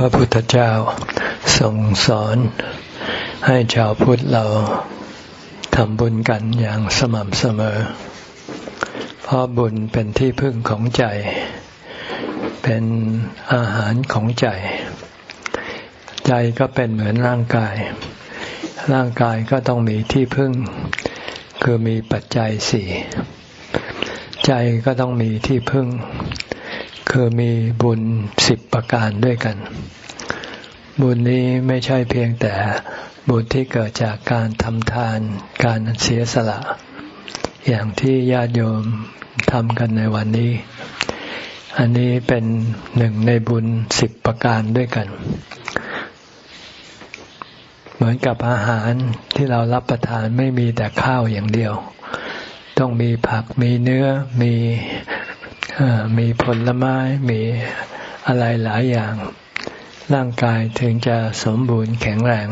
พระพุทธเจ้าทรงสอน ให้ชาวพุทธเราทำบุญกันอย่างสม่ำเสมอ เพราะบุญเป็นที่พึ่งของใจ เป็นอาหารของใจ ใจก็เป็นเหมือนร่างกาย ร่างกายก็ต้องมีที่พึ่ง คือมีปัจจัยสี่ ใจก็ต้องมีที่พึ่ง คือมีบุญสิบประการด้วยกัน บุญนี้ไม่ใช่เพียงแต่บุญที่เกิดจากการทำทาน การเสียสละ อย่างที่ญาติโยมทำกันในวันนี้ อันนี้เป็นหนึ่งในบุญสิบประการด้วยกัน เหมือนกับอาหารที่เรารับประทานไม่มีแต่ข้าวอย่างเดียว ต้องมีผักมีเนื้อมี มีผลไม้มีอะไรหลายอย่าง ร่างกายถึงจะสมบูรณ์แข็งแรง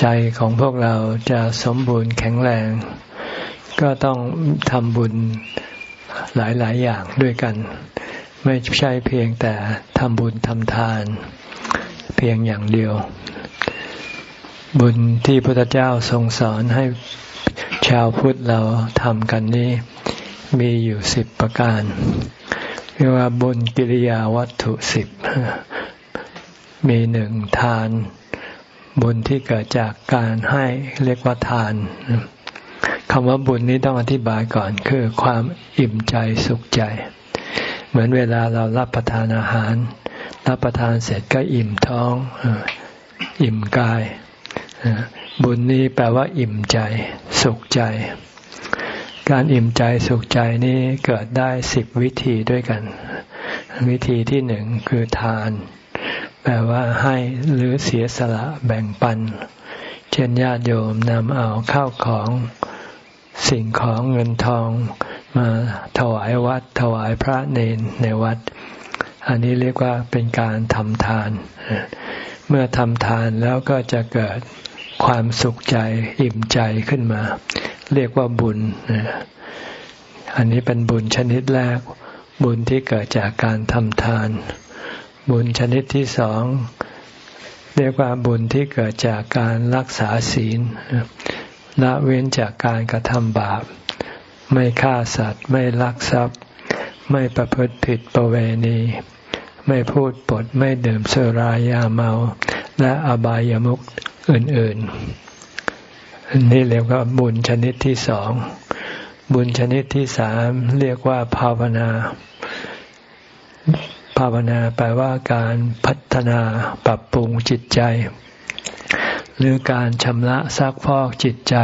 ใจของพวกเราจะสมบูรณ์แข็งแรง ก็ต้องทำบุญหลาย ๆ อย่างด้วยกัน ไม่ใช่เพียงแต่ทำบุญทำทาน เพียงอย่างเดียว บุญที่พระเจ้าทรงสอนให้ชาวพุทธเราทำกันนี้ มีอยู่สิบประการเรียกว่าบุญกิริยาวัตถุสิบมีหนึ่งทาน บุญที่เกิดจากการให้เรียกว่าทานคำว่าบุญนี้ต้องอธิบายก่อนคือความอิ่มใจสุขใจ เหมือนเวลาเรารับประทานอาหาร รับประทานเสร็จก็อิ่มท้อง อิ่มกาย บุญนี้แปลว่า อิ่มใจ สุขใจ การอิ่มใจสุขใจนี้เกิดได้สิบวิธีด้วยกัน วิธีที่หนึ่งคือทาน แปลว่าให้หรือเสียสละแบ่งปัน เช่นญาติโยมนำเอาข้าวของสิ่งของเงินทองมาถวายวัดถวายพระเนนในวัด อันนี้เรียกว่าเป็นการทำทาน เมื่อทำทานแล้วก็จะเกิดความสุขใจอิ่มใจขึ้นมา เรียกว่าบุญ อันนี้เป็นบุญชนิดแรก บุญที่เกิดจากการทำทาน บุญชนิดที่สองเรียกว่าบุญที่เกิดจากการรักษาศีลละเว้นจากการกระทำบาป ไม่ฆ่าสัตว์ ไม่ลักทรัพย์ ไม่ประพฤติผิดประเวณี ไม่พูดปด ไม่ดื่มสุรายาเมา และอบายามุขอื่น ๆ นี่เรียกว่าบุญชนิดที่สอง บุญชนิดที่สามเรียกว่าภาวนา ภาวนาแปลว่าการพัฒนาปรับปรุงจิตใจ หรือการชำระซักพอกจิตใจ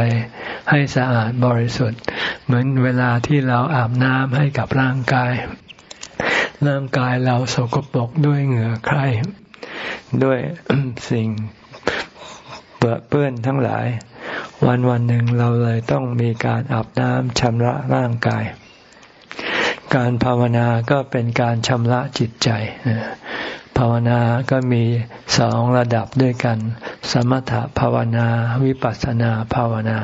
ให้สะอาดบริสุทธิ์ เหมือนเวลาที่เราอาบน้ำให้กับร่างกาย ร่างกายเราสกปรกด้วยเหงื่อใครด้วยสิ่งเปื้อนทั้งหลาย วันวันหนึ่งเราเลยต้องมีการอาบน้ำชำระร่างกาย การภาวนาก็เป็นการชำระจิตใจ ภาวนาก็มีสองระดับด้วยกัน สมถภาวนาวิปัสสนาภาวนา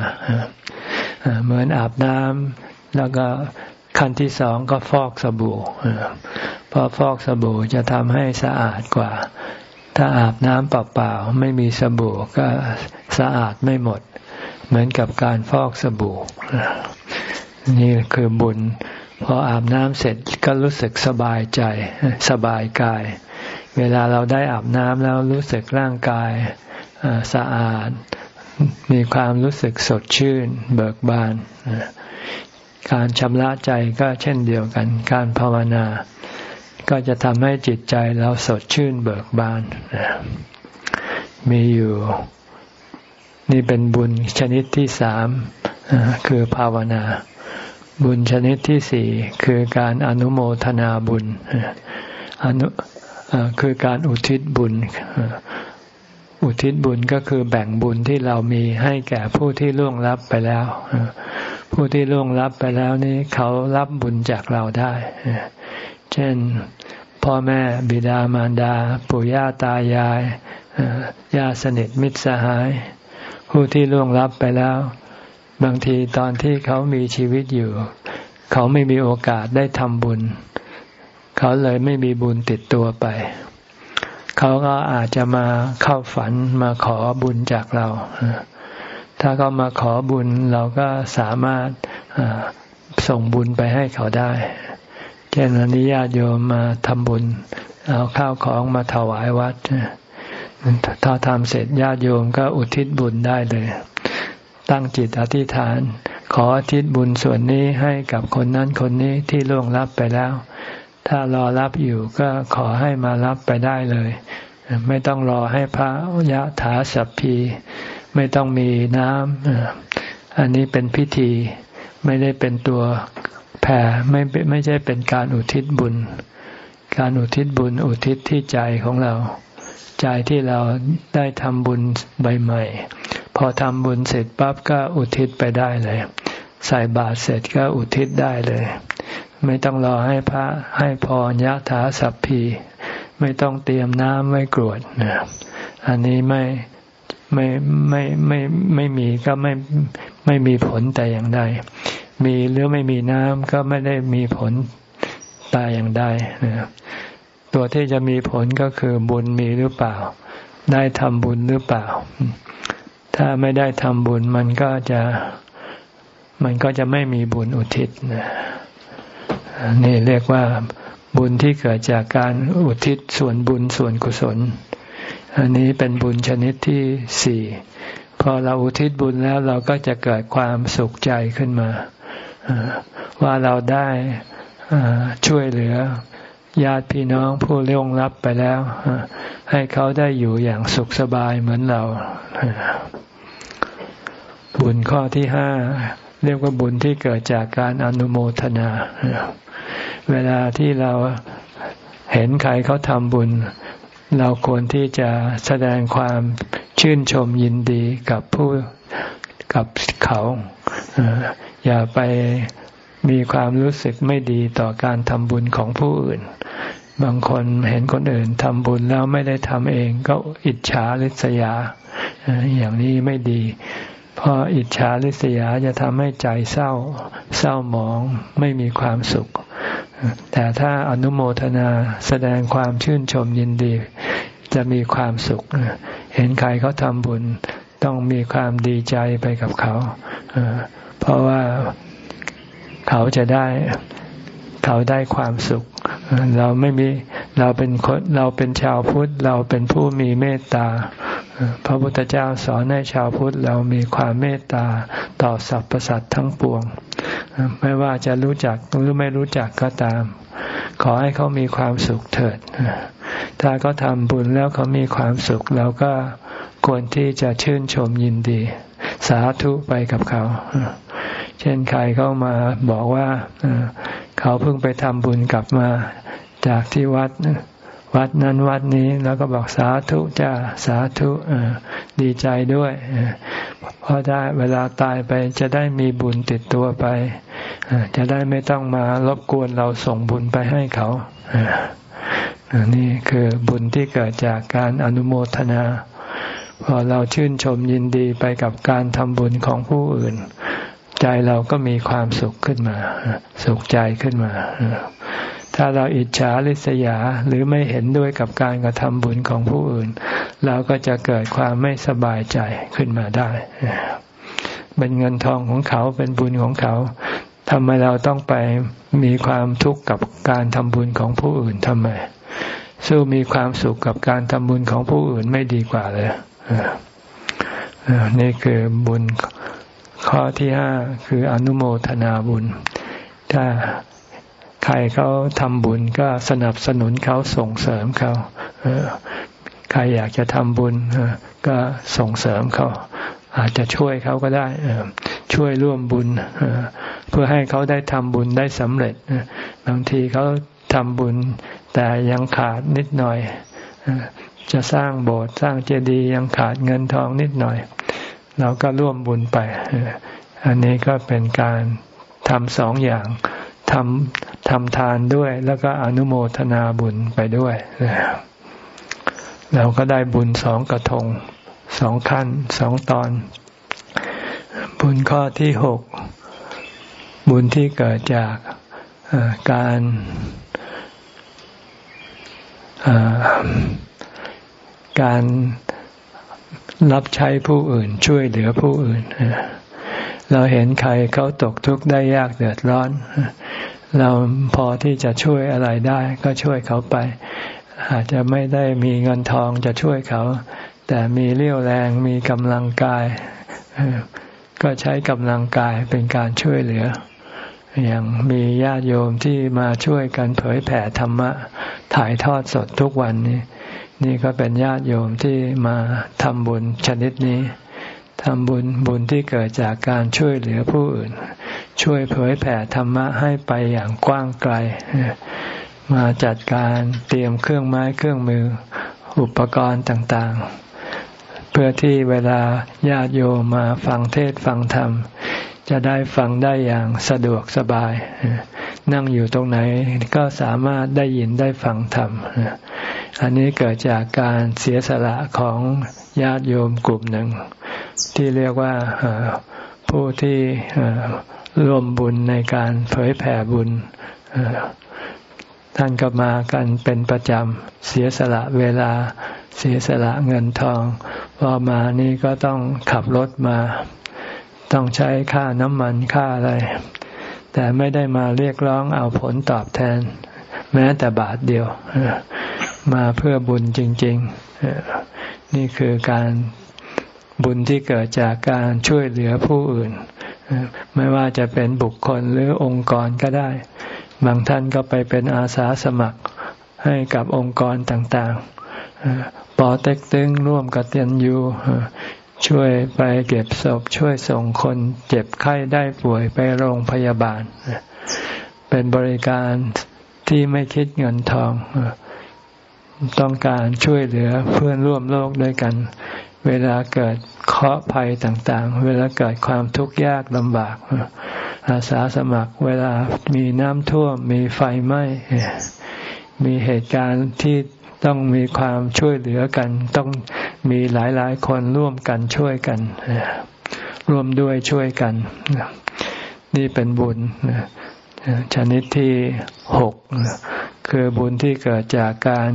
เหมือนอาบน้ำแล้วก็ขั้นที่สองก็ฟอกสบู่เพราะฟอกสบู่จะทำให้สะอาดกว่า ถ้าอาบน้ำเปล่าๆไม่มีสบู่ก็สะอาดไม่หมด เหมือนกับการฟอกสบู่ นี่คือบุญ พออาบน้ำเสร็จก็รู้สึกสบายใจ สบายกาย เวลาเราได้อาบน้ำแล้วรู้สึกร่างกายสะอาด มีความรู้สึกสดชื่น เบิกบาน การชำระใจก็เช่นเดียวกัน การภาวนา ก็จะทำให้จิตใจเราสดชื่นเบิกบาน มีอยู่ นี่เป็นบุญชนิดที่สามคือภาวนา บุญชนิดที่สี่คือการอนุโมทนาบุญอนุคือการอุทิศบุญ อุทิศบุญก็คือแบ่งบุญที่เรามีให้แก่ผู้ที่ล่วงลับไปแล้ว ผู้ที่ล่วงลับไปแล้วนี่เขารับบุญจากเราได้ เช่นพ่อแม่บิดามารดา ปู่ย่าตายายญาสนิทมิตรสหาย ผู้ที่ล่วงลับไปแล้ว บางทีตอนที่เขามีชีวิตอยู่ เขาไม่มีโอกาสได้ทำบุญ เขาเลยไม่มีบุญติดตัวไป เขาก็อาจจะมาเข้าฝันมาขอบุญจากเรา ถ้าเขามาขอบุญเราก็สามารถส่งบุญไปให้เขาได้ เช่นวันนี้ญาติโยมมาทำบุญ เอาข้าวของมาถวายวัด ถ้าทำเสร็จญาติโยมก็อุทิศบุญได้เลย ตั้งจิตอธิษฐาน ขออทิศบุญส่วนนี้ให้กับคนนั้นคนนี้ที่ล่วงลับไปแล้ว ถ้ารอรับอยู่ก็ขอให้มารับไปได้เลย ไม่ต้องรอให้พระยะถาสัพพี ไม่ต้องมีน้ำอันนี้เป็นพิธีไม่ได้เป็นตัวแผ่ไม่ไม่ใช่เป็นการอุทิศบุญ การอุทิศบุญอุทิศที่ใจของเรา ใจที่เราได้ทำบุญใบใหม่พอทำบุญเสร็จปั๊บก็อุทิศไปได้เลย ใส่บาตรเสร็จก็อุทิศได้เลย ไม่ต้องรอให้พระให้พรยะถาสัพพี ไม่ต้องเตรียมน้ำไว้กรวดนะอันนี้ไม่ไม่ไม่ไม่ไม่มีก็ไม่ไม่มีผลแต่อย่างใด มีหรือไม่มีน้ำก็ไม่ได้มีผลตายอย่างใดนะ ตัวที่จะมีผลก็คือบุญมีหรือเปล่า ได้ทำบุญหรือเปล่า ถ้าไม่ได้ทำบุญมันก็จะมันก็จะไม่มีบุญอุทิศนะนี่เรียกว่าบุญที่เกิดจากการอุทิศส่วนบุญส่วนกุศล อันนี้เป็นบุญชนิดที่สี่พอเราอุทิศบุญแล้วเราก็จะเกิดความสุขใจขึ้นมาว่าเราได้ช่วยเหลือ ญาติพี่น้องผู้เลี้ยงรับไปแล้ว ให้เขาได้อยู่อย่างสุขสบายเหมือนเรา บุญข้อที่ห้าเรียกว่าบุญที่เกิดจากการอนุโมทนา เวลาที่เราเห็นใครเขาทำบุญ เราควรที่จะแสดงความชื่นชมยินดีกับผู้กับเขา อย่าไป มีความรู้สึกไม่ดีต่อการทำบุญของผู้อื่น บางคนเห็นคนอื่นทำบุญแล้วไม่ได้ทำเอง ก็อิจฉาริษยา อย่างนี้ไม่ดี เพราะอิจฉาริษยาจะทำให้ใจเศร้า เศร้าหมอง ไม่มีความสุข แต่ถ้าอนุโมทนาแสดงความชื่นชมยินดี จะมีความสุข เห็นใครเขาทำบุญ ต้องมีความดีใจไปกับเขาเพราะว่า เขาจะได้เขาได้ความสุข เราไม่มีเราเป็นคนเราเป็นชาวพุทธเราเป็นผู้มีเมตตาพระพุทธเจ้าสอนให้ชาวพุทธเรามีความเมตตาต่อสรรพสัตว์ทั้งปวง ไม่ว่าจะรู้จักหรือไม่รู้จักก็ตาม ขอให้เขามีความสุขเถิด ถ้าเขาทำบุญแล้วเขามีความสุขเราก็ควรที่จะชื่นชมยินดี สาธุไปกับเขา เช่นใครเข้ามาบอกว่าเขาเพิ่งไปทำบุญกลับมาจากที่วัดวัดนั้นวัดนี้แล้วก็บอกสาธุจ้าสาธุดีใจด้วยเพราะได้เวลาตายไปจะได้มีบุญติดตัวไป จะได้ไม่ต้องมารบกวนเราส่งบุญไปให้เขานี่คือบุญที่เกิดจากการอนุโมทนา พอเราชื่นชมยินดีไปกับการทำบุญของผู้อื่น ใจเราก็มีความสุขขึ้นมา สุขใจขึ้นมา ถ้าเราอิจฉาริษยาหรือไม่เห็นด้วยกับการกระทำบุญของผู้อื่น เราก็จะเกิดความไม่สบายใจขึ้นมาได้ เป็นเงินทองของเขาเป็นบุญของเขาทำไมเราต้องไปมีความทุกข์กับการทำบุญของผู้อื่นทำไม สู้มีความสุขกับการทำบุญของผู้อื่นไม่ดีกว่าเลยนี่คือบุญ ข้อที่ห้าคืออนุโมทนาบุญ ถ้าใครเขาทำบุญก็สนับสนุนเขาส่งเสริมเขาใครอยากจะทำบุญก็ส่งเสริมเขา อาจจะช่วยเขาก็ได้ช่วยร่วมบุญเพื่อให้เขาได้ทำบุญได้สำเร็จบางทีเขาทำบุญ แต่ยังขาดนิดหน่อยจะสร้างโบสถ์สร้างเจดีย์ยังขาดเงินทองนิดหน่อย เราก็ร่วมบุญไป อันนี้ก็เป็นการทำสองอย่างทำทำทานด้วย แล้วก็อนุโมทนาบุญไปด้วยเราก็ได้บุญสองกระทงสองขั้นสองตอน บุญข้อที่หกบุญที่เกิดจากการการ รับใช้ผู้อื่นช่วยเหลือผู้อื่น เราเห็นใครเขาตกทุกข์ได้ยากเดือดร้อน เราพอที่จะช่วยอะไรได้ก็ช่วยเขาไป อาจจะไม่ได้มีเงินทองจะช่วยเขา แต่มีเรี่ยวแรงมีกำลังกาย ก็ใช้กำลังกายเป็นการช่วยเหลือ อย่างมีญาติโยมที่มาช่วยกันเผยแผ่ธรรมะถ่ายทอดสดทุกวันนี้ นี่ก็เป็นญาติโยมที่มาทำบุญชนิดนี้ทำบุญบุญที่เกิดจากการช่วยเหลือผู้อื่น ช่วยเผยแผ่ธรรมะให้ไปอย่างกว้างไกล มาจัดการเตรียมเครื่องไม้เครื่องมืออุปกรณ์ต่างๆ เพื่อที่เวลาญาติโยมมาฟังเทศฟังธรรม จะได้ฟังได้อย่างสะดวกสบาย นั่งอยู่ตรงไหนก็สามารถได้ยินได้ฟังธรรม อันนี้เกิดจากการเสียสละของญาติโยมกลุ่มหนึ่ง ที่เรียกว่าผู้ที่ร่วมบุญในการเผยแผ่บุญท่านก็มากันเป็นประจำเสียสละเวลาเสียสละเงินทอง พอมานี่ก็ต้องขับรถมา ต้องใช้ค่าน้ำมันค่าอะไร แต่ไม่ได้มาเรียกร้องเอาผลตอบแทน แม้แต่บาทเดียว มาเพื่อบุญจริง ๆ นี่คือการบุญที่เกิดจากการช่วยเหลือผู้อื่น ไม่ว่าจะเป็นบุคคลหรือองค์กรก็ได้ บางท่านก็ไปเป็นอาสาสมัครให้กับองค์กรต่างๆปอเต็กตึงร่วมกับเตียนยูช่วยไปเก็บศพช่วยส่งคนเจ็บไข้ได้ป่วยไปโรงพยาบาล เป็นบริการที่ไม่คิดเงินทอง ต้องการช่วยเหลือเพื่อนร่วมโลกด้วยกัน เวลาเกิดเคราะห์ภัยต่างๆ เวลาเกิดความทุกข์ยากลำบาก อาสาสมัครเวลามีน้ำท่วมมีไฟไหม้มีเหตุการณ์ที่ต้องมีความช่วยเหลือกัน ต้องมีหลายๆ คนร่วมกันช่วยกันร่วมด้วยช่วยกัน นี่เป็นบุญชนิดที่หก คือบุญที่เกิดจากการ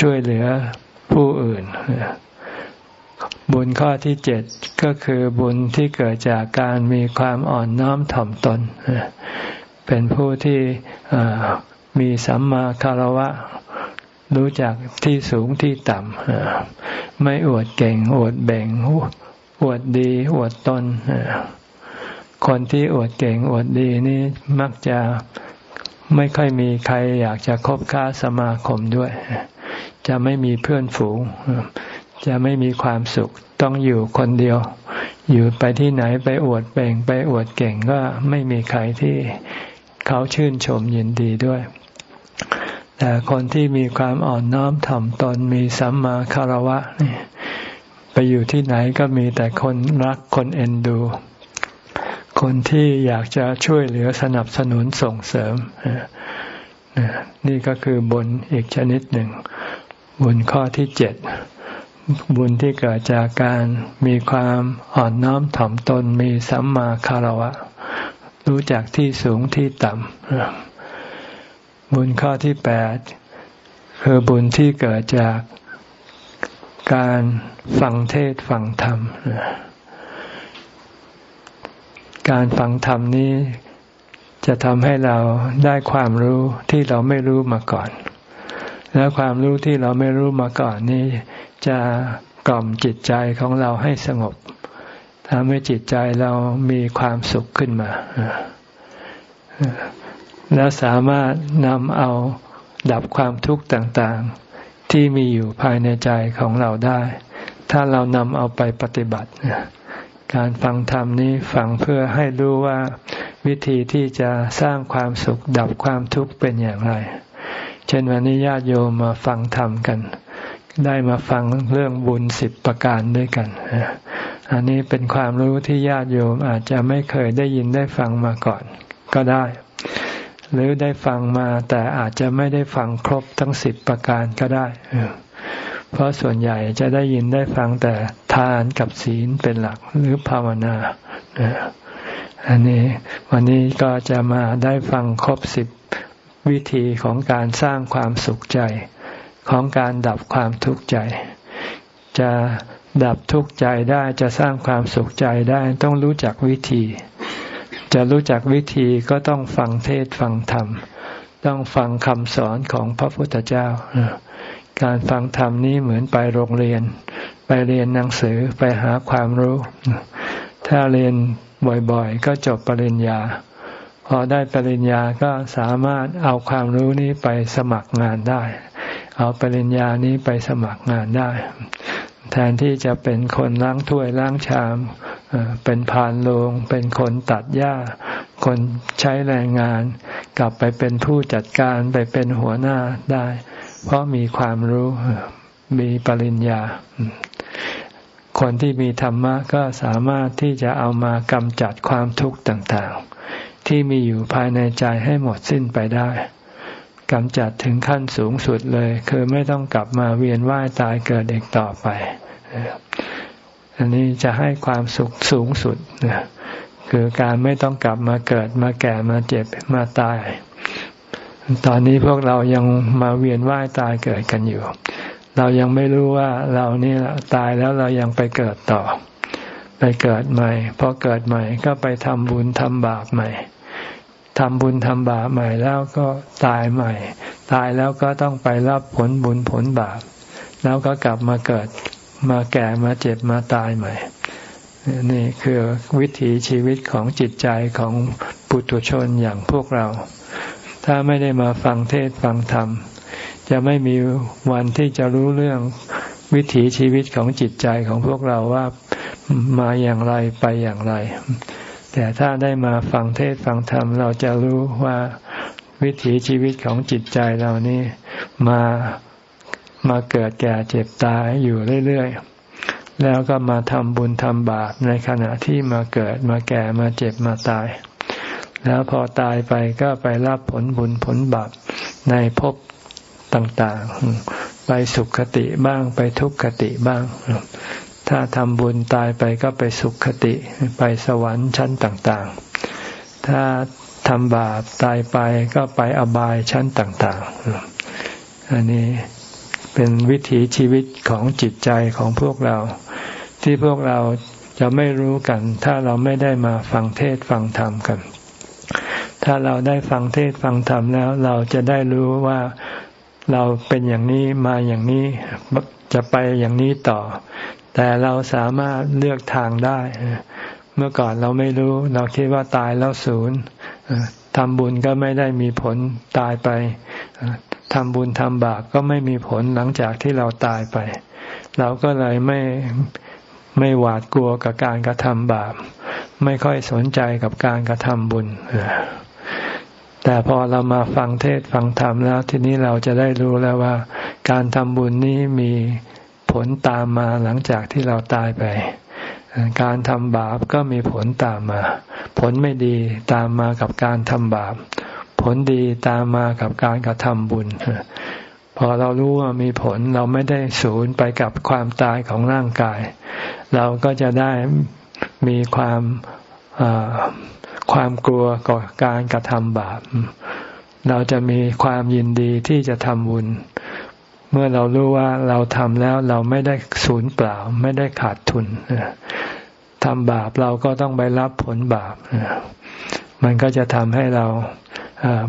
ช่วยเหลือผู้อื่น บุญข้อที่เจ็ดก็คือบุญที่เกิดจากการมีความอ่อนน้อมถ่อมตน เป็นผู้ที่มีสัมมาคารวะ รู้จักที่สูงที่ต่ำไม่อวดเก่ง อวดแบ่ง อวดดี อวดตนคนที่อวดเก่ง อวดดีนี่มักจะ ไม่ค่อยมีใครอยากจะคบค้าสมาคมด้วย จะไม่มีเพื่อนฝูง จะไม่มีความสุขต้องอยู่คนเดียว อยู่ไปที่ไหนไปอวดเป่งไปอวดเก่งก็ไม่มีใครที่เขาชื่นชมยินดีด้วย แต่คนที่มีความอ่อนน้อมถ่อมตนมีสัมมาคารวะนี่ไปอยู่ที่ไหนก็มีแต่คนรักคนเอ็นดู คนที่อยากจะช่วยเหลือสนับสนุนส่งเสริม นี่ก็คือบุญอีกชนิดหนึ่ง บุญข้อที่เจ็ดบุญที่เกิดจากการมีความอ่อนน้อมถ่อมตนมีสัมมาคารวะ รู้จักที่สูงที่ต่ำบุญข้อที่แปดคือบุญที่เกิดจากการฟังเทศฟังธรรม การฟังธรรมนี้จะทำให้เราได้ความรู้ที่เราไม่รู้มาก่อน แล้วความรู้ที่เราไม่รู้มาก่อนนี้ จะกล่อมจิตใจของเราให้สงบทำให้จิตใจเรามีความสุขขึ้นมา แล้วสามารถนำเอาดับความทุกข์ต่างๆ ที่มีอยู่ภายในใจของเราได้ ถ้าเรานำเอาไปปฏิบัติ การฟังธรรมนี้ฟังเพื่อให้รู้ว่าวิธีที่จะสร้างความสุขดับความทุกข์เป็นอย่างไร เช่นวันนี้ญาติโยมมาฟังธรรมกัน ได้มาฟังเรื่องบุญสิบประการด้วยกัน อันนี้เป็นความรู้ที่ญาติโยมอาจจะไม่เคยได้ยินได้ฟังมาก่อน ก็ได้ หรือได้ฟังมาแต่อาจจะไม่ได้ฟังครบทั้งสิบประการก็ได้ เพราะส่วนใหญ่จะได้ยินได้ฟังแต่ทานกับศีลเป็นหลักหรือภาวนาอันนี้วันนี้ก็จะมาได้ฟังครบสิบวิธีของการสร้างความสุขใจของการดับความทุกข์ใจ จะดับทุกข์ใจได้จะสร้างความสุขใจได้ต้องรู้จักวิธี จะรู้จักวิธีก็ต้องฟังเทศฟังธรรม ต้องฟังคำสอนของพระพุทธเจ้า การฟังธรรมนี้เหมือนไปโรงเรียน ไปเรียนหนังสือไปหาความรู้ ถ้าเรียนบ่อยๆ ก็จบปริญญา พอได้ปริญญาก็สามารถเอาความรู้นี้ไปสมัครงานได้ เอาปริญญานี้ไปสมัครงานได้ แทนที่จะเป็นคนล้างถ้วยล้างชาม เป็นพานโลงเป็นคนตัดหญ้า คนใช้แรงงาน กลับไปเป็นผู้จัดการไปเป็นหัวหน้าได้ เพราะมีความรู้มีปริญญา คนที่มีธรรมะก็สามารถที่จะเอามากำจัดความทุกข์ต่างๆ ที่มีอยู่ภายในใจให้หมดสิ้นไปได้กำจัดถึงขั้นสูงสุดเลย คือไม่ต้องกลับมาเวียนว่ายตายเกิดเด็กต่อไป อันนี้จะให้ความสุขสูงสุด คือการไม่ต้องกลับมาเกิดมาแก่มาเจ็บมาตาย ตอนนี้พวกเรายังมาเวียนว่ายตายเกิดกันอยู่ เรายังไม่รู้ว่าเรานี่ตายแล้วเรายังไปเกิดต่อ ไปเกิดใหม่พอเกิดใหม่ก็ไปทำบุญทำบาปใหม่ทำบุญทำบาปใหม่แล้วก็ตายใหม่ ตายแล้วก็ต้องไปรับผลบุญผลบาป แล้วก็กลับมาเกิดมาแก่มาเจ็บมาตายใหม่ นี่คือวิถีชีวิตของจิตใจของปุถุชนอย่างพวกเรา ถ้าไม่ได้มาฟังเทศฟังธรรม จะไม่มีวันที่จะรู้เรื่องวิถีชีวิตของจิตใจของพวกเราว่ามาอย่างไรไปอย่างไร แต่ถ้าได้มาฟังเทศฟังธรรม เราจะรู้ว่าวิถีชีวิตของจิตใจเรานี่มามาเกิดแก่เจ็บตายอยู่เรื่อยๆ แล้วก็มาทำบุญทำบาปในขณะที่มาเกิดมาแก่มาเจ็บมาตาย แล้วพอตายไปก็ไปรับผลบุญผลบาปในภพต่างๆ ไปสุขคติบ้างไปทุกขคติบ้าง ถ้าทำบุญตายไปก็ไปสุขคติไปสวรรค์ชั้นต่างๆ ถ้าทำบาปตายไปก็ไปอบายชั้นต่างๆ อันนี้เป็นวิถีชีวิตของจิตใจของพวกเรา ที่พวกเราจะไม่รู้กัน ถ้าเราไม่ได้มาฟังเทศฟังธรรมกัน ถ้าเราได้ฟังเทศฟังธรรมแล้ว เราจะได้รู้ว่าเราเป็นอย่างนี้มาอย่างนี้จะไปอย่างนี้ต่อ แต่เราสามารถเลือกทางได้ เมื่อก่อนเราไม่รู้ เราคิดว่าตายแล้วศูนย์ทำบุญก็ไม่ได้มีผลตายไปทำบุญทำบาปก็ไม่มีผลหลังจากที่เราตายไป เราก็เลยไม่ไม่หวาดกลัวกับการกระทำบาป ไม่ค่อยสนใจกับการกระทำบุญ แต่พอเรามาฟังเทศฟังธรรมแล้ว ทีนี้เราจะได้รู้แล้วว่า การทำบุญนี้มีผลตามมาหลังจากที่เราตายไป การทำบาปก็มีผลตามมา ผลไม่ดีตามมากับการทำบาป ผลดีตามมากับการกระทำบุญ พอเรารู้ว่ามีผลเราไม่ได้สูญไปกับความตายของร่างกาย เราก็จะได้มีความ ความกลัวก่อการกระทำบาป เราจะมีความยินดีที่จะทำบุญ เมื่อเรารู้ว่าเราทำแล้วเราไม่ได้สูญเปล่า ไม่ได้ขาดทุนทำบาปเราก็ต้องไปรับผลบาป มันก็จะทำให้เรา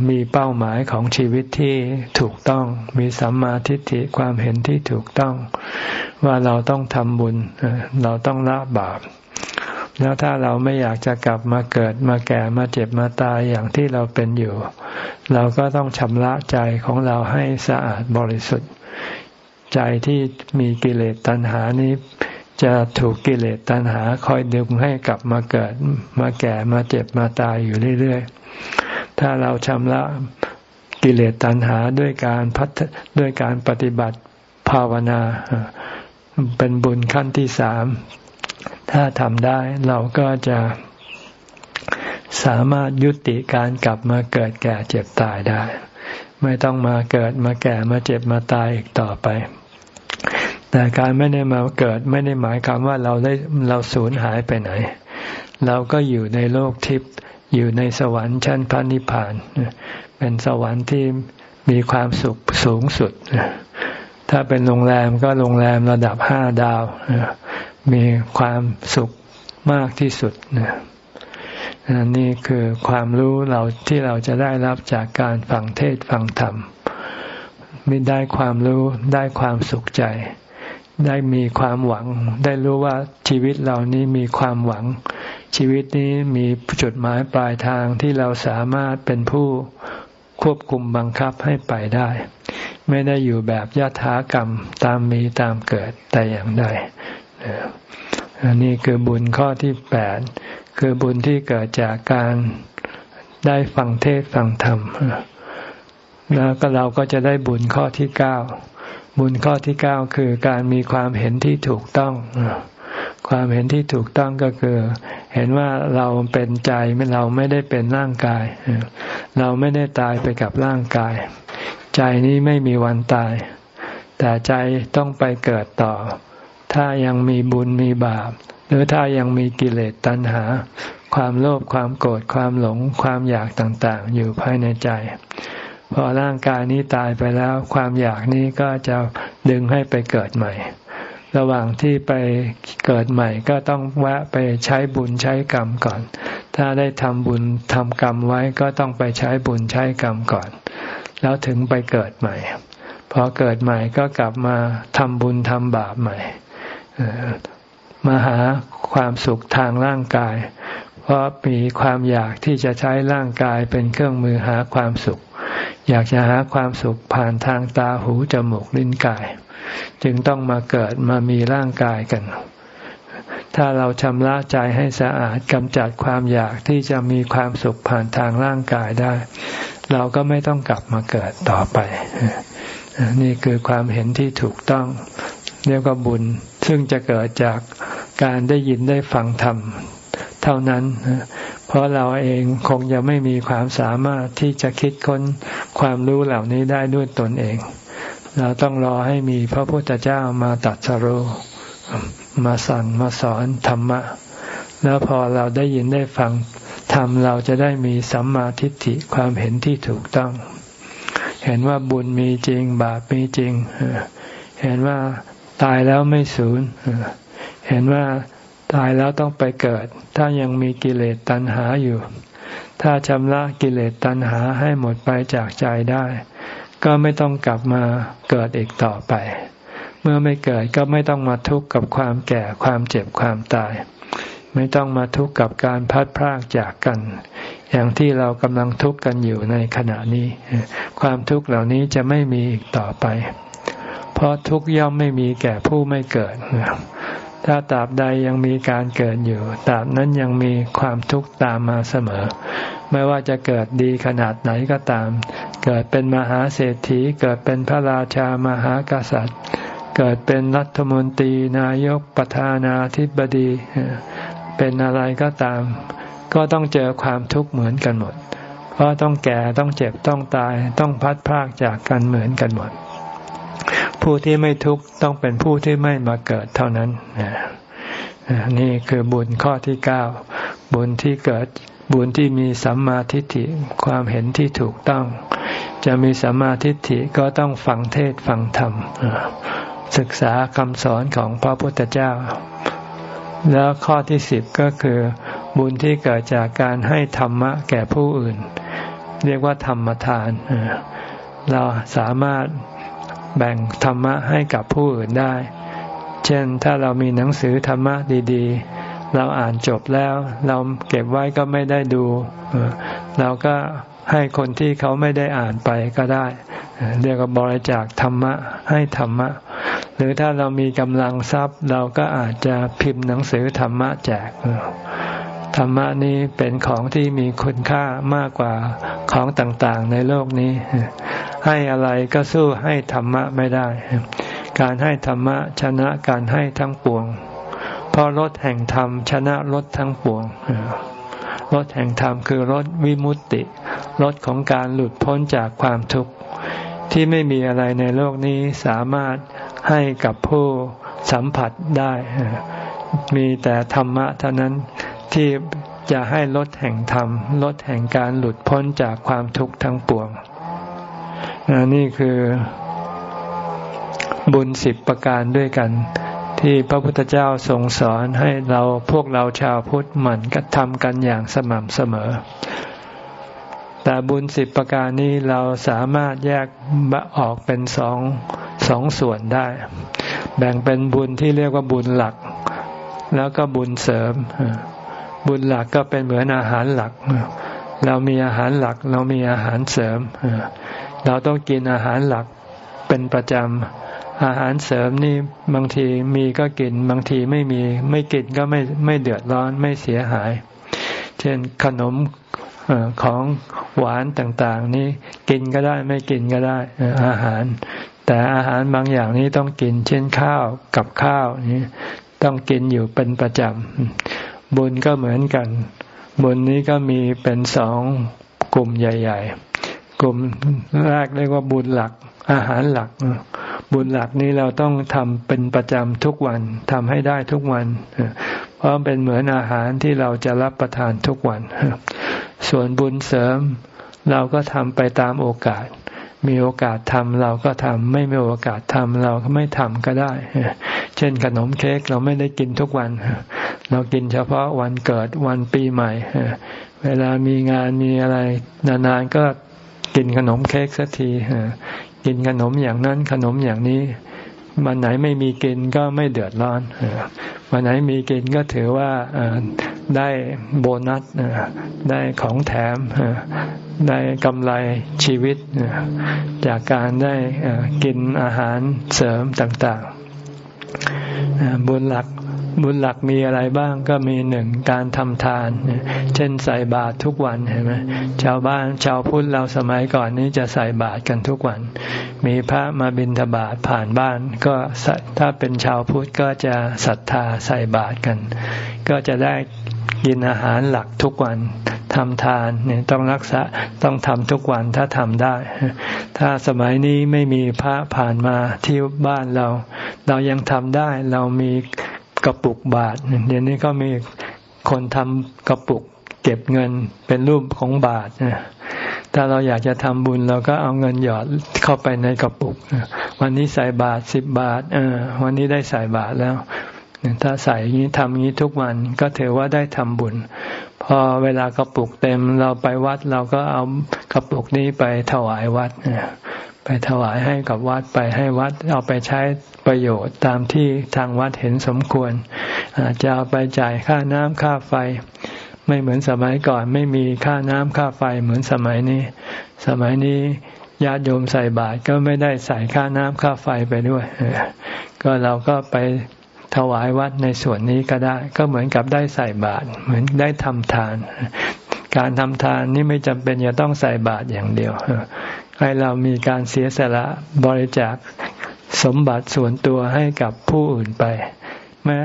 มีเป้าหมายของชีวิตที่ถูกต้อง มีสัมมาทิฏฐิความเห็นที่ถูกต้อง ว่าเราต้องทำบุญ เราต้องละบาป แล้วถ้าเราไม่อยากจะกลับมาเกิดมาแก่มาเจ็บมาตายอย่างที่เราเป็นอยู่ เราก็ต้องชำระใจของเราให้สะอาดบริสุทธิ์ ใจที่มีกิเลสตัณหานี้จะถูกกิเลสตัณหาคอยดึงให้กลับมาเกิดมาแก่มาเจ็บมาตายอยู่เรื่อยๆ ถ้าเราชำระกิเลสตัณหาด้วยการพัฒด้วยการปฏิบัติภาวนา เป็นบุญขั้นที่สาม ถ้าทำได้เราก็จะสามารถยุติการกลับมาเกิดแก่เจ็บตายได้ ไม่ต้องมาเกิดมาแก่มาเจ็บมาตายอีกต่อไป แต่การไม่ได้มาเกิดไม่ได้หมายความว่าเราได้เราสูญหายไปไหน เราก็อยู่ในโลกทิพย์อยู่ในสวรรค์ชั้นพระนิพพาน เป็นสวรรค์ที่มีความสุขสูงสุด ถ้าเป็นโรงแรมก็โรงแรมระดับห้าดาว มีความสุขมากที่สุดนะนี่คือความรู้เราที่เราจะได้รับจากการฟังเทศฟังธรรมมีได้ความรู้ได้ความสุขใจ ได้มีความหวัง ได้รู้ว่าชีวิตเรานี้มีความหวัง ชีวิตนี้มีจุดหมายปลายทางที่เราสามารถเป็นผู้ควบคุมบังคับให้ไปได้ ไม่ได้อยู่แบบยถากรรมตามมีตามเกิดแต่อย่างใด อันนี้คือบุญข้อที่แปดคือบุญที่เกิดจากการได้ฟังเทศฟังธรรมแล้วก็เราก็จะได้บุญข้อที่เก้าบุญข้อที่เก้าคือการมีความเห็นที่ถูกต้อง ความเห็นที่ถูกต้องก็คือ เห็นว่าเราเป็นใจเราไม่ได้เป็นร่างกาย เราไม่ได้ตายไปกับร่างกาย ใจนี้ไม่มีวันตาย แต่ใจต้องไปเกิดต่อ ถ้ายังมีบุญมีบาป หรือถ้ายังมีกิเลสตัณหา ความโลภความโกรธความหลง ความอยากต่างๆ อยู่ภายในใจ พอร่างกายนี้ตายไปแล้ว ความอยากนี้ก็จะดึงให้ไปเกิดใหม่ ระหว่างที่ไปเกิดใหม่ก็ต้องแวะไปใช้บุญใช้กรรมก่อน ถ้าได้ทำบุญทำกรรมไว้ก็ต้องไปใช้บุญใช้กรรมก่อน แล้วถึงไปเกิดใหม่พอเกิดใหม่ก็กลับมาทำบุญทำบาปใหม่ มาหาความสุขทางร่างกาย เพราะมีความอยากที่จะใช้ร่างกายเป็นเครื่องมือหาความสุข อยากจะหาความสุขผ่านทางตาหูจมูกลิ้นกาย จึงต้องมาเกิดมามีร่างกายกัน ถ้าเราชำระใจให้สะอาดกำจัดความอยากที่จะมีความสุขผ่านทางร่างกายได้ เราก็ไม่ต้องกลับมาเกิดต่อไป นี่คือความเห็นที่ถูกต้องเรียกว่าบุญ ซึ่งจะเกิดจากการได้ยินได้ฟังธรรม เท่านั้น เพราะเราเองคงจะไม่มีความสามารถที่จะคิดค้นความรู้เหล่านี้ได้ด้วยตนเอง เราต้องรอให้มีพระพุทธเจ้ามาตัดสรุมาสั่งมาสอนธรรมะ แล้วพอเราได้ยินได้ฟังธรรมเราจะได้มีสัมมาทิฏฐิความเห็นที่ถูกต้อง เห็นว่าบุญมีจริงบาปมีจริง เห็นว่า ตายแล้วไม่สูญเห็นว่าตายแล้วต้องไปเกิด ถ้ายังมีกิเลสตัณหาอยู่ ถ้าชำระกิเลสตัณหาให้หมดไปจากใจได้ ก็ไม่ต้องกลับมาเกิดอีกต่อไป เมื่อไม่เกิดก็ไม่ต้องมาทุกข์กับความแก่ความเจ็บความตาย ไม่ต้องมาทุกข์กับการพัดพรากจากกัน อย่างที่เรากำลังทุกข์กันอยู่ในขณะนี้ ความทุกข์เหล่านี้จะไม่มีอีกต่อไป เพราะทุกย่อมไม่มีแก่ผู้ไม่เกิด ถ้าตราบใดยังมีการเกิดอยู่ตราบนั้นยังมีความทุกข์ตามมาเสมอ ไม่ว่าจะเกิดดีขนาดไหนก็ตาม เกิดเป็นมหาเศรษฐี เกิดเป็นพระราชามหากษัตริย์ เกิดเป็นรัฐมนตรีนายกประธานาธิบดี เป็นอะไรก็ตาม ก็ต้องเจอความทุกข์เหมือนกันหมด เพราะต้องแก่ต้องเจ็บต้องตาย ต้องพัดพากจากกันเหมือนกันหมด ผู้ที่ไม่ทุกข์ต้องเป็นผู้ที่ไม่มาเกิดเท่านั้นนี่คือบุญข้อที่เก้าบุญที่เกิดบุญที่มีสัมมาทิฏฐิความเห็นที่ถูกต้อง จะมีสัมมาทิฏฐิก็ต้องฟังเทศฟังธรรมศึกษาคำสอนของพระพุทธเจ้า แล้วข้อที่สิบก็คือบุญที่เกิดจากการให้ธรรมะแก่ผู้อื่น เรียกว่าธรรมทาน เราสามารถ แบ่งธรรมะให้กับผู้อื่นได้ เช่นถ้าเรามีหนังสือธรรมะดีๆ เราอ่านจบแล้ว เราเก็บไว้ก็ไม่ได้ดู เราก็ให้คนที่เขาไม่ได้อ่านไปก็ได้ เรียกว่าบริจาคธรรมะให้ธรรมะ หรือถ้าเรามีกำลังทรัพย์ เราก็อาจจะพิมพ์หนังสือธรรมะแจกธรรมะนี้เป็นของที่มีคุณค่ามากกว่าของต่างๆ ในโลกนี้ ให้อะไรก็สู้ให้ธรรมะไม่ได้ การให้ธรรมะชนะการให้ทั้งปวง เพราะรถแห่งธรรมชนะรถทั้งปวงรถแห่งธรรมคือรถวิมุตติรถของการหลุดพ้นจากความทุกข์ ที่ไม่มีอะไรในโลกนี้สามารถให้กับผู้สัมผัสได้ มีแต่ธรรมะเท่านั้นที่จะให้รถแห่งธรรมรถแห่งการหลุดพ้นจากความทุกข์ทั้งปวง นี่คือบุญสิบประการด้วยกัน ที่พระพุทธเจ้าทรงสอนให้เราพวกเราชาวพุทธหมั่นกระทำกันอย่างสม่ำเสมอ แต่บุญสิบประการนี้เราสามารถแยกออกเป็นสองสองส่วนได้ แบ่งเป็นบุญที่เรียกว่าบุญหลัก แล้วก็บุญเสริม บุญหลักก็เป็นเหมือนอาหารหลัก เรามีอาหารหลัก เรามีอาหารเสริม เราต้องกินอาหารหลักเป็นประจำ อาหารเสริมนี่บางทีมีก็กิน บางทีไม่มีไม่กินก็ไม่ไม่เดือดร้อนไม่เสียหาย เช่นขนมของหวานต่างๆ นี้กินก็ได้ไม่กินก็ได้อาหาร แต่อาหารบางอย่างนี้ต้องกิน เช่นข้าวกับข้าวนี้ต้องกินอยู่เป็นประจำบุญก็เหมือนกัน บุญนี้ก็มีเป็นสองกลุ่มใหญ่ ๆ กลุ่มแรกเรียกว่าบุญหลัก อาหารหลัก บุญหลักนี้เราต้องทำเป็นประจำทุกวันทำให้ได้ทุกวัน เพราะเป็นเหมือนอาหารที่เราจะรับประทานทุกวัน ส่วนบุญเสริมเราก็ทำไปตามโอกาส มีโอกาสทำเราก็ทำไม่มีโอกาสทำเราก็ไม่ทำก็ได้ เช่นขนมเค้กเราไม่ได้กินทุกวัน เรากินเฉพาะวันเกิดวันปีใหม่ เวลามีงานมีอะไรนานๆก็ กินขนมเค้กสักทีกินขนมอย่างนั้นขนมอย่างนี้วันไหนไม่มีกินก็ไม่เดือดร้อนวันไหนมีกินก็ถือว่าได้โบนัสได้ของแถมได้กำไรชีวิตจากการได้กินอาหารเสริมต่างๆบุญหลัก บุญหลักมีอะไรบ้างก็มีหนึ่งการทำทาน เช่นใส่บาตรทุกวันเห็นไหมชาวบ้านชาวพุทธเราสมัยก่อนนี้จะใส่บาตรกันทุกวัน มีพระมาบิณฑบาตผ่านบ้าน ก็ถ้าเป็นชาวพุทธก็จะศรัทธาใส่บาตรกัน ก็จะได้กินอาหารหลักทุกวันทำทานเนี่ยต้องรักษาต้องทำทุกวันถ้าทำได้ ถ้าสมัยนี้ไม่มีพระผ่านมาที่บ้านเรา เรายังทำได้เรามี กระปุกบาทเดี๋ยวนี้ก็มีคนทำกระปุกเก็บเงินเป็นรูปของบาทนะถ้าเราอยากจะทำบุญเราก็เอาเงินหยอดเข้าไปในกระปุก วันนี้ใส่บาทสิบบาทเออวันนี้ได้ใส่บาทแล้ว ถ้าใส่อย่างนี้ทำอย่างนี้ทุกวันก็ถือว่าได้ทำบุญ พอเวลากระปุกเต็มเราไปวัดเราก็เอากระปุกนี้ไปถวายวัด ไปถวายให้กับวัดไปให้วัดเอาไปใช้ประโยชน์ตามที่ทางวัดเห็นสมควรจจะเอาไปจ่ายค่าน้ำค่าไฟ ไม่เหมือนสมัยก่อนไม่มีค่าน้ำค่าไฟเหมือนสมัยนี้ สมัยนี้ญาติโยมใส่บาตรก็ไม่ได้ใส่ค่าน้ำค่าไฟไปด้วย ก็เราก็ไปถวายวัดในส่วนนี้ก็ได้ ก็เหมือนกับได้ใส่บาตรเหมือนได้ทำทาน การทำทานนี่ไม่จำเป็นจะต้องใส่บาตรอย่างเดียว ให้เรามีการเสียสละบริจาคสมบัติส่วนตัวให้กับผู้อื่นไป ไม่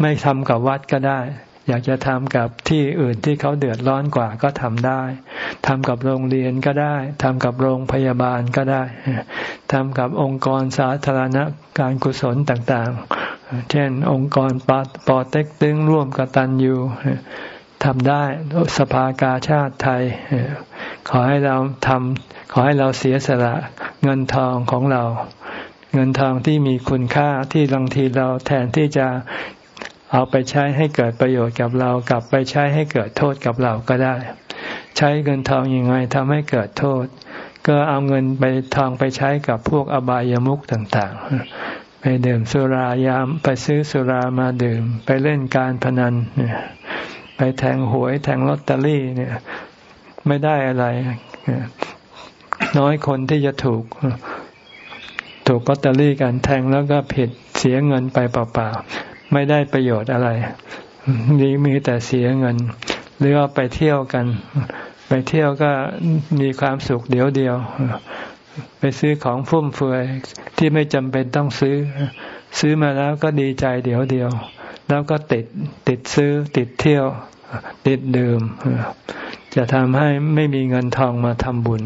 ไม่ทำกับวัดก็ได้ อยากจะทำกับที่อื่นที่เขาเดือดร้อนกว่าก็ทำได้ทำกับโรงเรียนก็ได้ทำกับโรงพยาบาลก็ได้ทำกับองค์กรสาธารณะการกุศลต่างๆ เช่น องค์กรปปอเต็กตึงร่วมกับตันยู ทำได้สภากาชาติไทย ขอให้เราทำขอให้เราเสียสละเงินทองของเรา เงินทองที่มีคุณค่าที่บางทีเราแทนที่จะเอาไปใช้ให้เกิดประโยชน์กับเรากลับไปใช้ให้เกิดโทษกับเราก็ได้ ใช้เงินทองอยังไงทำให้เกิดโทษ ก็เอาเงินไปทองไปใช้กับพวกอบายามุขต่างๆ ไปดื่มสุรายามไปซื้อสุรามาดื่ม ไปเล่นการพนัน ไปแทงหวยแทงลอตเตอรี่เนี่ย ไม่ได้อะไร น้อยคนที่จะถูก ถูกลอตเตอรี่กันแทงแล้วก็ผิดเสียเงินไปเปล่าๆ ไม่ได้ประโยชน์อะไรนี่มีแต่เสียเงิน หรือว่าไปเที่ยวกัน ไปเที่ยวก็มีความสุขเดียวเดียว ไปซื้อของฟุ่มเฟือยที่ไม่จำเป็นต้องซื้อ ซื้อมาแล้วก็ดีใจเดียวเดียว แล้วก็ติดติดซื้อติดเที่ยว ติดดื่ม จะทำให้ไม่มีเงินทองมาทำบุญ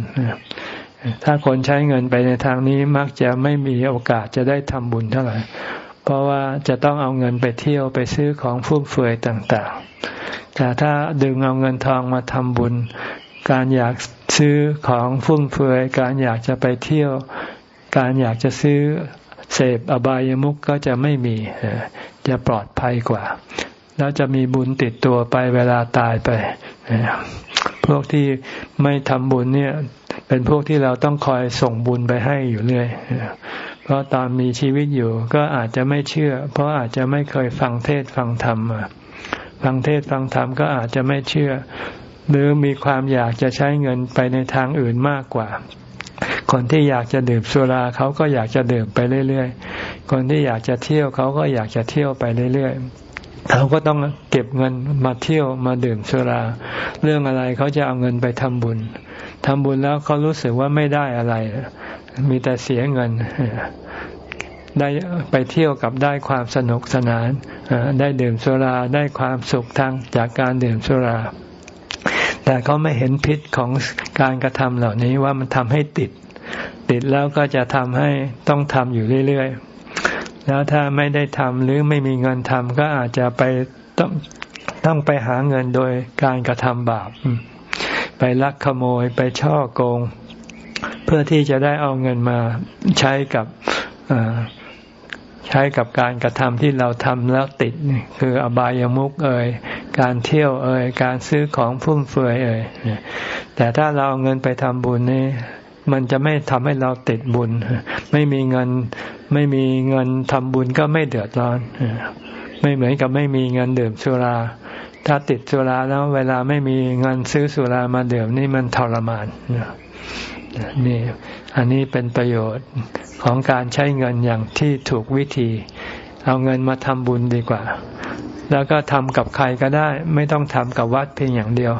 ถ้าคนใช้เงินไปในทางนี้มักจะไม่มีโอกาสจะได้ทำบุญเท่าไหร่ เพราะว่าจะต้องเอาเงินไปเที่ยวไปซื้อของฟุ่มเฟือยต่างๆ แต่ถ้าดึงเอาเงินทองมาทำบุญ การอยากซื้อของฟุ่มเฟือย การอยากจะไปเที่ยว การอยากจะซื้อ เสพอบายามุขก็จะไม่มีจะปลอดภัยกว่า แล้วจะมีบุญติดตัวไปเวลาตายไป พวกที่ไม่ทำบุญเนี่ย เป็นพวกที่เราต้องคอยส่งบุญไปให้อยู่เรื่อยเพราะตอนมีชีวิตอยู่ก็อาจจะไม่เชื่อ เพราะอาจจะไม่เคยฟังเทศฟังธรรมฟังเทศฟังธรรมก็อาจจะไม่เชื่อ หรือมีความอยากจะใช้เงินไปในทางอื่นมากกว่า คนที่อยากจะดื่มสุราเขาก็อยากจะดื่มไปเรื่อยๆ คนที่อยากจะเที่ยวเขาก็อยากจะเที่ยวไปเรื่อยๆเขาก็ต้องเก็บเงินมาเที่ยวมาดื่มสุรา เรื่องอะไรเขาจะเอาเงินไปทำบุญทำบุญแล้วเขารู้สึกว่าไม่ได้อะไร มีแต่เสียเงินได้ไปเที่ยวกับได้ความสนุกสนาน ได้ดื่มสุราได้ความสุขทางจากการดื่มสุรา แต่เขาไม่เห็นพิษของการกระทำเหล่านี้ว่ามันทำให้ติด ติดแล้วก็จะทำให้ต้องทำอยู่เรื่อยๆ แล้วถ้าไม่ได้ทำหรือไม่มีเงินทำก็อาจจะไปต้องต้องไปหาเงินโดยการกระทำบาป ไปลักขโมยไปช่อโกง เพื่อที่จะได้เอาเงินมาใช้กับใช้กับการกระทำที่เราทำแล้วติดคืออบายามุกเอ่ยการเที่ยวเอ่ยการซื้อของฟุ่มเฟือยเอ่ยแต่ถ้าเราเอาเงินไปทำบุญนี่ มันจะไม่ทำให้เราติดบุญ ไม่มีเงินไม่มีเงินทำบุญก็ไม่เดือดร้อน ไม่เหมือนกับไม่มีเงินดื่มสุรา ถ้าติดสุราแล้วเวลาไม่มีเงินซื้อสุรามาดื่มนี่มันทรมานนี่อันนี้เป็นประโยชน์ของการใช้เงินอย่างที่ถูกวิธี เอาเงินมาทำบุญดีกว่า แล้วก็ทำกับใครก็ได้ ไม่ต้องทำกับวัดเพียงอย่างเดียว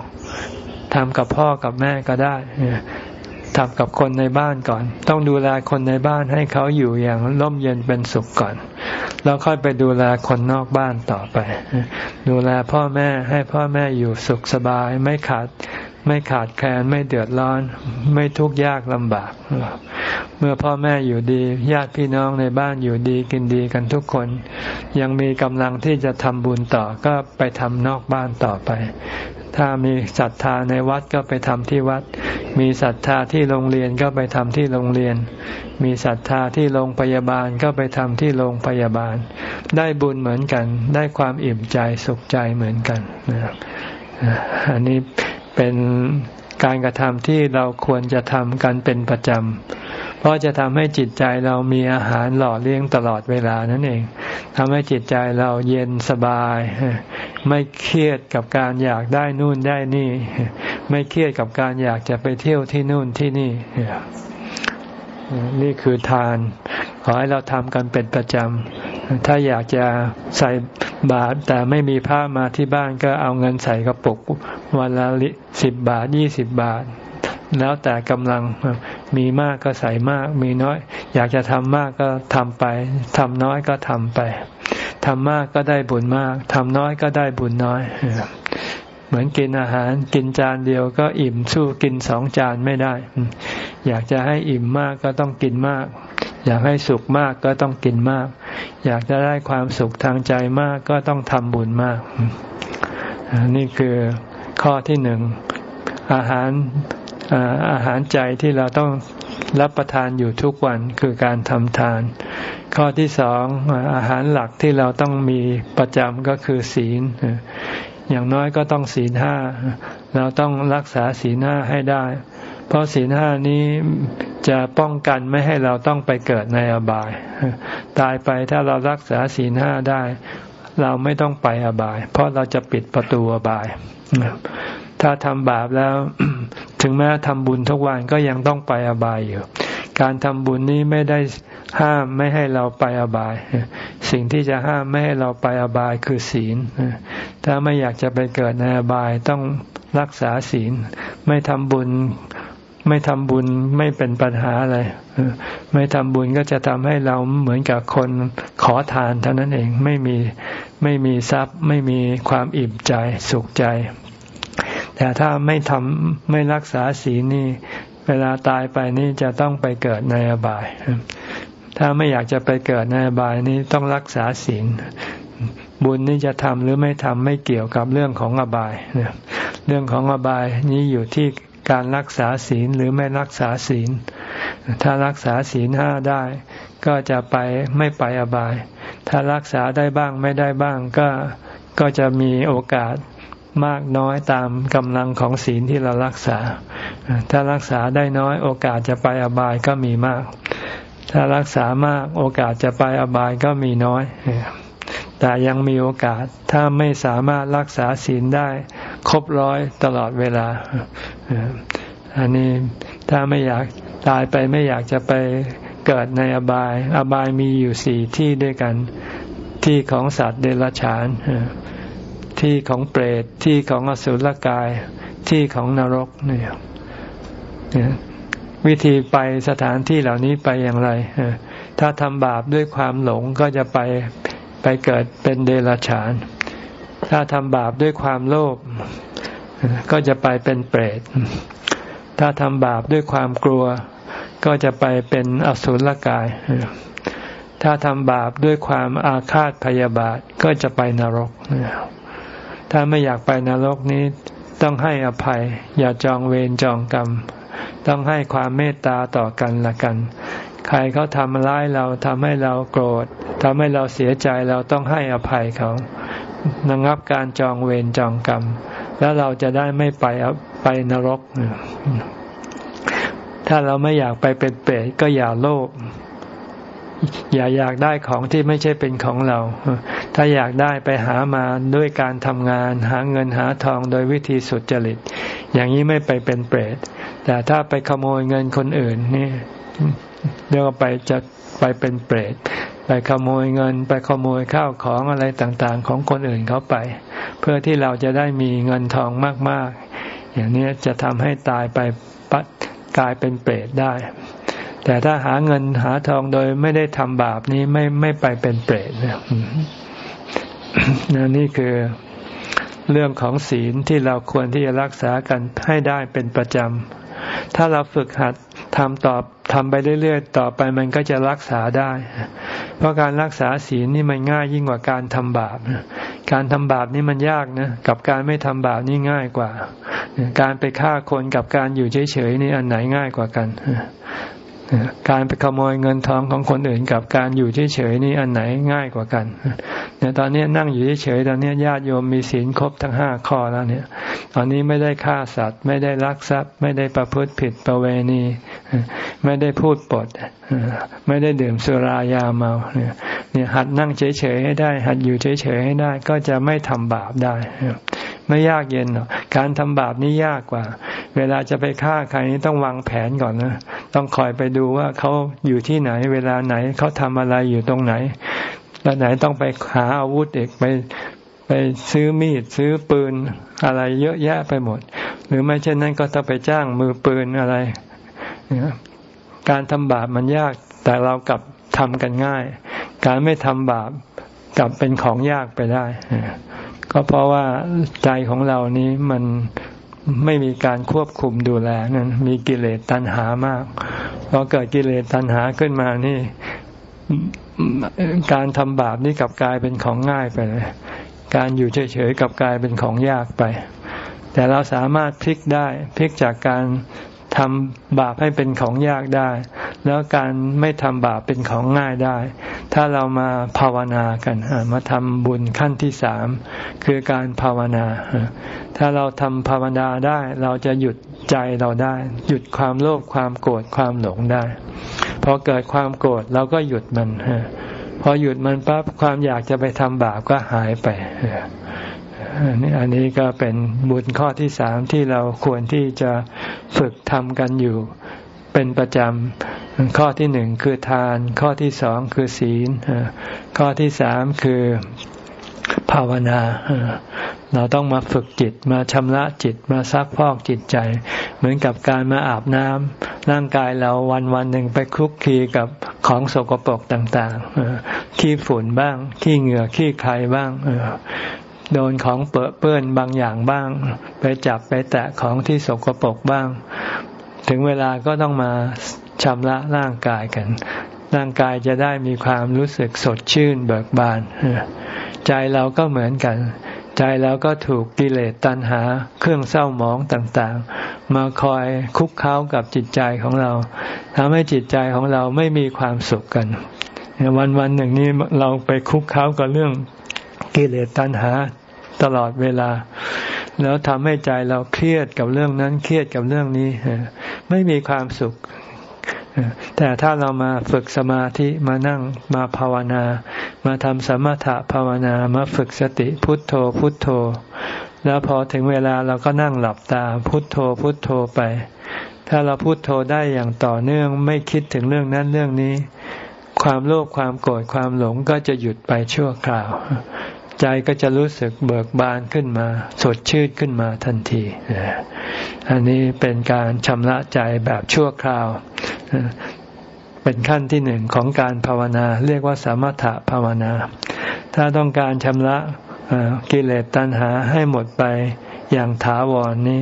ทำกับพ่อกับแม่ก็ได้ ทำกับคนในบ้านก่อน ต้องดูแลคนในบ้านให้เขาอยู่อย่างร่มเย็นเป็นสุขก่อน แล้วค่อยไปดูแลคนนอกบ้านต่อไป ดูแลพ่อแม่ให้พ่อแม่อยู่สุขสบาย ไม่ขาดไม่ขาดแคลนไม่เดือดร้อน ไม่ทุกข์ยากลำบาก เมื่อพ่อแม่อยู่ดีญาติพี่น้องในบ้านอยู่ดีกินดีกันทุกคน ยังมีกำลังที่จะทำบุญต่อก็ไปทำนอกบ้านต่อไป ถ้ามีศรัทธาในวัดก็ไปทำที่วัด มีศรัทธาที่โรงเรียนก็ไปทำที่โรงเรียน มีศรัทธาที่โรงพยาบาลก็ไปทำที่โรงพยาบาล ได้บุญเหมือนกัน ได้ความอิ่มใจสุขใจเหมือนกันอันนี้เป็นการกระทำที่เราควรจะทำกันเป็นประจำ เพราะจะทำให้จิตใจเรามีอาหารหล่อเลี้ยงตลอดเวลานั่นเองทำให้จิตใจเราเย็นสบาย ไม่เครียดกับการอยากได้นู่นได้นี่ ไม่เครียดกับการอยากจะไปเที่ยวที่นู่นที่นี่นี่คือทาน ขอให้เราทำกันเป็นประจำ ถ้าอยากจะใส่บาทแต่ไม่มีผ้ามาที่บ้านก็เอาเงินใส่กระปุก วันละสิบบาทยี่สิบบาท แล้วแต่กำลังมีมากก็ใส่มาก มีน้อย อยากจะทำมากก็ทำไปทำน้อยก็ทำไปทำมากก็ได้บุญมากทำน้อยก็ได้บุญน้อย เหมือนกินอาหารกินจานเดียวก็อิ่มสู้กินสองจานไม่ได้ อยากจะให้อิ่มมากก็ต้องกินมาก อยากให้สุขมากก็ต้องกินมาก อยากจะได้ความสุขทางใจมากก็ต้องทำบุญมาก นี่คือข้อที่หนึ่งอาหาร อาหารใจที่เราต้องรับประทานอยู่ทุกวันคือการทำทาน ข้อที่สองอาหารหลักที่เราต้องมีประจำก็คือศีล อย่างน้อยก็ต้องศีลห้า เราต้องรักษาศีลห้าให้ได้ เพราะศีลห้านี้จะป้องกันไม่ให้เราต้องไปเกิดในอบาย ตายไปถ้าเรารักษาศีลห้าได้ เราไม่ต้องไปอบาย เพราะเราจะปิดประตูอบาย ถ้าทำบาปแล้ว ถึงแม้ทำบุญทุกวันก็ยังต้องไปอบายอยู่ การทำบุญนี้ไม่ได้ห้ามไม่ให้เราไปอบาย สิ่งที่จะห้ามไม่ให้เราไปอบายคือศีล ถ้าไม่อยากจะไปเกิดในอบายต้องรักษาศีล ไม่ทำบุญไม่ทำบุญไม่เป็นปัญหาอะไร ไม่ทำบุญก็จะทำให้เราเหมือนกับคนขอทานเท่านั้นเองไม่มีไม่มีทรัพย์ ไม่มีความอิ่มใจสุขใจ แต่ถ้าไม่ทำไม่รักษาศีลนี่ เวลาตายไปนี่จะต้องไปเกิดในอบาย ถ้าไม่อยากจะไปเกิดในอบายนี้ต้องรักษาศีลบุญนี่จะทำหรือไม่ทำไม่เกี่ยวกับเรื่องของอบาย เรื่องของอบายนี้อยู่ที่การรักษาศีลหรือไม่รักษาศีล ถ้ารักษาศีลห้าได้ ก็จะไปไม่ไปอบาย ถ้ารักษาได้บ้างไม่ได้บ้างก็ก็จะมีโอกาส มากน้อยตามกำลังของศีลที่เรารักษา ถ้ารักษาได้น้อยโอกาสจะไปอบายก็มีมาก ถ้ารักษามากโอกาสจะไปอบายก็มีน้อย แต่ยังมีโอกาสถ้าไม่สามารถรักษาศีลได้ครบร้อยตลอดเวลา อันนี้ถ้าไม่อยากตายไปไม่อยากจะไปเกิดในอบาย อบายมีอยู่สี่ที่ด้วยกัน ที่ของสัตว์เดรัจฉาน ที่ของเปรตที่ของอสุรกายที่ของนรกเนี่ยวิธีไปสถานที่เหล่านี้ไปอย่างไร ถ้าทำบาปด้วยความหลงก็จะไปไปเกิดเป็นเดรัจฉาน ถ้าทำบาปด้วยความโลภก็จะไปเป็นเปรต ถ้าทำบาปด้วยความกลัว ก็จะไปเป็นอสุรกาย ถ้าทำบาปด้วยความอาฆาตพยาบาทก็จะไปนรก ถ้าไม่อยากไปนรกนี้ต้องให้อภัย อย่าจองเวรจองกรรม ต้องให้ความเมตตาต่อกันละกัน ใครเขาทำร้ายเราทำให้เราโกรธทำให้เราเสียใจเราต้องให้อภัยเขาระงับการจองเวรจองกรรม แล้วเราจะได้ไม่ไปไปนรก ถ้าเราไม่อยากไปเป็นเปรตก็อย่าโลภ อย่าอยากได้ของที่ไม่ใช่เป็นของเรา ถ้าอยากได้ไปหามาด้วยการทำงาน หาเงินหาทองโดยวิธีสุดจริต อย่างนี้ไม่ไปเป็นเปรต แต่ถ้าไปขโมยเงินคนอื่นนี่เรียกว่าไปจะไปเป็นเปรต ไปขโมยเงิน ไปขโมยข้าวของอะไรต่างๆ ของคนอื่นเขาไป เพื่อที่เราจะได้มีเงินทองมากๆ อย่างนี้จะทำให้ตายไปปัดกลายเป็นเปรตได้ แต่ถ้าหาเงินหาทองโดยไม่ได้ทำบาปนี้ไม่ไม่ไปเป็นเปรตนะนี่คือเรื่องของศีลที่เราควรที่จะรักษากันให้ได้เป็นประจำ ถ้าเราฝึกหัดทำตอบทำไปเรื่อยๆ ต่อไปมันก็จะรักษาได้ เพราะการรักษาศีลนี่มันง่ายยิ่งกว่าการทำบาป การทำบาปนี่มันยากนะ กับการไม่ทำบาปนี่ง่ายกว่า การไปฆ่าคนกับการอยู่เฉยๆนี่อันไหนง่ายกว่ากัน การไปขโมยเงินทองของคนอื่น กับการอยู่เฉยๆนี่อันไหนง่ายกว่ากันเนี่ยตอนนี้นั่งอยู่เฉยๆตอนนี้ญาติโยมมีศีลครบทั้งห้าข้อแล้วเนี่ย ตอนนี้ไม่ได้ฆ่าสัตว์ ไม่ได้ลักทรัพย์ ไม่ได้ประพฤติผิดประเวณี ไม่ได้พูดปด ไม่ได้ดื่มสุรายาเมาเนี่ยหัดนั่งเฉยๆให้ได้ หัดอยู่เฉยๆให้ได้ ก็จะไม่ทำบาปได้ ไม่ยากเย็นหรอกการทำบาปนี่ยากกว่า เวลาจะไปฆ่าใครนี่ต้องวางแผนก่อนนะ ต้องคอยไปดูว่าเขาอยู่ที่ไหน เวลาไหนเขาทำอะไรอยู่ตรงไหน แล้วไหนต้องไปหาอาวุธเอกไปไปซื้อมีดซื้อปืนอะไรเยอะแยะไปหมด หรือไม่เช่นนั้นก็ต้องไปจ้างมือปืนอะไร การทำบาปมันยากแต่เรากลับทำกันง่าย การไม่ทำบาปกลับเป็นของยากไปได้ ก็เพราะว่าใจของเรานี้มันไม่มีการควบคุมดูแลนั้นมีกิเลสตัณหามากพอเกิดกิเลสตัณหาขึ้นมานี่ การทำบาปนี่กลับกลายเป็นของง่ายไปเลยการอยู่เฉยๆกับกลายเป็นของยากไป แต่เราสามารถพลิกได้พลิกจากการ ทำบาปให้เป็นของยากได้ แล้วการไม่ทำบาปเป็นของง่ายได้ ถ้าเรามาภาวนากันมาทำบุญขั้นที่สามคือการภาวนา ถ้าเราทำภาวนาได้ เราจะหยุดใจเราได้ หยุดความโลภความโกรธความหลงได้พอเกิดความโกรธเราก็หยุดมันพอหยุดมันปั๊บความอยากจะไปทำบาปก็หายไป อันนี้ก็เป็นบุญข้อที่สามที่เราควรที่จะฝึกทำกันอยู่เป็นประจำ ข้อที่หนึ่งคือทาน ข้อที่สองคือศีล ข้อที่สามคือภาวนา เราต้องมาฝึกจิตมาชำระจิตมาซักพอกจิตใจ เหมือนกับการมาอาบน้ำร่างกายเราวันวันหนึ่งไปคลุกคลีกับของสกปรกต่างๆขี้ฝุ่นบ้าง ขี้เหงื่อขี้ใครบ้าง โดนของเปื้อเปื้อนบางอย่างบ้าง ไปจับไปแตะของที่สกปรกบ้าง ถึงเวลาก็ต้องมาชำระร่างกายกัน ร่างกายจะได้มีความรู้สึกสดชื่นเบิกบาน ใจเราก็เหมือนกัน ใจเราก็ถูกกิเลสตัณหา เครื่องเศร้าหมองต่างๆ มาคอยคุกค้ากับจิตใจของเราทำให้จิตใจของเราไม่มีความสุขกันวันวันหนึ่งนี้เราไปคุกเค้ากับเรื่องกิเลสตัณหา ตลอดเวลา แล้วทำให้ใจเราเครียดกับเรื่องนั้นเครียดกับเรื่องนี้ ไม่มีความสุข แต่ถ้าเรามาฝึกสมาธิมานั่งมาภาวนา มาทำสมถะภาวนามาฝึกสติพุทโธพุทโธ แล้วพอถึงเวลาเราก็นั่งหลับตาพุทโธพุทโธไป ถ้าเราพุทโธได้อย่างต่อเนื่องไม่คิดถึงเรื่องนั้นเรื่องนี้ความโลภความโกรธความหลงก็จะหยุดไปชั่วคราว ใจก็จะรู้สึกเบิกบานขึ้นมา สดชื่นขึ้นมาทันที อันนี้เป็นการชำระใจแบบชั่วคราว เป็นขั้นที่หนึ่งของการภาวนา เรียกว่าสมถะภาวนา ถ้าต้องการชำระกิเลสตัณหาให้หมดไปอย่างถาวรนนี้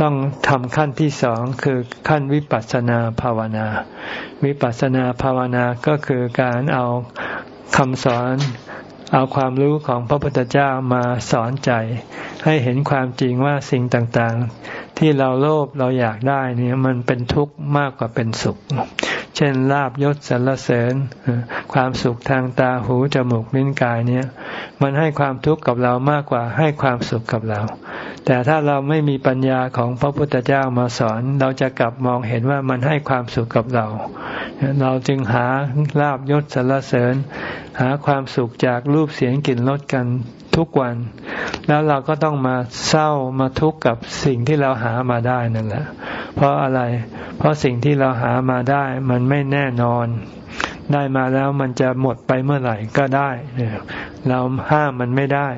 ต้องทำขั้นที่สองคือขั้นวิปัสสนาภาวนา วิปัสสนาภาวนาก็คือการเอาคำสอน เอาความรู้ของพระพุทธเจ้ามาสอนใจ ให้เห็นความจริงว่าสิ่งต่างๆ ที่เราโลภเราอยากได้นี่มันเป็นทุกข์มากกว่าเป็นสุข ช่นลาบยศสรรเสริญ ความสุขทางตาหูจมูกลิ้นกายเนี่ย มันให้ความทุกข์กับเรามากกว่าให้ความสุขกับเรา แต่ถ้าเราไม่มีปัญญาของพระพุทธเจ้ามาสอน เราจะกลับมองเห็นว่ามันให้ความสุขกับเรา เราจึงหาลาบยศสรรเสริญ หาความสุขจากรูปเสียงกลิ่นรสกัน ทุกวัน แล้วเราก็ต้องมาเศร้ามาทุกข์กับสิ่งที่เราหามาได้นั่นแหละ เพราะอะไร เพราะสิ่งที่เราหามาได้ มันไม่แน่นอน ได้มาแล้วมันจะหมดไปเมื่อไหร่ก็ได้ เราห้ามมันไม่ได้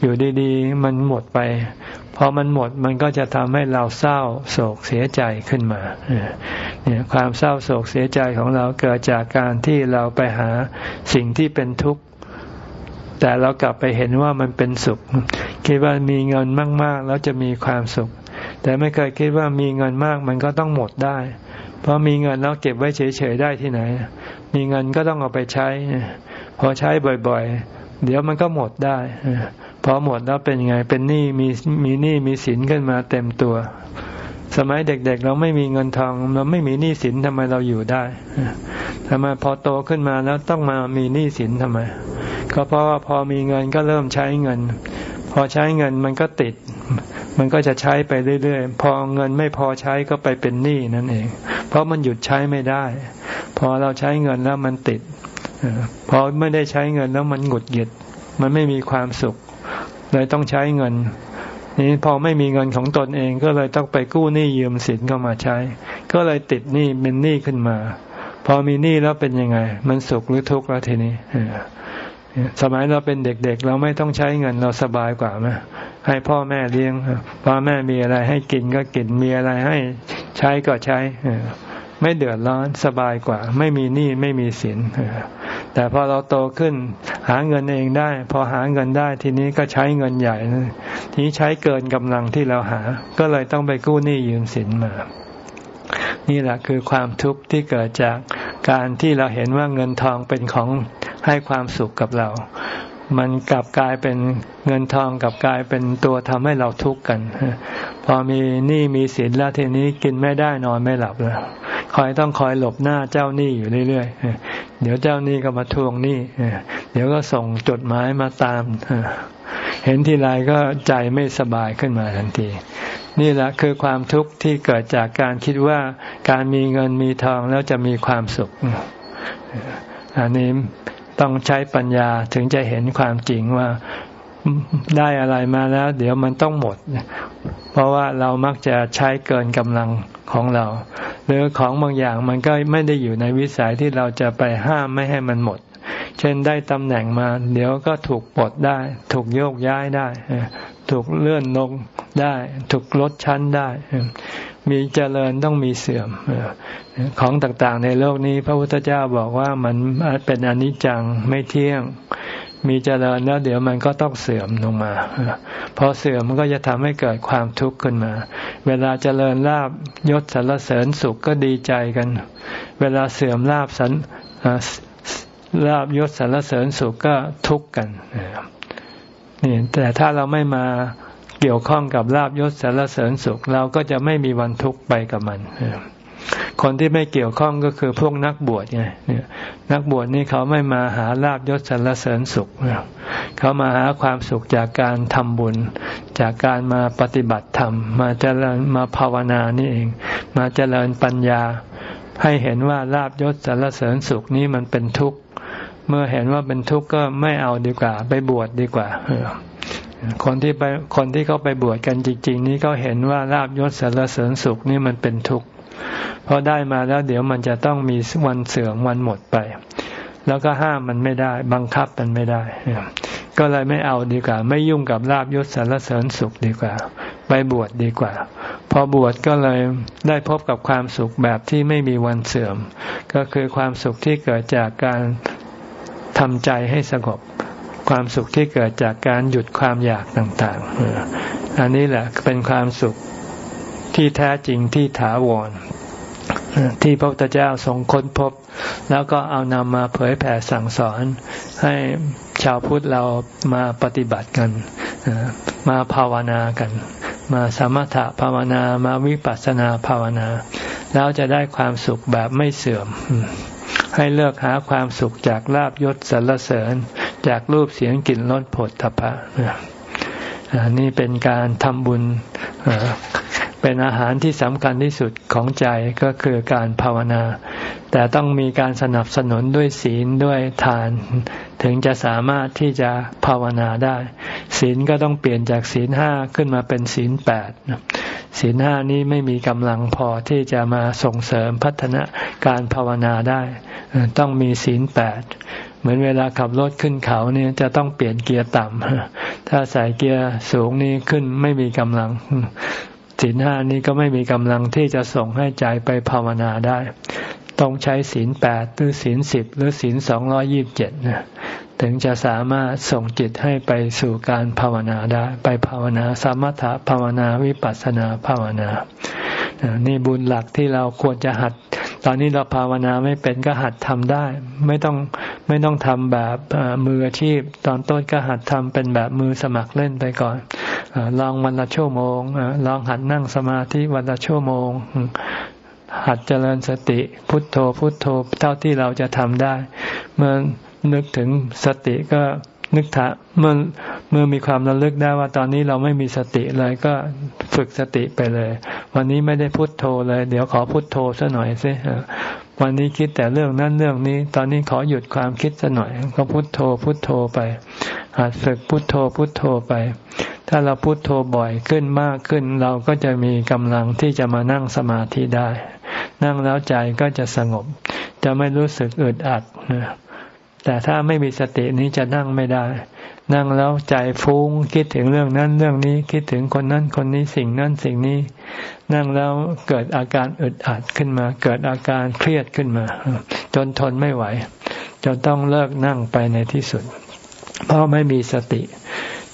อยู่ดีๆ มันหมดไปพอมันหมดมันก็จะทำให้เราเศร้าโศกเสียใจขึ้นมาเนี่ยความเศร้าโศกเสียใจของเราเกิดจากการที่เราไปหาสิ่งที่เป็นทุกข์ แต่เรากลับไปเห็นว่ามันเป็นสุข คิดว่ามีเงินมาก ๆ แล้วจะมีความสุข แต่ไม่เคยคิดว่ามีเงินมากมันก็ต้องหมดได้ เพราะมีเงินแล้วเก็บไว้เฉย ๆ ได้ที่ไหน มีเงินก็ต้องเอาไปใช้ พอใช้บ่อย ๆ เดี๋ยวมันก็หมดได้ พอหมดแล้วเป็นยังไง เป็นหนี้มีมีหนี้มีสินขึ้นมาเต็มตัว สมัยเด็กๆ เราไม่มีเงินทอง เราไม่มีหนี้สินทำไมเราอยู่ได้ทำไมพอโตขึ้นมาแล้วต้องมามีหนี้สินทำไม ก็เพราะว่าพอมีเงินก็เริ่มใช้เงิน พอใช้เงินมันก็ติด มันก็จะใช้ไปเรื่อยๆ พอเงินไม่พอใช้ก็ไปเป็นหนี้นั่นเอง เพราะมันหยุดใช้ไม่ได้ พอเราใช้เงินแล้วมันติด พอไม่ได้ใช้เงินแล้วมันหงุดหงิด มันไม่มีความสุขเลยต้องใช้เงิน นี้พอไม่มีเงินของตนเองก็เลยต้องไปกู้หนี้ยืมสินเข้ามาใช้ ก็เลยติดหนี้เป็นหนี้ขึ้นมา พอมีหนี้แล้วเป็นยังไง มันสุขหรือทุกข์แล้วทีนี้สมัยเราเป็นเด็กๆเราไม่ต้องใช้เงินเราสบายกว่าไหมให้พ่อแม่เลี้ยงพ่อแม่มีอะไรให้กินก็กินมีอะไรให้ใช้ก็ใช้ไม่เดือดร้อนสบายกว่า ไม่มีหนี้ไม่มีสิน แต่พอเราโตขึ้นหาเงินเองได้ พอหาเงินได้ทีนี้ก็ใช้เงินใหญ่ทีนี้ใช้เกินกำลังที่เราหา ก็เลยต้องไปกู้หนี้ยืมสินมา นี่แหละคือความทุกข์ที่เกิดจากการที่เราเห็นว่าเงินทองเป็นของให้ความสุขกับเรา มันกลับกลายเป็นเงินทองกับกลายเป็นตัวทำให้เราทุกข์กัน พอมีหนี้มีสินแล้วทีนี้กินไม่ได้นอนไม่หลับแล้วคอยต้องคอยหลบหน้าเจ้าหนี้อยู่เรื่อยๆเดี๋ยวเจ้าหนี้ก็มาทวงหนี้เดี๋ยวก็ส่งจดหมายมาตามเห็นทีไรก็ใจไม่สบายขึ้นมาทันที นี่แหละคือความทุกข์ที่เกิดจากการคิดว่าการมีเงินมีทองแล้วจะมีความสุขอันนี้ ต้องใช้ปัญญาถึงจะเห็นความจริงว่าได้อะไรมาแล้ว เดี๋ยวมันต้องหมด เพราะว่าเรามักจะใช้เกินกำลังของเรา หรือของบางอย่างมันก็ไม่ได้อยู่ในวิสัยที่เราจะไปห้ามไม่ให้มันหมด เช่นได้ตำแหน่งมา เดี๋ยวก็ถูกปลดได้ ถูกโยกย้ายได้ ถูกเลื่อนลงได้ ถูกลดชั้นได้ มีเจริญต้องมีเสื่อมของต่างๆ ในโลกนี้ พระพุทธเจ้าบอกว่ามันเป็นอนิจจังไม่เที่ยง มีเจริญแล้วเดี๋ยวมันก็ต้องเสื่อมลงมาพอเสื่อมมันก็จะทำให้เกิดความทุกข์ขึ้นมา เวลาเจริญลาบยศสรรเสริญสุขก็ดีใจกัน เวลาเสื่อมลาบสันลาบยศสรรเสริญสุขก็ทุกข์กันนี่แต่ถ้าเราไม่มา เกี่ยวข้องกับลาบยศสารเสริญสุข เราก็จะไม่มีวันทุกข์ไปกับมันคนที่ไม่เกี่ยวข้องก็คือพวกนักบวชไงนักบวชนี่เขาไม่มาหาลาบยศสรรเสริญสุข เขามาหาความสุขจากการทำบุญ จากการมาปฏิบัติธรรม มาเจริญมาภาวนานี่เอง มาเจริญปัญญา ให้เห็นว่าลาบยศสรรเสริญสุขนี้มันเป็นทุกข์ เมื่อเห็นว่าเป็นทุกข์ก็ไม่เอาดีกว่า ไปบวชดดีกว่า คนที่ไปคนที่เขาไปบวชกันจริง ๆ นี้เขาเห็นว่าลาบยศสรรเสริญสุขนี่มันเป็นทุกข์เพอได้มาแล้วเดี๋ยวมันจะต้องมีวันเสื่อมวันหมดไป แล้วก็ห้ามมันไม่ได้ บังคับมันไม่ได้ ก็เลยไม่เอาดีกว่า ไม่ยุ่งกับลาบยศสารเสริญสุขดีกว่า ไปบวชดดีกว่า พอบวชก็เลยได้พบกับความสุขแบบที่ไม่มีวันเสื่อม ก็คือความสุขที่เกิดจากการทำใจให้สงบ ความสุขที่เกิดจากการหยุดความอยากต่างๆ อันนี้แหละเป็นความสุขที่แท้จริงที่ถาวรที่พระพุทธเจ้าทรงค้นพบ แล้วก็เอานำมาเผยแผ่สั่งสอน ให้ชาวพุทธเรามาปฏิบัติกัน มาภาวนากัน มาสมถะภาวนามาวิปัสสนาภาวนา แล้วจะได้ความสุขแบบไม่เสื่อม ให้เลิกหาความสุขจากลาบยศสรรเสริญ จากรูปเสียงกลิ่นรสผลทพะนี่เป็นการทำบุญเป็นอาหารที่สำคัญที่สุดของใจก็คือการภาวนา แต่ต้องมีการสนับสนุนด้วยศีลด้วยทาน ถึงจะสามารถที่จะภาวนาได้ ศีลก็ต้องเปลี่ยนจากศีลห้าขึ้นมาเป็นศีลแปดศีลห้านี้ไม่มีกำลังพอที่จะมาส่งเสริมพัฒนาการภาวนาได้ ต้องมีศีลแปด เหมือนเวลาขับรถขึ้นเขาเนี่ยจะต้องเปลี่ยนเกียร์ต่ำถ้าใส่เกียร์สูงนี้ขึ้นไม่มีกำลังศีลห้านี้ก็ไม่มีกำลังที่จะส่งให้ใจไปภาวนาได้ ต้องใช้ศีลแปดหรือศีลสิบหรือศีลสองร้อยิบเจ็ดนะถึงจะสามารถส่งจิตให้ไปสู่การภาวนาได้ ไปภาวนาสมถะภาวนาวิปัสสนาภาวนา นี่บุญหลักที่เราควรจะหัด ตอนนี้เราภาวนาไม่เป็นก็หัดทำได้ ไม่ต้องไม่ต้องทำแบบมืออาชีพ ตอนต้นก็หัดทำเป็นแบบมือสมัครเล่นไปก่อนลองวันละชั่วโมงลองหัดนั่งสมาธิวันละชั่วโมง หัดเจริญสติพุทโธพุทโธเท่าที่เราจะทำได้ เมื่อนึกถึงสติก็ นึกถาเมื่อเมื่อมีความระลึกได้ว่าตอนนี้เราไม่มีสติเลยก็ฝึกสติไปเลย วันนี้ไม่ได้พุทโธเลย เดี๋ยวขอพุทโธซะหน่อยสิวันนี้คิดแต่เรื่องนั้นเรื่องนี้ ตอนนี้ขอหยุดความคิดซะหน่อย ก็พุทโธพุทโธไปหัดฝึกพุทโธพุทโธไป ถ้าเราพุโทโธบ่อยขึ้นมากขึ้น เราก็จะมีกำลังที่จะมานั่งสมาธิได้ นั่งแล้วใจก็จะสงบ จะไม่รู้สึกอึดอัด แต่ถ้าไม่มีสตินี้จะนั่งไม่ได้ นั่งแล้วใจฟุ้งคิดถึงเรื่องนั้นเรื่องนี้คิดถึงคนนั้นคนนี้สิ่งนั้นสิ่งนี้ นั่งแล้วเกิดอาการอึดอัดขึ้นมา เกิดอาการเครียดขึ้นมา จนทนไม่ไหวจนต้องเลิกนั่งไปในที่สุด เพราะไม่มีสติ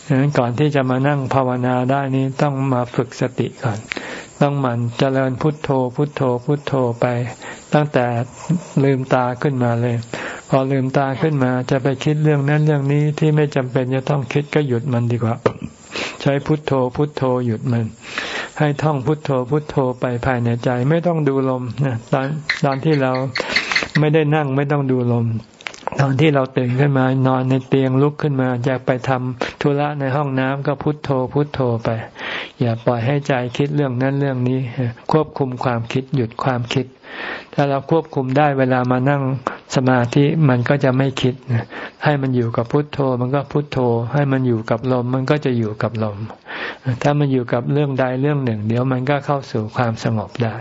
ดังนั้นก่อนที่จะมานั่งภาวนาได้นี้ต้องมาฝึกสติก่อน ต้องหมั่นเจริญพุทโธ พุทโธ พุทโธไป ตั้งแต่ลืมตาขึ้นมาเลย พอลืมตาขึ้นมาจะไปคิดเรื่องนั้นเรื่องนี้ที่ไม่จำเป็นจะต้องคิดก็หยุดมันดีกว่า ใช้พุทโธ พุทโธหยุดมัน ให้ท่องพุทโธ พุทโธไปภายในใจ ไม่ต้องดูลมนะตอนตอนที่เราไม่ได้นั่งไม่ต้องดูลม ตอนที่เราตื่นขึ้นมานอนในเตียงลุกขึ้นมาอยากไปทำธุระในห้องน้ำก็พุทโธพุทโธไป อย่าปล่อยให้ใจคิดเรื่องนั้นเรื่องนี้ ควบคุมความคิดหยุดความคิด ถ้าเราควบคุมได้เวลามานั่งสมาธิมันก็จะไม่คิด ให้มันอยู่กับพุทโธ มันก็พุทโธ ให้มันอยู่กับลม มันก็จะอยู่กับลม ถ้ามันอยู่กับเรื่องใดเรื่องหนึ่ง เดี๋ยวมันก็เข้าสู่ความสงบได้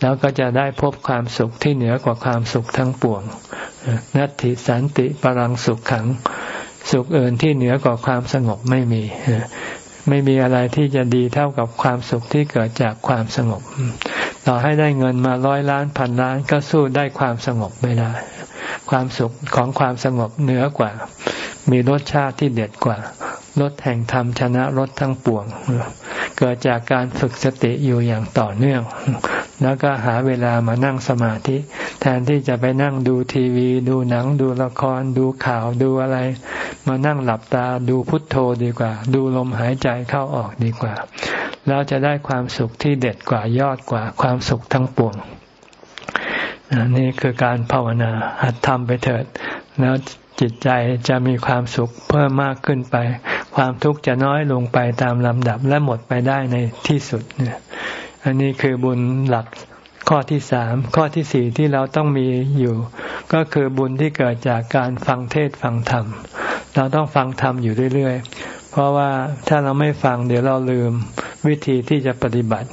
แล้วก็จะได้พบความสุขที่เหนือกว่าความสุขทั้งปวง นัตติสันติปรังสุขขัง สุขอื่นที่เหนือกว่าความสงบไม่มี ไม่มีอะไรที่จะดีเท่ากับความสุขที่เกิดจากความสงบ ต่อให้ได้เงินมาร้อยล้านพันล้านก็สู้ได้ความสงบไม่ได้ ความสุขของความสงบเหนือกว่า มีรสชาติที่เด็ดกว่ารสแห่งธรรมชนะรสทั้งปวง เกิดจากการฝึกสติอยู่อย่างต่อเนื่อง แล้วก็หาเวลามานั่งสมาธิ แทนที่จะไปนั่งดูทีวี ดูหนัง ดูละคร ดูข่าวดูอะไร มานั่งหลับตาดูพุทโธดีกว่า ดูลมหายใจเข้าออกดีกว่า แล้วจะได้ความสุขที่เด็ดกว่ายอดกว่าความสุขทั้งปวงนี่คือการภาวนาหัดทำไปเถิด แล้วจิตใจจะมีความสุขเพิ่มมากขึ้นไป ความทุกข์จะน้อยลงไปตามลำดับและหมดไปได้ในที่สุดเนี่ย อันนี้คือบุญหลักข้อที่สามข้อที่สี่ที่เราต้องมีอยู่ ก็คือบุญที่เกิดจากการฟังเทศฟังธรรม เราต้องฟังธรรมอยู่เรื่อยๆ เพราะว่าถ้าเราไม่ฟังเดี๋ยวเราลืมวิธีที่จะปฏิบัติ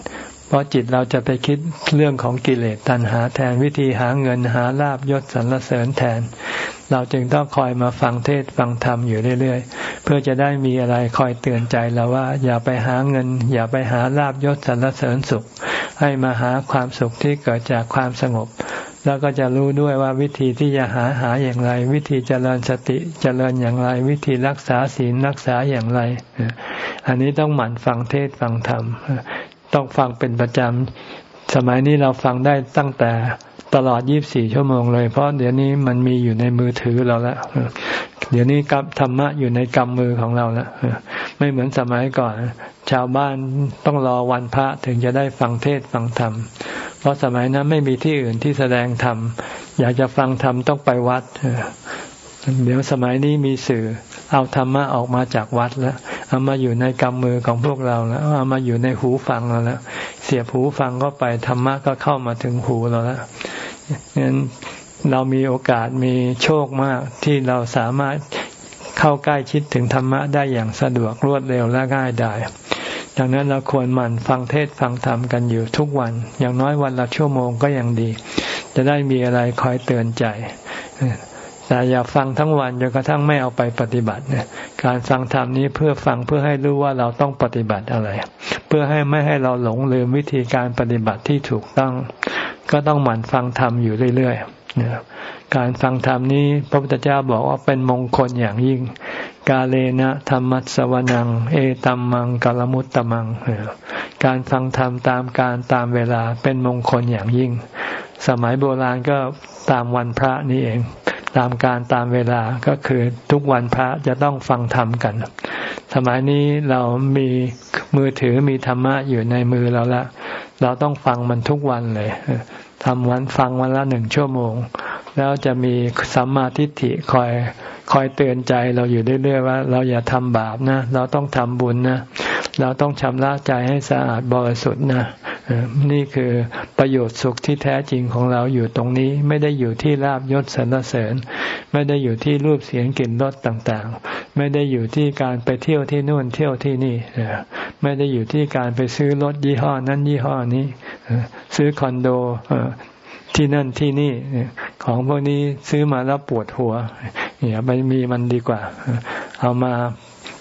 เพราะจิตเราจะไปคิดเรื่องของกิเลสตัณหาแทนวิธีหาเงินหาลาบยศสรรเสริญแทน เราจึงต้องคอยมาฟังเทศฟังธรรมอยู่เรื่อยๆ เพื่อจะได้มีอะไรคอยเตือนใจเราว่า อย่าไปหาเงิน อย่าไปหาลาบยศสรรเสริญสุข ให้มาหาความสุขที่เกิดจากความสงบ แล้วก็จะรู้ด้วยว่าวิธีที่จะหาหาอย่างไร วิธีเจริญสติเจริญอย่างไร วิธีรักษาศีลรักษาอย่างไร อันนี้ต้องหมั่นฟังเทศฟังธรรม ต้องฟังเป็นประจำ สมัยนี้เราฟังได้ตั้งแต่ตลอด 24 ชั่วโมงเลย เพราะเดี๋ยวนี้มันมีอยู่ในมือถือเราแล้ว เดี๋ยวนี้กับธรรมะอยู่ในกำมือของเราแล้ว ไม่เหมือนสมัยก่อน ชาวบ้านต้องรอวันพระถึงจะได้ฟังเทศฟังธรรม เพราะสมัยนั้นไม่มีที่อื่นที่แสดงธรรม อยากจะฟังธรรมต้องไปวัด เดี๋ยวสมัยนี้มีสื่อ เอาธรรมะออกมาจากวัดแล้ว เอามาอยู่ในกำมือของพวกเราแล้ว เอามาอยู่ในหูฟังเราแล้ว เสียบหูฟังก็ไปธรรมะก็เข้ามาถึงหูเราแล้วงั้นเรามีโอกาสมีโชคมากที่เราสามารถเข้าใกล้ชิดถึงธรรมะได้อย่างสะดวกรวดเร็วและง่ายดายดังนั้นเราควรหมั่นฟังเทศฟังธรรมกันอยู่ทุกวัน อย่างน้อยวันละชั่วโมงก็ยังดี จะได้มีอะไรคอยเตือนใจ แต่อย่าฟังทั้งวันจนกระทั่งไม่เอาไปปฏิบัติเนี่ยการฟังธรรมนี้เพื่อฟังเพื่อให้รู้ว่าเราต้องปฏิบัติอะไร เพื่อให้ไม่ให้เราหลงลืมวิธีการปฏิบัติที่ถูกต้อง ก็ต้องหมั่นฟังธรรมอยู่เรื่อยๆการฟังธรรมนี้พระพุทธเจ้าบอกว่าเป็นมงคลอย่างยิ่ง กาเลนะธรรมัสวนัง เอตัมมังกลมุตตมัง การฟังธรรมตามการตามเวลาเป็นมงคลอย่างยิ่ง สมัยโบราณก็ตามวันพระนี่เอง ตามการตามเวลาก็คือทุกวันพระจะต้องฟังธรรมกัน สมัยนี้เรามีมือถือมีธรรมะอยู่ในมือเราละ เราต้องฟังมันทุกวันเลยทำวันฟังวันละหนึ่งชั่วโมง แล้วจะมีสัมมาทิฏฐิคอยคอยเตือนใจเราอยู่เรื่อยๆว่า เราอย่าทำบาปนะ เราต้องทำบุญนะ เราต้องชำระใจให้สะอาดบริสุทธิ์นะนี่คือประโยชน์สุขที่แท้จริงของเราอยู่ตรงนี้ ไม่ได้อยู่ที่ลาบยศสรรเสริญ ไม่ได้อยู่ที่รูปเสียงกลิ่นรสต่างๆ ไม่ได้อยู่ที่การไปเที่ยวที่นู่นเที่ยวที่นี่ไม่ได้อยู่ที่การไปซื้อรถยี่ห้อนั้นยี่ห้อนี้ซื้อคอนโดที่นั่นที่นี่ของพวกนี้ซื้อมาแล้วปวดหัวอย่าไปมีมันดีกว่า เอามา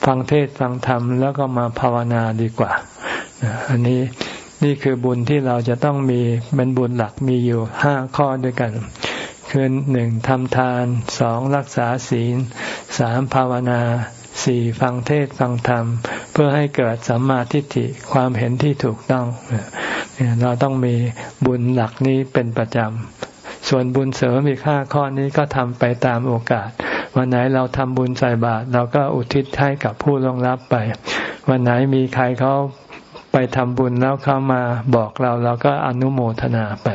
ฟังเทศฟังธรรมแล้วก็มาภาวนาดีกว่า อันนี้นี่คือบุญที่เราจะต้องมีเป็นบุญหลักมีอยู่ห้าข้อด้วยกันคือหนึ่งทำทานสองรักษาศีลสามภาวนาสี่ฟังเทศฟังธรรม เพื่อให้เกิดสัมมาทิฏฐิความเห็นที่ถูกต้อง เราต้องมีบุญหลักนี้เป็นประจำ ส่วนบุญเสริมอีกห้าข้อนี้ก็ทำไปตามโอกาส วันไหนเราทำบุญใส่บาตรเราก็อุทิศให้กับผู้ลงรับไป วันไหนมีใครเขาไปทำบุญแล้วเขามาบอกเราเราก็อนุโมทนาไป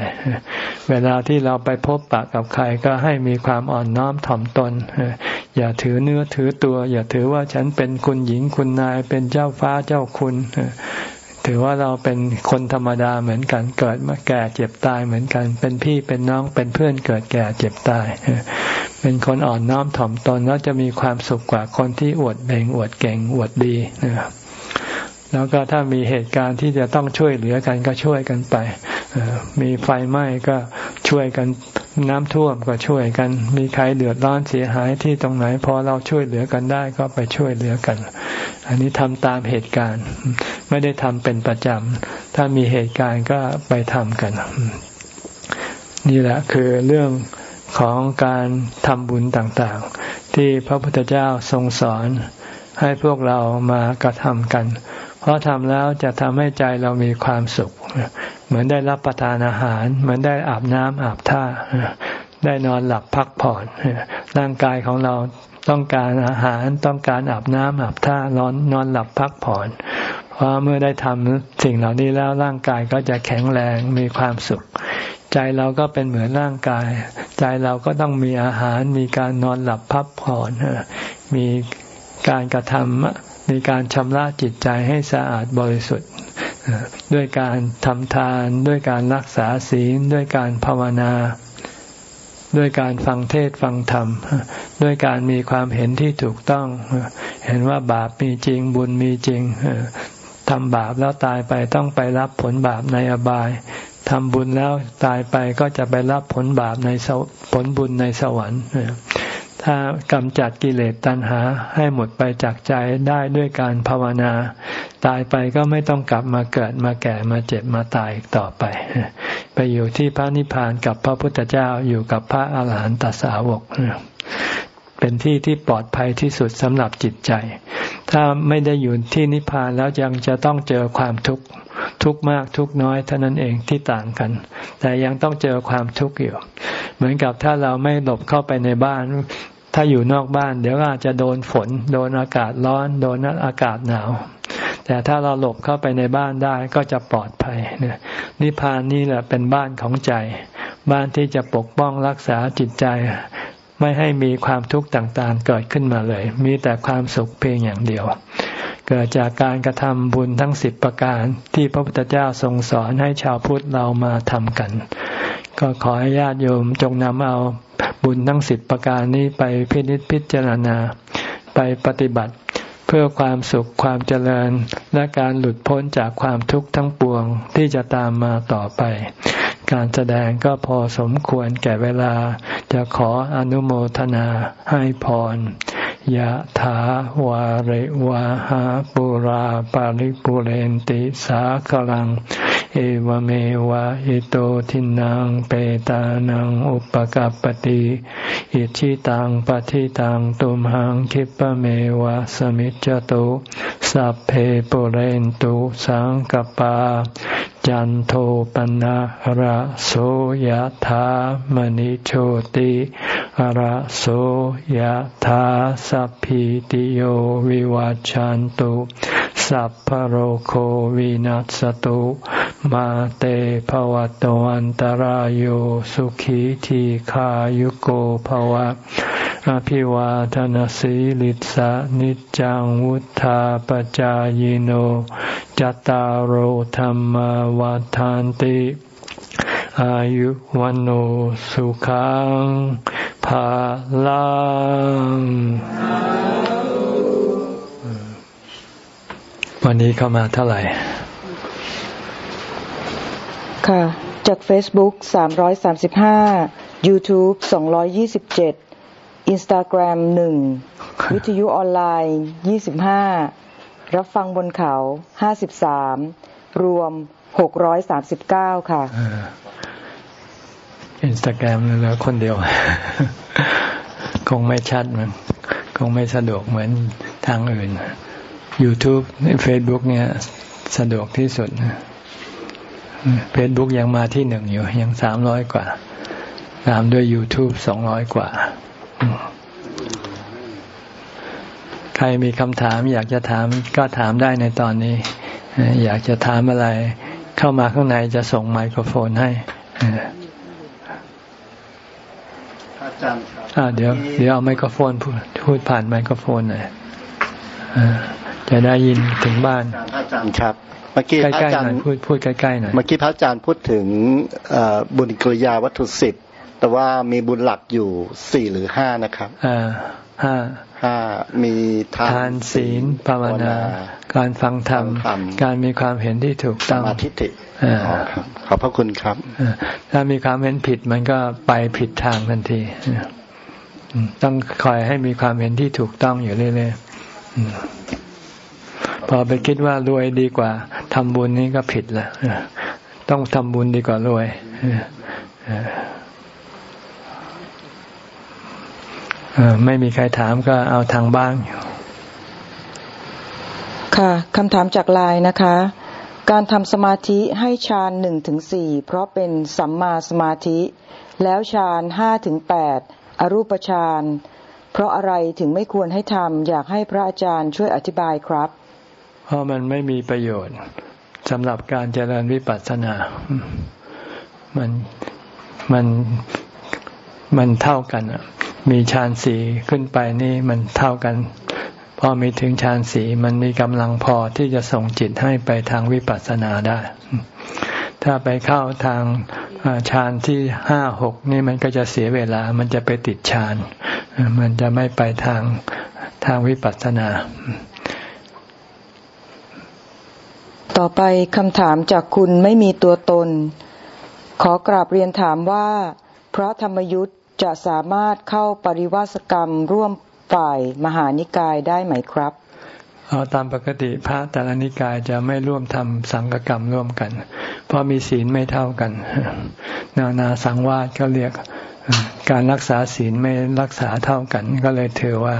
เวลาที่เราไปพบปะกับใครก็ให้มีความอ่อนน้อมถ่อมตน อย่าถือเนื้อถือตัว อย่าถือว่าฉันเป็นคุณหญิงคุณนายเป็นเจ้าฟ้าเจ้าคุณ ถือว่าเราเป็นคนธรรมดาเหมือนกันเกิดมาแก่เจ็บตายเหมือนกัน เป็นพี่เป็นน้องเป็นเพื่อนเกิดแก่เจ็บตาย เป็นคนอ่อนน้อมถ่อมตนแล้วจะมีความสุขกว่าคนที่อวดเบ่งอวดเก่งอวดดีนะครับ แล้วก็ถ้ามีเหตุการณ์ที่จะต้องช่วยเหลือกันก็ช่วยกันไปมีไฟไหม้ก็ช่วยกันน้ำท่วมก็ช่วยกัน มีใครเดือดร้อนเสียหายที่ตรงไหนพอเราช่วยเหลือกันได้ก็ไปช่วยเหลือกัน อันนี้ทำตามเหตุการณ์ ไม่ได้ทำเป็นประจำถ้ามีเหตุการณ์ก็ไปทำกัน นี่แหละคือเรื่องของการทำบุญต่างๆ ที่พระพุทธเจ้าทรงสอนให้พวกเรามากระทำกัน เพราะทำแล้วจะทำให้ใจเรามีความสุข เหมือนได้รับประทานอาหาร เหมือนได้อาบน้ำอาบท่า ได้นอนหลับพักผ่อน ร่างกายของเราต้องการอาหารต้องการอาบน้ำอาบท่านอนนอนหลับพักผ่อน เพราะเมื่อได้ทำสิ่งเหล่านี้แล้วร่างกายก็จะแข็งแรงมีความสุข ใจเราก็เป็นเหมือนร่างกาย ใจเราก็ต้องมีอาหารมีการนอนหลับพักผ่อนมีการกระทำ มีการชำระจิตใจให้สะอาดบริสุทธิ์ ด้วยการทำทาน ด้วยการรักษาศีล ด้วยการภาวนา ด้วยการฟังเทศฟังธรรม ด้วยการมีความเห็นที่ถูกต้อง เห็นว่าบาปมีจริงบุญมีจริงทำบาปแล้วตายไปต้องไปรับผลบาปในอบายทำบุญแล้วตายไปก็จะไปรับผลบาปในผลบุญในสวรรค์ ถ้ากำจัดกิเลสตัณหาให้หมดไปจากใจได้ด้วยการภาวนา ตายไปก็ไม่ต้องกลับมาเกิดมาแก่มาเจ็บมาตายอีกต่อไป ไปอยู่ที่พระนิพพานกับพระพุทธเจ้าอยู่กับพระอาหารหันตสาวก เป็นที่ที่ปลอดภัยที่สุดสำหรับจิตใจ ถ้าไม่ได้อยู่ที่นิพพานแล้วยังจะต้องเจอความทุกข์ทุกมากทุกน้อยเท่านั้นเองที่ต่างกัน แต่ยังต้องเจอความทุกข์อยู่ เหมือนกับถ้าเราไม่หลบเข้าไปในบ้าน ถ้าอยู่นอกบ้าน เดี๋ยวอาจจะโดนฝน โดนอากาศร้อน โดนอากาศหนาว แต่ถ้าเราหลบเข้าไปในบ้านได้ก็จะปลอดภัยเนี่ยนิพพานนี่แหละเป็นบ้านของใจ บ้านที่จะปกป้องรักษาจิตใจ ไม่ให้มีความทุกข์ต่างๆ เกิดขึ้นมาเลย มีแต่ความสุขเพียงอย่างเดียว เกิดจากการกระทำบุญทั้งสิบประการที่พระพุทธเจ้าทรงสอนให้ชาวพุทธเรามาทำกัน ก็ขอให้ญาติโยมจงนำเอาบุญทั้งสิบประการนี้ไปพินิจพิจารณาไปปฏิบัติ เพื่อความสุขความเจริญ และการหลุดพ้นจากความทุกข์ทั้งปวงที่จะตามมาต่อไป การแสดงก็พอสมควรแก่เวลา จะขออนุโมทนาให้พรยะถาวาริวาหาปุราปาริปุเรนติสาคะรัง เอวะเมวะอิโตทินนังเปตานังอุปะกัปปะติอิจฉิตังปัตถิตังตุมหัง ขิปปะเมวะ สะมิชฌะตุสัพเพปูเรนตุสังกัปปา จันโทปัณณะระโสยะถา มะณิโชติระโสยะถาสัพพีติโยวิวัจจันตุ สัพพโรโควินัสตุมาเตภวตวันตารโยสุขีทีขายุโกภวะอภิวาทนสีลิสะนิจังวุธาปจายโนจตารโหธรรมวาทานติ อายุวันโอสุขังภาลัง วันนี้เข้ามาเท่าไหร่ ค่ะ จาก Facebook 335 YouTube 227 Instagram 1 วิทยุออนไลน์ 25 รับฟังบนเขา 53 รวม 639 ค่ะอินสตาแกรมเหลือคนเดียว คงไม่ชัดมัน คงไม่สะดวกเหมือนทางอื่น YouTube เฟซบุ๊กเนี่ยสะดวกที่สุดเฟซบุ๊กยังมาที่หนึ่งอยู่ ยังสามร้อยกว่า ตามด้วย YouTube สองร้อยกว่า ใครมีคำถาม อยากจะถามก็ถามได้ในตอนนี้ อยากจะถามอะไร เข้ามาข้างในจะส่งไมโครโฟนให้อาจารย์ครับเดี๋ยว เดี๋ยวเอาไมโครโฟนพูดพูดผ่านไมโครโฟนหน่อย จะได้ยินถึงบ้านอาจารย์ครับเมื่อกี้พระอาจารย์พูดพูดใกล้ๆหน่อยเมื่อกี้พระอาจารย์พูดถึงบุญกิริยาวัตถุสิบแต่ว่ามีบุญหลักอยู่สี่หรือห้านะครับอ่าห้าห้ามีทานศีลภาวนา การฟังธรรม การมีความเห็นที่ถูกต้องทิฏฐิขอบพระคุณครับ ถ้ามีความเห็นผิดมันก็ไปผิดทางทันที ต้องคอยให้มีความเห็นที่ถูกต้องอยู่เรื่อยๆ พอไปคิดว่ารวยดีกว่าทำบุญนี่ก็ผิดละต้องทำบุญดีกว่ารวยไม่มีใครถามก็เอาทางบ้างอยู่ค่ะคำถามจากไลน์นะคะ การทำสมาธิให้ฌานหนึ่งถึงสี่เพราะเป็นสัมมาสมาธิ แล้วฌานห้าถึงแปดอรูปฌานเพราะอะไรถึงไม่ควรให้ทำอยากให้พระอาจารย์ช่วยอธิบายครับ เพราะมันไม่มีประโยชน์สำหรับการเจริญวิปัสสนา มันมันมันเท่ากันมีฌานสีขึ้นไปนี่มันเท่ากัน พอมีถึงฌานสีมันมีกำลังพอที่จะส่งจิตให้ไปทางวิปัสสนาได้ ถ้าไปเข้าทางฌานที่ห้าหกนี่มันก็จะเสียเวลา มันจะไปติดฌาน มันจะไม่ไปทางทางวิปัสสนา ต่อไปคำถามจากคุณไม่มีตัวตน ขอกราบเรียนถามว่า พระธรรมยุทธ์จะสามารถเข้าปริวาสกรรมร่วมฝ่ายมหานิกายได้ไหมครับเอาตามปกติพระแต่ละนิกายจะไม่ร่วมทำสังฆกรรมร่วมกัน เพราะมีศีลไม่เท่ากัน นานาสังวาสก็เรียกการรักษาศีลไม่รักษาเท่ากัน ก็เลยถือว่า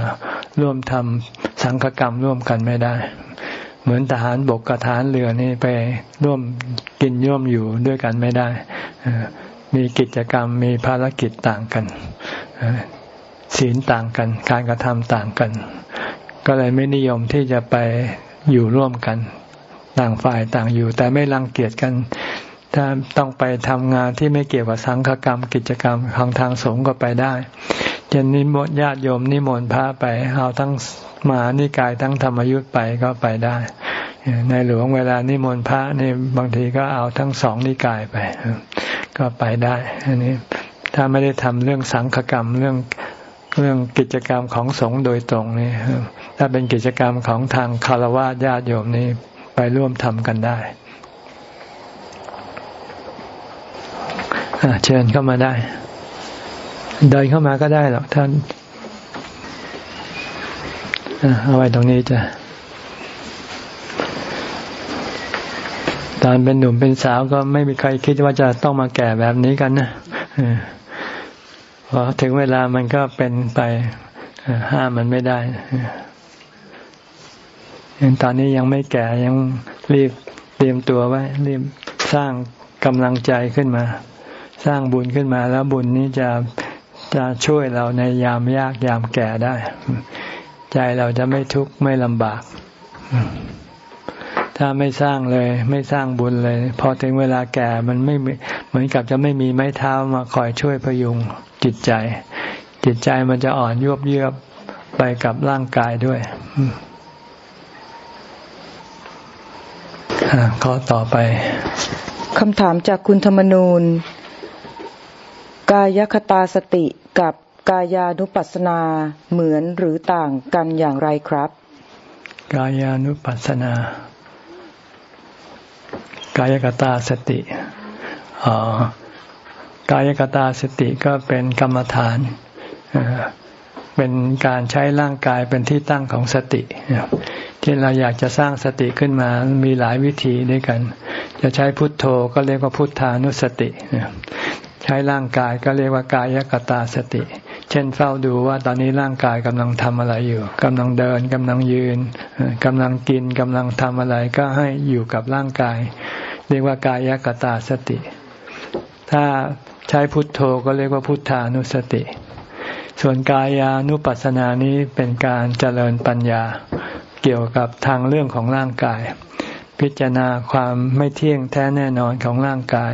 ร่วมทำสังฆกรรมร่วมกันไม่ได้ เหมือนทหารบกกับทหารเรือนี่ไปร่วมกินย่วมอยู่ด้วยกันไม่ได้มีกิจกรรมมีภารกิจต่างกันศีลต่างกัน การกระทำต่างกัน ก็เลยไม่นิยมที่จะไปอยู่ร่วมกัน ต่างฝ่ายต่างอยู่ แต่ไม่รังเกียจกัน ถ้าต้องไปทำงานที่ไม่เกี่ยวกับสังฆกรรม กิจกรรมของทางสงฆ์ก็ไปได้ เช่นนิมนต์ญาติโยมนิมนต์พระไปเอาทั้งมานิกายทั้งธรรมยุทธ์ไปก็ไปได้ในหลวงเวลานิมนต์พระนี่บางทีก็เอาทั้งสองนิกายไป ก็ไปได้ อันนี้ถ้าไม่ได้ทำเรื่องสังฆกรรมเรื่องเรื่องกิจกรรมของสงฆ์โดยตรงนี่ถ้าเป็นกิจกรรมของทางคารวะญาติโยมนี่ไปร่วมทำกันได้เชิญเข้ามาได้ เดินเข้ามาก็ได้หรอกท่านเอาไว้ตรงนี้จ้ะตอนเป็นหนุ่มเป็นสาวก็ไม่มีใครคิดว่าจะต้องมาแก่แบบนี้กันนะพอถึงเวลามันก็เป็นไปห้ามมันไม่ได้ยังตอนนี้ยังไม่แก่ยังรีบเตรียมตัวไว้ รีบสร้างกำลังใจขึ้นมา สร้างบุญขึ้นมา แล้วบุญนี้จะ จะช่วยเราในยามยากยามแก่ได้ ใจเราจะไม่ทุกข์ไม่ลำบาก ถ้าไม่สร้างเลย ไม่สร้างบุญเลย พอถึงเวลาแก่มันไม่เหมือนกับจะไม่มีไม้เท้ามาคอยช่วยพยุงจิตใจ จิตใจมันจะอ่อนยวบเยือบไปกับร่างกายด้วยข้อต่อไปคำถามจากคุณธรรมนูญกายคตาสติ กับกายานุปัสสนาเหมือนหรือต่างกันอย่างไรครับ กายานุปัสสนา กายกตาสติกายกตาสติก็เป็นกรรมฐานเป็นการใช้ร่างกายเป็นที่ตั้งของสติที่เราอยากจะสร้างสติขึ้นมามีหลายวิธีด้วยกัน จะใช้พุทโธก็เรียกว่าพุทธานุสติ ใช้ร่างกายก็เรียกว่ากายกตาสติ เช่นเฝ้าดูว่าตอนนี้ร่างกายกำลังทำอะไรอยู่กำลังเดินกำลังยืนกำลังกินกำลังทำอะไรก็ให้อยู่กับร่างกาย เรียกว่ากายกตาสติ ถ้าใช้พุทโธก็เรียกว่าพุทธานุสติ ส่วนกายานุปัสสนานี้เป็นการเจริญปัญญาเกี่ยวกับทางเรื่องของร่างกาย พิจารณาความไม่เที่ยงแท้แน่นอนของร่างกาย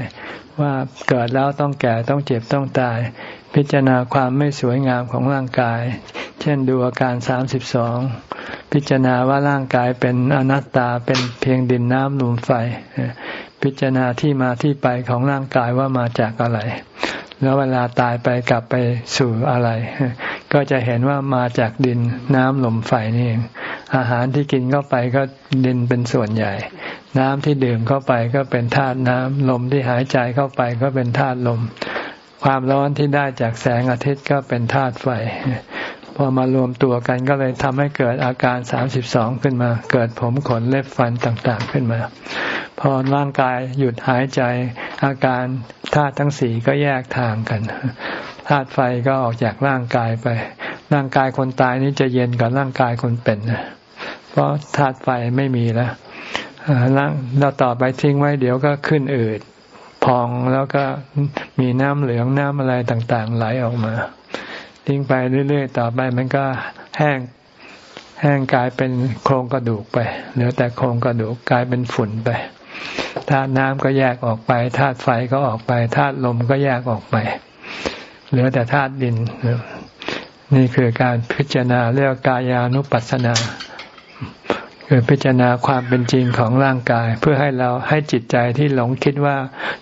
ว่าเกิดแล้วต้องแก่ต้องเจ็บต้องตาย พิจารณาความไม่สวยงามของร่างกาย เช่นดูอาการสามสิบสองพิจารณาว่าร่างกายเป็นอนัตตาเป็นเพียงดินน้ำลมไฟ พิจารณาที่มาที่ไปของร่างกายว่ามาจากอะไร แล้วเวลาตายไปกลับไปสู่อะไร ก็จะเห็นว่ามาจากดินน้ำลมไฟนี่เองอาหารที่กินเข้าไปก็ดินเป็นส่วนใหญ่ น้ำที่ดื่มเข้าไปก็เป็นธาตุน้ำลมที่หายใจเข้าไปก็เป็นธาตุลม ความร้อนที่ได้จากแสงอาทิตย์ก็เป็นธาตุไฟ พอมารวมตัวกันก็เลยทำให้เกิดอาการสามสิบสองขึ้นมา เกิดผมขนเล็บฟันต่างๆขึ้นมา พอร่างกายหยุดหายใจ อาการธาตุทั้งสี่ก็แยกทางกันธาตุไฟก็ออกจากร่างกายไป ร่างกายคนตายนี้จะเย็นกว่าร่างกายคนเป็นเพราะธาตุไฟไม่มีแล้ว ล้างเราต่อไปทิ้งไว้เดี๋ยวก็ขึ้นอืดพองแล้วก็มีน้ำเหลืองน้ำอะไรต่างๆ ไหลออกมา ทิ้งไปเรื่อยๆ ต่อไปมันก็แห้งแห้งกลายเป็นโครงกระดูกไปเหลือแต่โครงกระดูกกลายเป็นฝุ่นไปธาตุน้ำก็แยกออกไปธาตุไฟก็ออกไปธาตุลมก็แยกออกไป เหลือแต่ธาตุดิน นี่คือการพิจารณาเรียกกายานุปัสสนา คือพิจารณาความเป็นจริงของร่างกาย เพื่อให้เราให้จิตใจที่หลงคิดว่า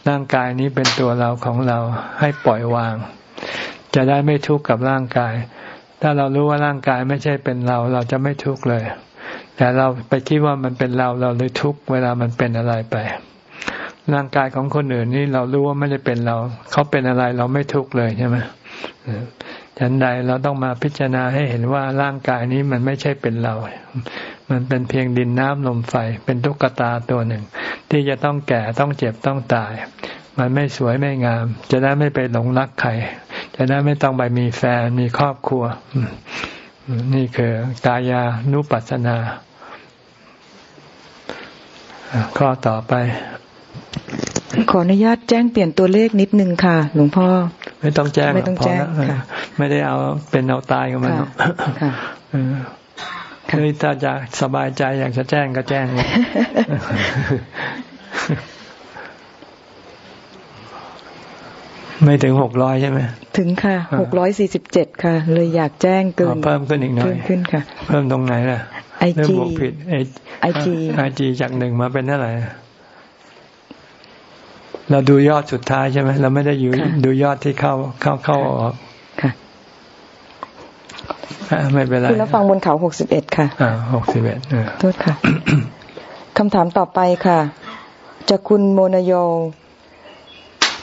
ร่างกายนี้เป็นตัวเราของเราให้ปล่อยวาง จะได้ไม่ทุกข์กับร่างกาย ถ้าเรารู้ว่าร่างกายไม่ใช่เป็นเรา เราจะไม่ทุกข์เลย แต่เราไปคิดว่ามันเป็นเราเราเลยทุกข์เวลามันเป็นอะไรไป ร่างกายของคนอื่นนี่เรารู้ว่าไม่ได้เป็นเรา เขาเป็นอะไรเราไม่ทุกข์เลยใช่ไหม ฉันใดเราต้องมาพิจารณาให้เห็นว่าร่างกายนี้มันไม่ใช่เป็นเรา มันเป็นเพียงดินน้ำลมไฟ เป็นตุ๊กตาตัวหนึ่ง ที่จะต้องแก่ต้องเจ็บต้องตาย มันไม่สวยไม่งาม จะได้ไม่ไปหลงรักใคร จะได้ไม่ต้องไปมีแฟนมีครอบครัว นี่คือกายานุปัสสนา ข้อต่อไป ขออนุญาตแจ้งเปลี่ยนตัวเลขนิดนึงค่ะ หลวงพ่อ ไม่ต้องแจ้งไม่ต้องแจ้งค่ะไม่ได้เอาเป็นเอาตายกับมันค่ะคือถ้าจะสบายใจอยากจะแจ้งก็แจ้งไม่ถึงหกร้อยใช่ไหมถึงค่ะหกร้อยสี่สิบเจ็ดค่ะ เลยอยากแจ้งเกินเพิ่มขึ้นอีกหน่อยเพิ่มขึ้นค่ะ เพิ่มตรงไหนล่ะไอจีบวกผิดไอจีไอจีจากหนึ่งมาเป็นเท่าไหร่ เราดูยอดสุดท้ายใช่ไหมเราไม่ได้อยู่ดูยอดที่เข้าเข้าเข้าออกค่ะไม่เป็นไรคุณรับฟังบนเขาหกสิบเอ็ดค่ะอ่าหกสิบเอ็ดโทษค่ะคำถามต่อไปค่ะจากคุณโมนโย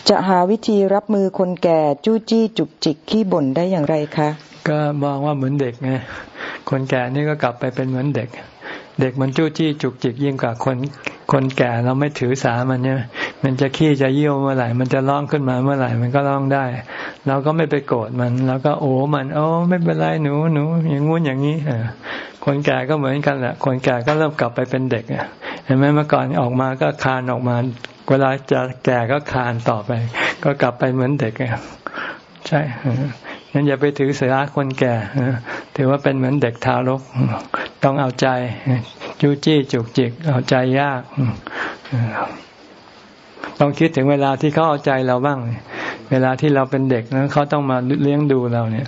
จะหาวิธีรับมือคนแก่จู้จี้จุกจิกขี้บ่นได้อย่างไรคะ ก็มองว่าเหมือนเด็กไงคนแก่นี่ก็กลับไปเป็นเหมือนเด็ก เด็กมันจู้จี้จุกจิกยิ่งกว่าคน คนแก่เราไม่ถือสามันเนี่ย มันจะขี้จะเยี่ยวเมื่อไหร่ มันจะร้องขึ้นมาเมื่อไหร่ มันก็ร้องได้ เราก็ไม่ไปโกรธมันเราก็โอ้มัน โอ้ไม่เป็นไรหนูหนูอย่างงู้นอย่างนี้คนแก่ก็เหมือนกันแหละ คนแก่ก็เริ่มกลับไปเป็นเด็กเห็นไหมเมื่อก่อนออกมาก็คานออกมา เวลาจะแก่ก็คานต่อไป ก็กลับไปเหมือนเด็กใช่งั้นอย่าไปถือเสือคนแก่ถือว่าเป็นเหมือนเด็กทารก ต้องเอาใจจู้จี้จุกจิก เอาใจยากต้องคิดถึงเวลาที่เขาเอาใจเราบ้าง เวลาที่เราเป็นเด็กนะเขาต้องมาเลี้ยงดูเราเนี่ย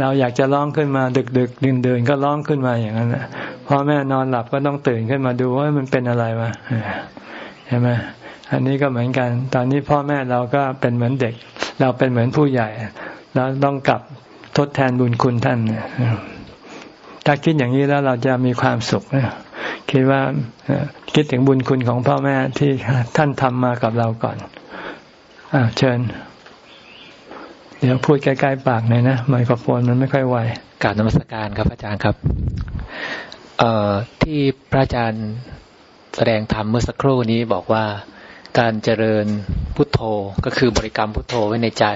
เราอยากจะร้องขึ้นมาดึกดึกเดินเดินก็ร้องขึ้นมาอย่างนั้นนะพ่อแม่นอนหลับก็ต้องตื่นขึ้นมาดูว่ามันเป็นอะไรมาใช่ไหมอันนี้ก็เหมือนกัน ตอนนี้พ่อแม่เราก็เป็นเหมือนเด็ก เราเป็นเหมือนผู้ใหญ่ เราต้องกลับทดแทนบุญคุณท่าน ถ้าคิดอย่างนี้แล้วเราจะมีความสุขคิดว่าคิดถึงบุญคุณของพ่อแม่ที่ท่านทำมากับเราก่อนอเชิญ เดี๋ยวพูดใกล้ๆปากหน่อยนะไมโครโฟนมันไม่ค่อยไวกาบนมัสการครับอาจารย์ครับ เอ่อที่พระอาจารย์แสดงธรรมเมื่อสักครู่นี้บอกว่าการเจริญพุทโธก็คือบริกรรมพุทโธไว้ในใจ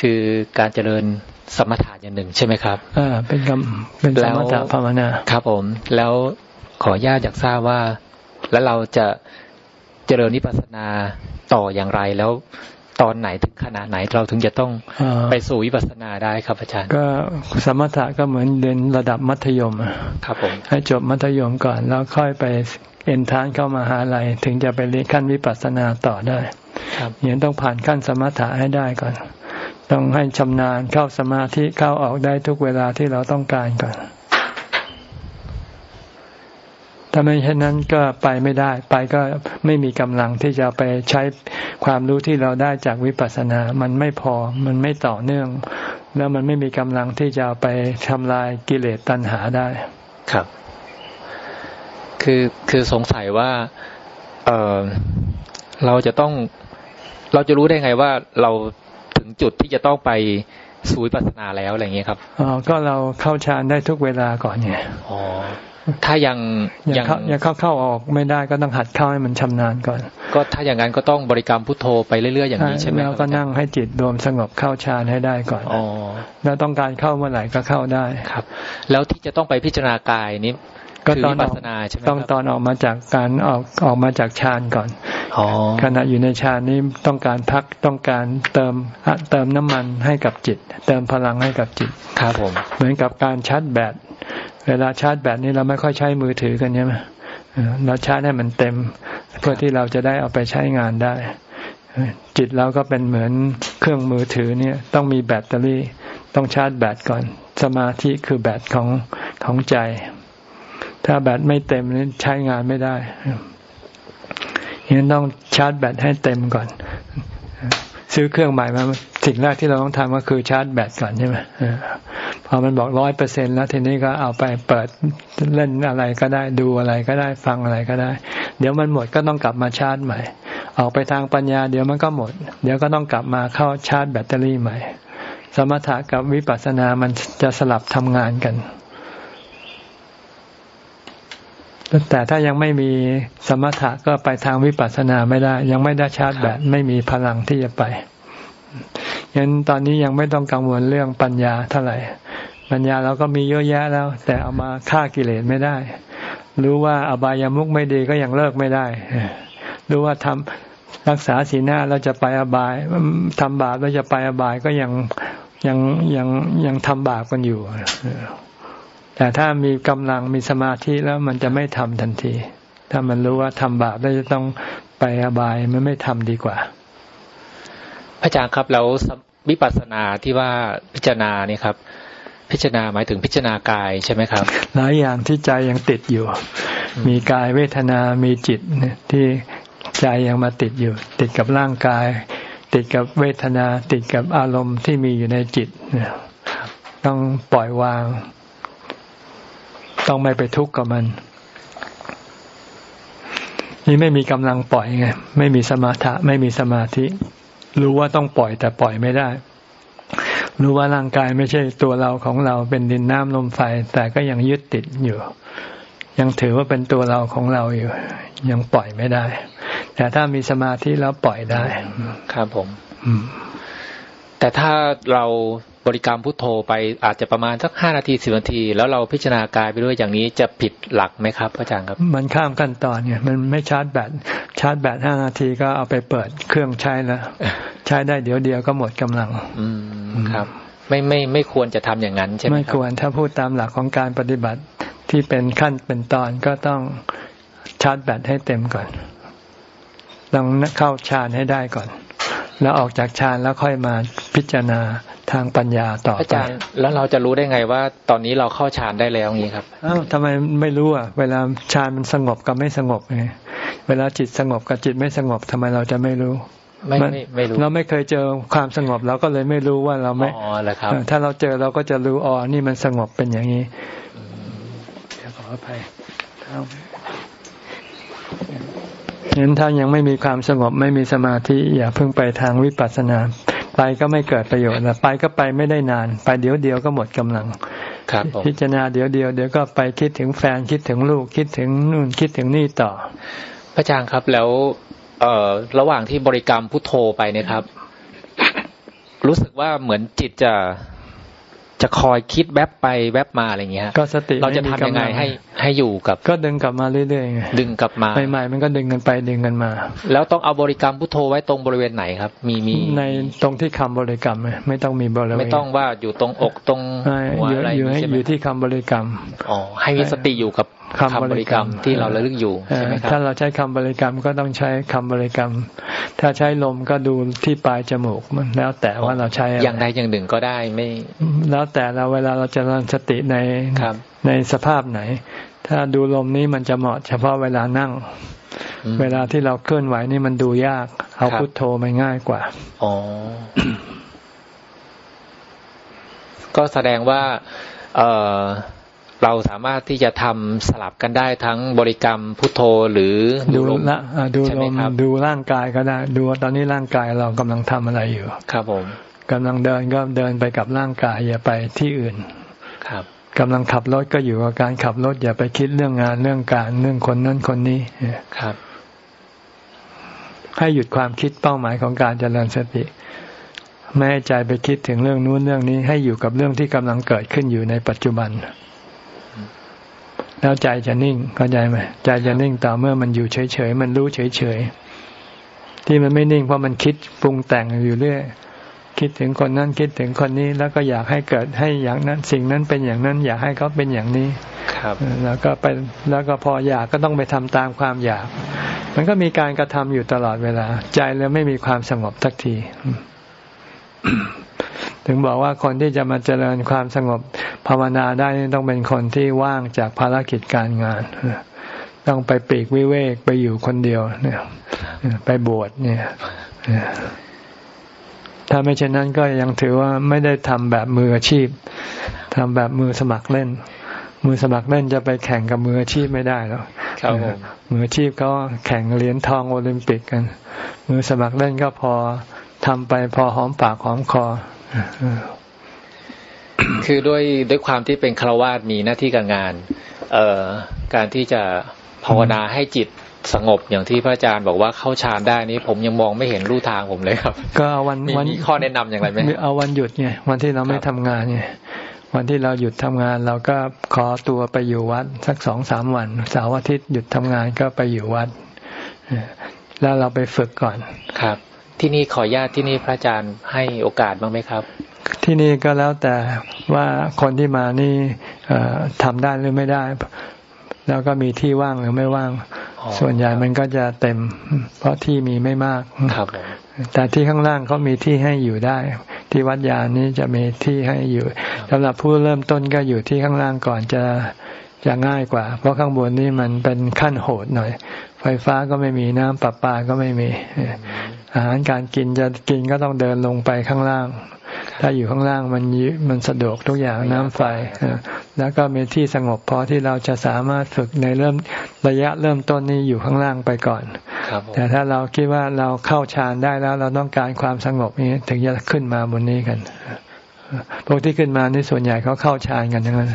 คือการเจริญ สมถะอย่างหนึ่งใช่ไหมครับอ่าเป็นคำเป็นสมถะภาวนาครับผม แล้วขอญาตอยากทราบว่า แล้วเราจะเจริญนิพพานาต่ออย่างไรแล้วตอนไหนถึงขนาดไหนเราถึงจะต้องไปสู่วิปัสสนาได้ครับอาจารย์ ก็สมถะก็เหมือนเรียนระดับมัธยมครับผมให้จบมัธยมก่อนแล้วค่อยไปเอ็นทานเข้ามาหาลัยถึงจะไปเรียนขั้นวิปัสสนาต่อได้ครับอย่างต้องผ่านขั้นสมถะให้ได้ก่อน ต้องให้ชำนาญเข้าสมาธิเข้าออกได้ทุกเวลาที่เราต้องการก่อนถ้าไม่เช่นนั้นก็ไปไม่ได้ ไปก็ไม่มีกำลังที่จะไปใช้ความรู้ที่เราได้จากวิปัสสนา มันไม่พอ มันไม่ต่อเนื่อง แล้วมันไม่มีกำลังที่จะไปทำลายกิเลสตัณหาได้ ครับ คือคือสงสัยว่า เออเราจะต้อง เราจะรู้ได้ไงว่าเรา จุดที่จะต้องไปสู่วิปัสสนาแล้วอะไรเงี้ยครับอ๋อก็เราเข้าฌานได้ทุกเวลาก่อนเนี่ยอ๋อถ้ายังยังยังเข้าเข้าออกไม่ได้ก็ต้องหัดเข้าให้มันชำนาญก่อน ก็ถ้าอย่างนั้นก็ต้องบริกรรมพุทโธไปเรื่อยๆอย่างนี้ใช่ไหมแล้วก็นั่งให้จิตรวมสงบเข้าฌานให้ได้ก่อนอ๋อแล้วต้องการเข้าเมื่อไหร่ก็เข้าได้ครับ แล้วที่จะต้องไปพิจารณากายนี้ ก็ตอนออกต้องตอนออกมาจากการออกออกมาจากฌานก่อนขณะอยู่ในฌานนี้ต้องการพักต้องการเติมเติมน้ำมันให้กับจิต เติมพลังให้กับจิตครับผม เหมือนกับการชาร์จแบตเวลาชาร์จแบตนี้เราไม่ค่อยใช้มือถือกันใช่ไหมเราชาร์จให้มันเต็ม เพื่อที่เราจะได้เอาไปใช้งานได้ จิตเราก็เป็นเหมือนเครื่องมือถือเนี่ยต้องมีแบตเตอรี่ ต้องชาร์จแบตก่อน สมาธิคือแบตของของใจ ถ้าแบตไม่เต็มนี่ใช้งานไม่ได้ยังต้องชาร์จแบตให้เต็มก่อน ซื้อเครื่องใหม่มาสิ่งแรกที่เราต้องทำก็คือชาร์จแบตก่อนใช่ไหมพอมันบอกร้อยเปอร์เซ็นแล้วทีนี้ก็เอาไปเปิดเล่นอะไรก็ได้ดูอะไรก็ได้ฟังอะไรก็ได้ เดี๋ยวมันหมดก็ต้องกลับมาชาร์จใหม่ ออกไปทางปัญญา เดี๋ยวมันก็หมด เดี๋ยวก็ต้องกลับมาเข้าชาร์จแบตเตอรี่ใหม่ สมถะกับวิปัสสนามันจะสลับทำงานกัน แต่ถ้ายังไม่มีสมถะก็ไปทางวิปัสสนาไม่ได้ ยังไม่ได้ชาร์จแบตไม่มีพลังที่จะไปยันตอนนี้ยังไม่ต้องกังวลเรื่องปัญญาเท่าไหร่ ปัญญาเราก็มีเยอะแยะแล้ว แต่เอามาฆ่ากิเลสไม่ได้ รู้ว่าอบายามุกไม่ดีก็ยังเลิกไม่ได้ รู้ว่าทำรักษาสีหน้าเราจะไปอบายทำบาปเราจะไปอบายก็ยังยังยังยังทำบาปกันอยู่ แต่ถ้ามีกำลังมีสมาธิแล้วมันจะไม่ทำทันที ถ้ามันรู้ว่าทำบาปแล้วจะต้องไปอบายมันไม่ทำดีกว่า อาจารย์ครับแล้ววิปัสสนาที่ว่าพิจารณานี่ครับ พิจารณาหมายถึงพิจารณากายใช่ไหมครับหลายอย่างที่ใจยังติดอยู่ มีกายเวทนา มีจิตที่ใจยังมาติดอยู่ ติดกับร่างกาย ติดกับเวทนา ติดกับอารมณ์ที่มีอยู่ในจิตต้องปล่อยวาง ต้องไม่ไปทุกข์กับมัน นี่ไม่มีกำลังปล่อยไงไม่มีสมาธิไม่มีสมาธิ รู้ว่าต้องปล่อยแต่ปล่อยไม่ได้ รู้ว่าร่างกายไม่ใช่ตัวเราของเราเป็นดินน้ำลมไฟ แต่ก็ยังยึดติดอยู่ ยังถือว่าเป็นตัวเราของเราอยู่ ยังปล่อยไม่ได้ แต่ถ้ามีสมาธิแล้วปล่อยได้ ครับผมแต่ถ้าเรา บริกรรมพุทโธไปอาจจะประมาณสักห้านาทีสิบนาที แล้วเราพิจารณากายไปด้วยอย่างนี้จะผิดหลักไหมครับอาจารย์ครับ มันข้ามขั้นตอนเนี่ยมันไม่ชาร์จแบตชาร์จแบตห้านาทีก็เอาไปเปิดเครื่องใช้แล้วใช้ได้เดี๋ยวเดียวก็หมดกำลัง อืมครับ ไม่ไม่ไม่ควรจะทำอย่างนั้นใช่ไหมไม่ควรถ้าพูดตามหลักของการปฏิบัติที่เป็นขั้นเป็นตอนก็ต้องชาร์จแบตให้เต็มก่อนต้องเข้าฌานให้ได้ก่อน แล้วออกจากฌานแล้วค่อยมาพิจารณา ทางปัญญาต่ออาจารย์แล้วเราจะรู้ได้ไงว่า ตอนนี้เราเข้าฌานได้แล้วงี้ครับอ้าวทำไมไม่รู้อะ เวลาฌานมันสงบกับไม่สงบไงเวลาจิตสงบกับจิตไม่สงบทำไมเราจะไม่รู้ไม่ไม่รู้เราไม่เคยเจอความสงบเราก็เลยไม่รู้ว่าเราไม่อ๋อเหรอครับ ถ้าเราเจอเราก็จะรู้อ๋อนี่มันสงบเป็นอย่างนี้ขออภัยเห็นถ้ายังไม่มีความสงบไม่มีสมาธิอย่าเพิ่งไปทางวิปัสสนา ไปก็ไม่เกิดประโยชน์นะไปก็ไปไม่ได้นาน ไปเดี๋ยวเดียวก็หมดกำลังครับพิจารณาเดี๋ยวเดียวเดี๋ยวก็ไปคิดถึงแฟนคิดถึงลูกคิดถึงนู่นคิดถึงนี่ต่อ พระอาจารย์ครับแล้วเอ่อระหว่างที่บริกรรมพุทโธไปเนี่ยครับ รู้สึกว่าเหมือนจิตจะ จะคอยคิดแวบไปแวบมาอะไรเงี้ย ก็สติเราจะทำยังไงให้ให้อยู่กับ ก็ดึงกลับมาเรื่อยๆดึงกลับมาใหม่ๆมันก็ดึงกันไปดึงกันมา แล้วต้องเอาบริกรรมพุทโธไว้ตรงบริเวณไหนครับ มีมีในตรงที่คำบริกรรมไม่ต้องมีบริเวณไม่ต้องว่าอยู่ตรงอกตรงหัวอะไรอยู่อยู่ที่คำบริกรรมอ๋อให้มีสติอยู่กับ คำบริกรรมที่เราระลึกอยู่ใช่ไหมครับถ้าเราใช้คำบริกรรมก็ต้องใช้คำบริกรรม ถ้าใช้ลมก็ดูที่ปลายจมูกมันแล้วแต่ว่าเราใช้อย่างใดอย่างหนึ่งก็ได้ไม่ แล้วแต่เราเวลาเราจะรันสติในในสภาพไหน ถ้าดูลมนี้มันจะเหมาะเฉพาะเวลานั่ง เวลาที่เราเคลื่อนไหวนี่มันดูยาก เอาพุทโธมันง่ายกว่าอ๋อก็แสดงว่า เอ่อ เราสามารถที่จะทำสลับกันได้ทั้งบริกรรมพุทโธหรือดูลมดูลมดูร่างกายก็ได้ดูตอนนี้ร่างกายเรากำลังทำอะไรอยู่ ครับผมกำลังเดินก็เดินไปกับร่างกายอย่าไปที่อื่น ครับกำลังขับรถก็อยู่กับการขับรถอย่าไปคิดเรื่องงานเรื่องการเรื่องคนนั้นคนนี้ครับ ให้หยุดความคิดเป้าหมายของการเจริญสติ ไม่ให้ใจไปคิดถึงเรื่องนู้นเรื่องนี้ ให้อยู่กับเรื่องที่กำลังเกิดขึ้นอยู่ในปัจจุบัน แล้วใจจะนิ่งเข้าใจไหมใจจะนิ่งต่อเมื่อมันอยู่เฉยๆมันรู้เฉยๆที่มันไม่นิ่งเพราะมันคิดปรุงแต่งอยู่เรื่อยคิดถึงคนนั้นคิดถึงคนนี้ แล้วก็อยากให้เกิดให้อย่างนั้น สิ่งนั้นเป็นอย่างนั้น อยากให้เขาเป็นอย่างนี้ ครับ แล้วก็ไปแล้วก็พออยากก็ต้องไปทำตามความอยาก มันก็มีการกระทำอยู่ตลอดเวลา ใจแล้วไม่มีความสงบสักที ถึงบอกว่าคนที่จะมาเจริญความสงบภาวนาได้ต้องเป็นคนที่ว่างจากภารกิจการงาน ต้องไปปีกวิเวกไปอยู่คนเดียวเนี่ยไปบวชเนี่ยถ้าไม่เช่นนั้นก็ยังถือว่าไม่ได้ทำแบบมืออาชีพทำแบบมือสมัครเล่น มือสมัครเล่นจะไปแข่งกับมืออาชีพไม่ได้หรอกครับผมมืออาชีพเขาแข่งเหรียญทองโอลิมปิกกัน มือสมัครเล่นก็พอทำไปพอหอมปากหอมคอ คือด้วยด้วยความที่เป็นคารวาสมีหน้าที่การงาน เอ่อการที่จะภาวนาให้จิตสงบอย่างที่พระอาจารย์บอกว่าเข้าฌานได้นี้ผมยังมองไม่เห็นรูทางผมเลยครับ ก็เอาวันวันมีข้อแนะนำอย่างไรไหมเอาวันหยุดไงวันที่เราไม่ทำงานไงวันที่เราหยุดทำงานเราก็ขอตัวไปอยู่วัดสักสองสามวันเสาร์อาทิตย์หยุดทำงานก็ไปอยู่วัดแล้วเราไปฝึกก่อนครับ ที่นี่ขอญาตที่นี่พระอาจารย์ให้โอกาสบ้างไหมครับ ที่นี่ก็แล้วแต่ว่าคนที่มานี่ทำได้หรือไม่ได้ แล้วก็มีที่ว่างหรือไม่ว่าง ส่วนใหญ่มันก็จะเต็ม เพราะที่มีไม่มากครับแต่ที่ข้างล่างเขามีที่ให้อยู่ได้ ที่วัดยานี้จะมีที่ให้อยู่สำหรับผู้เริ่มต้นก็อยู่ที่ข้างล่างก่อนจะจะง่ายกว่า เพราะข้างบนนี่มันเป็นขั้นโหดหน่อย ไฟฟ้าก็ไม่มีน้ำประปาก็ไม่มี อาหารการกินจะกินก็ต้องเดินลงไปข้างล่าง ถ้าอยู่ข้างล่างมันมันสะดวกทุกอย่างน้ำไฟ แล้วก็มีที่สงบพอที่เราจะสามารถฝึกในเริ่มระยะเริ่มต้นนี้อยู่ข้างล่างไปก่อน แต่ถ้าเราคิดว่าเราเข้าฌานได้แล้วเราต้องการความสงบนี้ถึงจะขึ้นมาบนนี้กัน พวกที่ขึ้นมาในส่วนใหญ่เขาเข้าฌานกันทั้งนั้น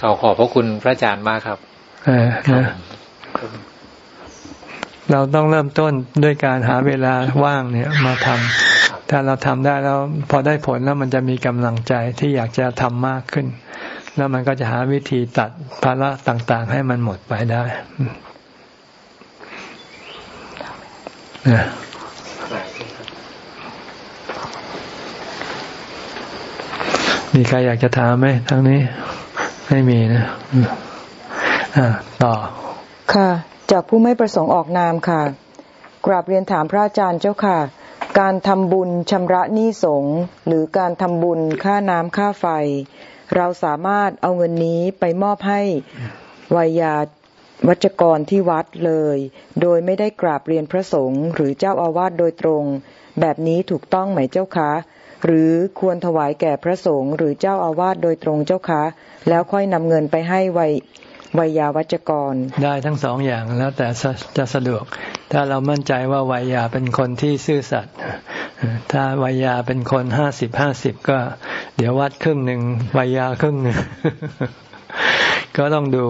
ขอขอบพระคุณพระอาจารย์มากครับ เเราต้องเริ่มต้นด้วยการหาเวลาว่างเนี่ยมาทำถ้าเราทำได้แล้วพอได้ผลแล้วมันจะมีกำลังใจที่อยากจะทำมากขึ้น แล้วมันก็จะหาวิธีตัดภาระต่างๆ ให้มันหมดไปได้มีใครอยากจะถามไหมทางนี้ ไม่มีนะอ่าต่อ ค่ะ จากผู้ไม่ประสงค์ออกนามค่ะ กราบเรียนถามพระอาจารย์เจ้าค่ะ การทำบุญชำระหนี้สงหรือการทำบุญค่าน้ำค่าไฟ เราสามารถเอาเงินนี้ไปมอบให้วายาวัจกรที่วัดเลย โดยไม่ได้กราบเรียนพระสงฆ์หรือเจ้าอาวาสโดยตรง แบบนี้ถูกต้องไหมเจ้าคะหรือควรถวายแก่พระสงฆ์หรือเจ้าอาวาสโดยตรงเจ้าคะแล้วค่อยนำเงินไปให้วัย วัยาวัจกร ได้ทั้งสองอย่างแล้วแต่จะสะดวก ถ้าเรามั่นใจว่าวัยาเป็นคนที่ซื่อสัตย์ถ้าวัยาเป็นคนห้าสิบห้าสิบก็ เดี๋ยววัดครึ่งหนึ่งวัยาครึ่งหนึ่งก็ต้องดู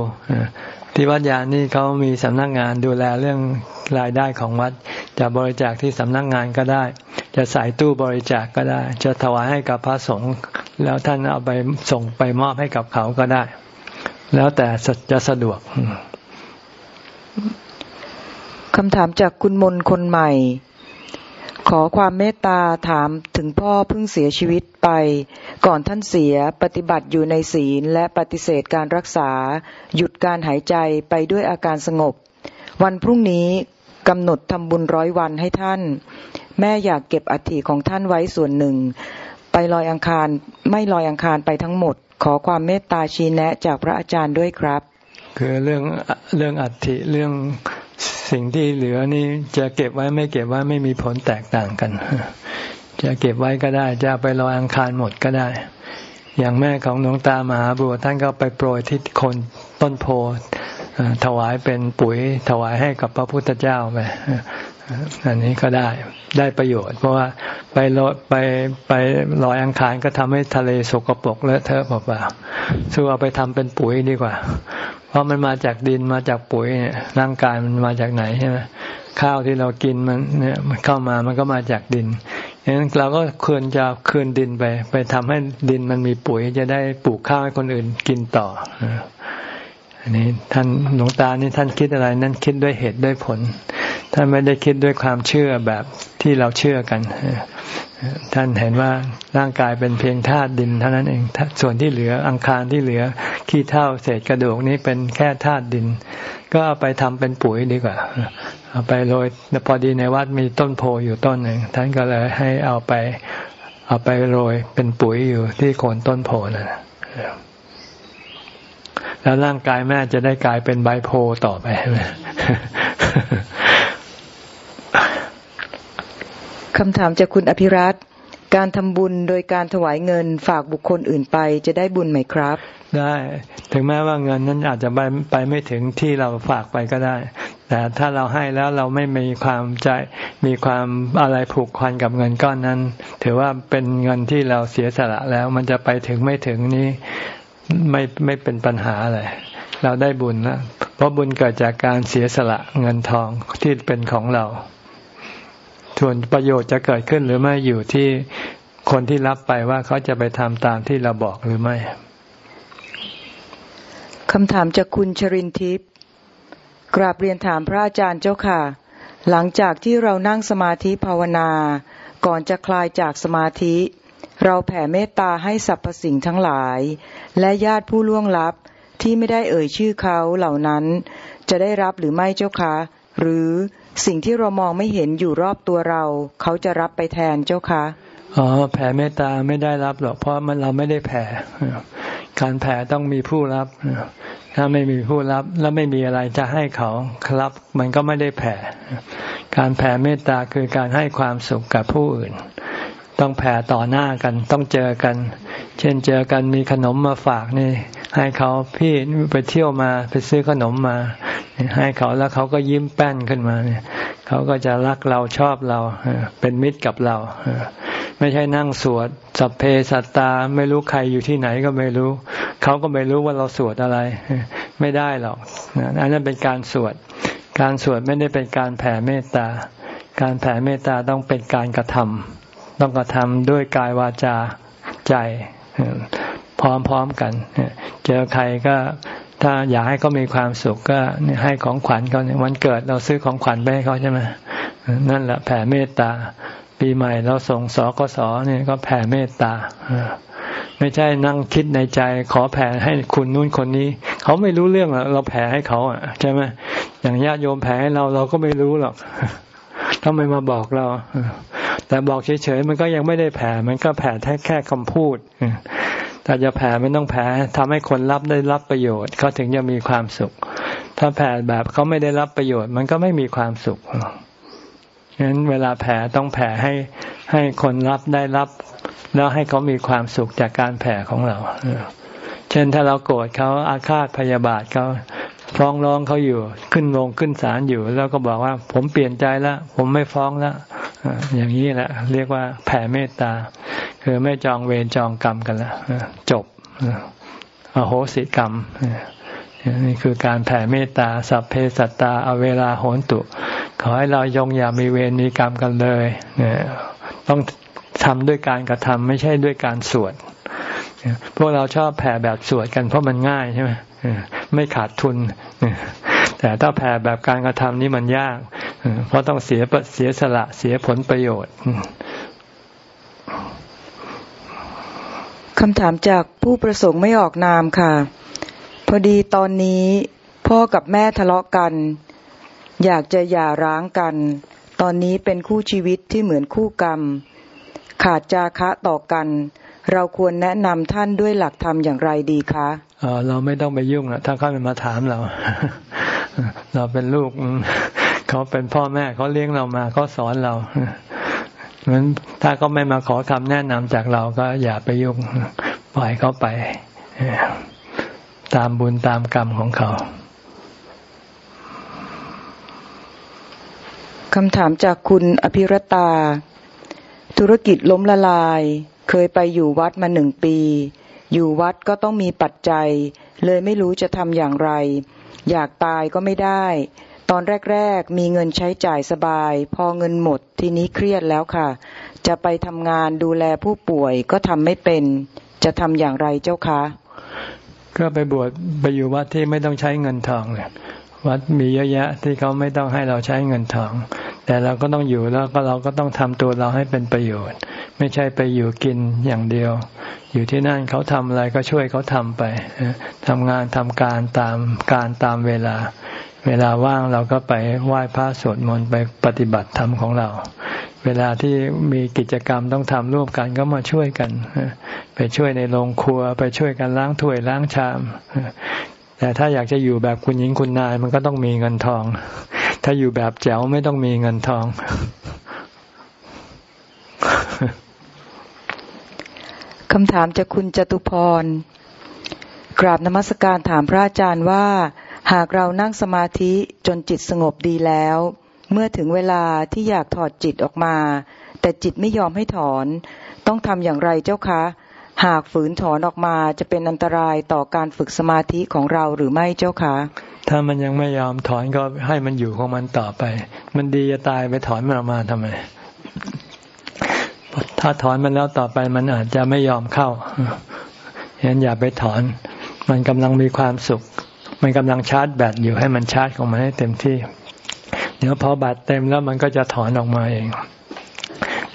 ที่วัดยานี่เขามีสำนักงานดูแลเรื่องรายได้ของวัด จะบริจาคที่สำนักงานก็ได้ จะใส่ตู้บริจาคก็ได้ จะถวายให้กับพระสงฆ์แล้วท่านเอาไปส่งไปมอบให้กับเขาก็ได้ แล้วแต่จะสะดวกคำถามจากคุณมนคนใหม่ ขอความเมตตาถามถึงพ่อเพิ่งเสียชีวิตไป ก่อนท่านเสียปฏิบัติอยู่ในศีลและปฏิเสธการรักษา หยุดการหายใจไปด้วยอาการสงบ วันพรุ่งนี้กำหนดทำบุญร้อยวันให้ท่าน แม่อยากเก็บอัฐิของท่านไว้ส่วนหนึ่ง ไปลอยอังคารไม่ลอยอังคารไปทั้งหมด ขอความเมตตาชี้แนะจากพระอาจารย์ด้วยครับ คือเรื่องเรื่องอัฐิเรื่องสิ่งที่เหลือนี่จะเก็บไว้ไม่เก็บไว้ไม่มีผลแตกต่างกัน จะเก็บไว้ก็ได้ จะไปลอยอังคารหมดก็ได้ อย่างแม่ของหลวงตามหาบัวท่านก็ไปโปรยที่คนต้นโพถวายเป็นปุ๋ยถวายให้กับพระพุทธเจ้าไป อันนี้ก็ได้ได้ประโยชน์ เพราะว่าไปลอยไปไปลอยอังคารก็ทำให้ทะเลสกปรกเลอะเทอะเปล่าๆสู้เอาไปทำเป็นปุ๋ยดีกว่า เพราะมันมาจากดินมาจากปุ๋ยเนี่ยร่างกายมันมาจากไหนใช่ไหมข้าวที่เรากินมันเนี่ยมันเข้ามามันก็มาจากดินงั้นเราก็ควรจะคืนดินไป ไปทำให้ดินมันมีปุ๋ยจะได้ปลูกข้าวให้คนอื่นกินต่ออันนี้ท่านหลวงตานี่ท่านคิดอะไร นั่นคิดด้วยเหตุด้วยผล ท่านไม่ได้คิดด้วยความเชื่อแบบที่เราเชื่อกัน ท่านเห็นว่าร่างกายเป็นเพียงธาตุดินเท่านั้นเอง ส่วนที่เหลืออังคารที่เหลือ ขี้เท่าเศษกระดูกนี้เป็นแค่ธาตุดิน ก็เอาไปทำเป็นปุ๋ยดีกว่า เอาไปโรยพอดีในวัดมีต้นโพอยู่ต้นหนึ่งท่านก็เลยให้เอาไป เอาไปโรยเป็นปุ๋ยอยู่ที่โคนต้นโพนั่นแล้วร่างกายแม่จะได้กลายเป็นใบโพต่อไปใช่ไหม คำถามจากคุณอภิรัตการทำบุญโดยการถวายเงินฝากบุคคลอื่นไปจะได้บุญไหมครับ ได้ ถึงแม้ว่าเงินนั้นอาจจะไปไปไม่ถึงที่เราฝากไปก็ได้ แต่ถ้าเราให้แล้วเราไม่มีความใจมีความอะไรผูกพันกับเงินก้อนนั้น ถือว่าเป็นเงินที่เราเสียสละแล้ว มันจะไปถึงไม่ถึงนี้ไม่ไม่เป็นปัญหาอะไรเราได้บุญนะเพราะบุญเกิดจากการเสียสละเงินทองที่เป็นของเรา ส่วนประโยชน์จะเกิดขึ้นหรือไม่อยู่ที่คนที่รับไปว่าเขาจะไปทำตามที่เราบอกหรือไม่คำถามจากคุณชรินทิพย์กราบเรียนถามพระอาจารย์เจ้าค่ะ หลังจากที่เรานั่งสมาธิภาวนา ก่อนจะคลายจากสมาธิ เราแผ่เมตตาให้สรรพสิ่งทั้งหลาย และญาติผู้ล่วงลับที่ไม่ได้เอ่ยชื่อเขาเหล่านั้น จะได้รับหรือไม่เจ้าคะ หรือ สิ่งที่เรามองไม่เห็นอยู่รอบตัวเรา เขาจะรับไปแทนเจ้าคะอ๋อแผ่เมตตาไม่ได้รับหรอกเพราะมันเราไม่ได้แผ่การแผ่ต้องมีผู้รับถ้าไม่มีผู้รับแล้วไม่มีอะไรจะให้เขาครับ มันก็ไม่ได้แผ่ การแผ่เมตตาคือการให้ความสุขกับผู้อื่น ต้องแผ่ต่อหน้ากัน ต้องเจอกัน เช่นเจอกันมีขนมมาฝากนี่ ให้เขาพี่ไปเที่ยวมาไปซื้อขนมมา ให้เขาแล้วเขาก็ยิ้มแป้นขึ้นมาเนี่ยเขาก็จะรักเราชอบเราเป็นมิตรกับเราไม่ใช่นั่งสวดสัพเพสัตตา ไม่รู้ใครอยู่ที่ไหนก็ไม่รู้ เขาก็ไม่รู้ว่าเราสวดอะไร ไม่ได้หรอกอันนั้นเป็นการสวด การสวดไม่ได้เป็นการแผ่เมตตา การแผ่เมตตาต้องเป็นการกระทำ ต้องกระทำด้วยกายวาจาใจพร้อมๆกัน เจอใครก็ถ้าอยากให้เขามีความสุขก็ให้ของขวัญเขาวันเกิดเราซื้อของขวัญไปให้เขาใช่ไหมนั่นแหละแผ่เมตตา ปีใหม่เราส่งสกสเนี่ยก็แผ่เมตตาไม่ใช่นั่งคิดในใจ ขอแผ่ให้คุณนู้นคนนี้ เขาไม่รู้เรื่องเราแผ่ให้เขาอะใช่ไหมอย่างญาติโยมแผ่ให้เราเราก็ไม่รู้หรอกทำไมมาบอกเรา แต่บอกเฉยๆมันก็ยังไม่ได้แผ่ มันก็แผ่แค่แค่คำพูดถ้าจะแผ่ไม่ต้องแผ่ทำให้คนรับได้รับประโยชน์เขาถึงจะมีความสุข ถ้าแผ่แบบเขาไม่ได้รับประโยชน์ มันก็ไม่มีความสุขฉะนั้นเวลาแผ่ต้องแผ่ให้ให้คนรับได้รับ แล้วให้เขามีความสุขจากการแผ่ของเราเช่นถ้าเราโกรธเขาอาฆาตพยาบาทเขาฟ้องร้องเขาอยู่ ขึ้นลงขึ้นศาลอยู่ แล้วก็บอกว่า ผมเปลี่ยนใจแล้วผมไม่ฟ้องแล้ว อย่างนี้แหละ เรียกว่าแผ่เมตตา คือไม่จองเวรจองกรรมกันล้วจบอโหสิกรรมนี่คือการแผ่เมตตา สัพเพสัตตาเอาเวลาโหนตุ ขอให้เรายงอย่ามีเวรมีกรรมกันเลยต้องทำด้วยการกระทำไม่ใช่ด้วยการสวดพวกเราชอบแผ่แบบสวดกันเพราะมันง่ายใช่ไหม ไม่ขาดทุน แต่ถ้าแผ่แบบการกระทำนี่มันยาก เพราะต้องเสียเสียสละเสียผลประโยชน์คำถามจากผู้ประสงค์ไม่ออกนามค่ะ พอดีตอนนี้พ่อกับแม่ทะเลาะกัน อยากจะหย่าร้างกัน ตอนนี้เป็นคู่ชีวิตที่เหมือนคู่กรรม ขาดจาคะต่อกัน เราควรแนะนำท่านด้วยหลักธรรมอย่างไรดีคะเออเราไม่ต้องไปยุ่งนะถ้าเขามาถามเรา เราเป็นลูกเขาเป็นพ่อแม่เขาเลี้ยงเรามาเขาสอนเรานั้นถ้าเขาไม่มาขอคำแนะนำจากเราก็อย่าไปยุ่งปล่อยเขาไป ตามบุญตามกรรมของเขาคำถามจากคุณอภิรตา ธุรกิจล้มละลาย เคยไปอยู่วัดมาหนึ่งปี อยู่วัดก็ต้องมีปัจจัย เลยไม่รู้จะทำอย่างไร อยากตายก็ไม่ได้ ตอนแรกๆมีเงินใช้จ่ายสบาย พอเงินหมดทีนี้เครียดแล้วค่ะ จะไปทำงานดูแลผู้ป่วยก็ทำไม่เป็น จะทำอย่างไรเจ้าคะก็ไปบวชไปอยู่วัดที่ไม่ต้องใช้เงินทองเลยวัดมีเยอะแยะที่เขาไม่ต้องให้เราใช้เงินทอง แต่เราก็ต้องอยู่แล้วก็เราก็ต้องทำตัวเราให้เป็นประโยชน์ ไม่ใช่ไปอยู่กินอย่างเดียว อยู่ที่นั่นเขาทำอะไรก็ช่วยเขาทำไปทำงานทำการตามการตามเวลา เวลาว่างเราก็ไปไหว้พระสวดมนต์ไปปฏิบัติธรรมของเรา เวลาที่มีกิจกรรมต้องทำร่วมกันก็มาช่วยกัน ไปช่วยในโรงครัว ไปช่วยกันล้างถ้วยล้างชามแต่ถ้าอยากจะอยู่แบบคุณหญิงคุณนายมันก็ต้องมีเงินทอง ถ้าอยู่แบบแจ๋วไม่ต้องมีเงินทอง คำถามจากคุณจตุพร กราบนมัสการถามพระอาจารย์ว่า หากเรานั่งสมาธิจนจิตสงบดีแล้ว เมื่อถึงเวลาที่อยากถอดจิตออกมา แต่จิตไม่ยอมให้ถอน ต้องทำอย่างไรเจ้าคะ หากฝืนถอนออกมาจะเป็นอันตรายต่อการฝึกสมาธิของเราหรือไม่เจ้าคะ ถ้ามันยังไม่ยอมถอนก็ให้มันอยู่ของมันต่อไป มันดีจะตายไปถอนมันออกมาทำไม ถ้าถอนมันแล้วต่อไปมันอาจจะไม่ยอมเข้าฉะนั้นอย่าไปถอน มันกำลังมีความสุข มันกำลังชาร์จแบตอยู่ให้มันชาร์จของมันให้เต็มที่ เดี๋ยวพอแบตเต็มแล้วมันก็จะถอนออกมาเอง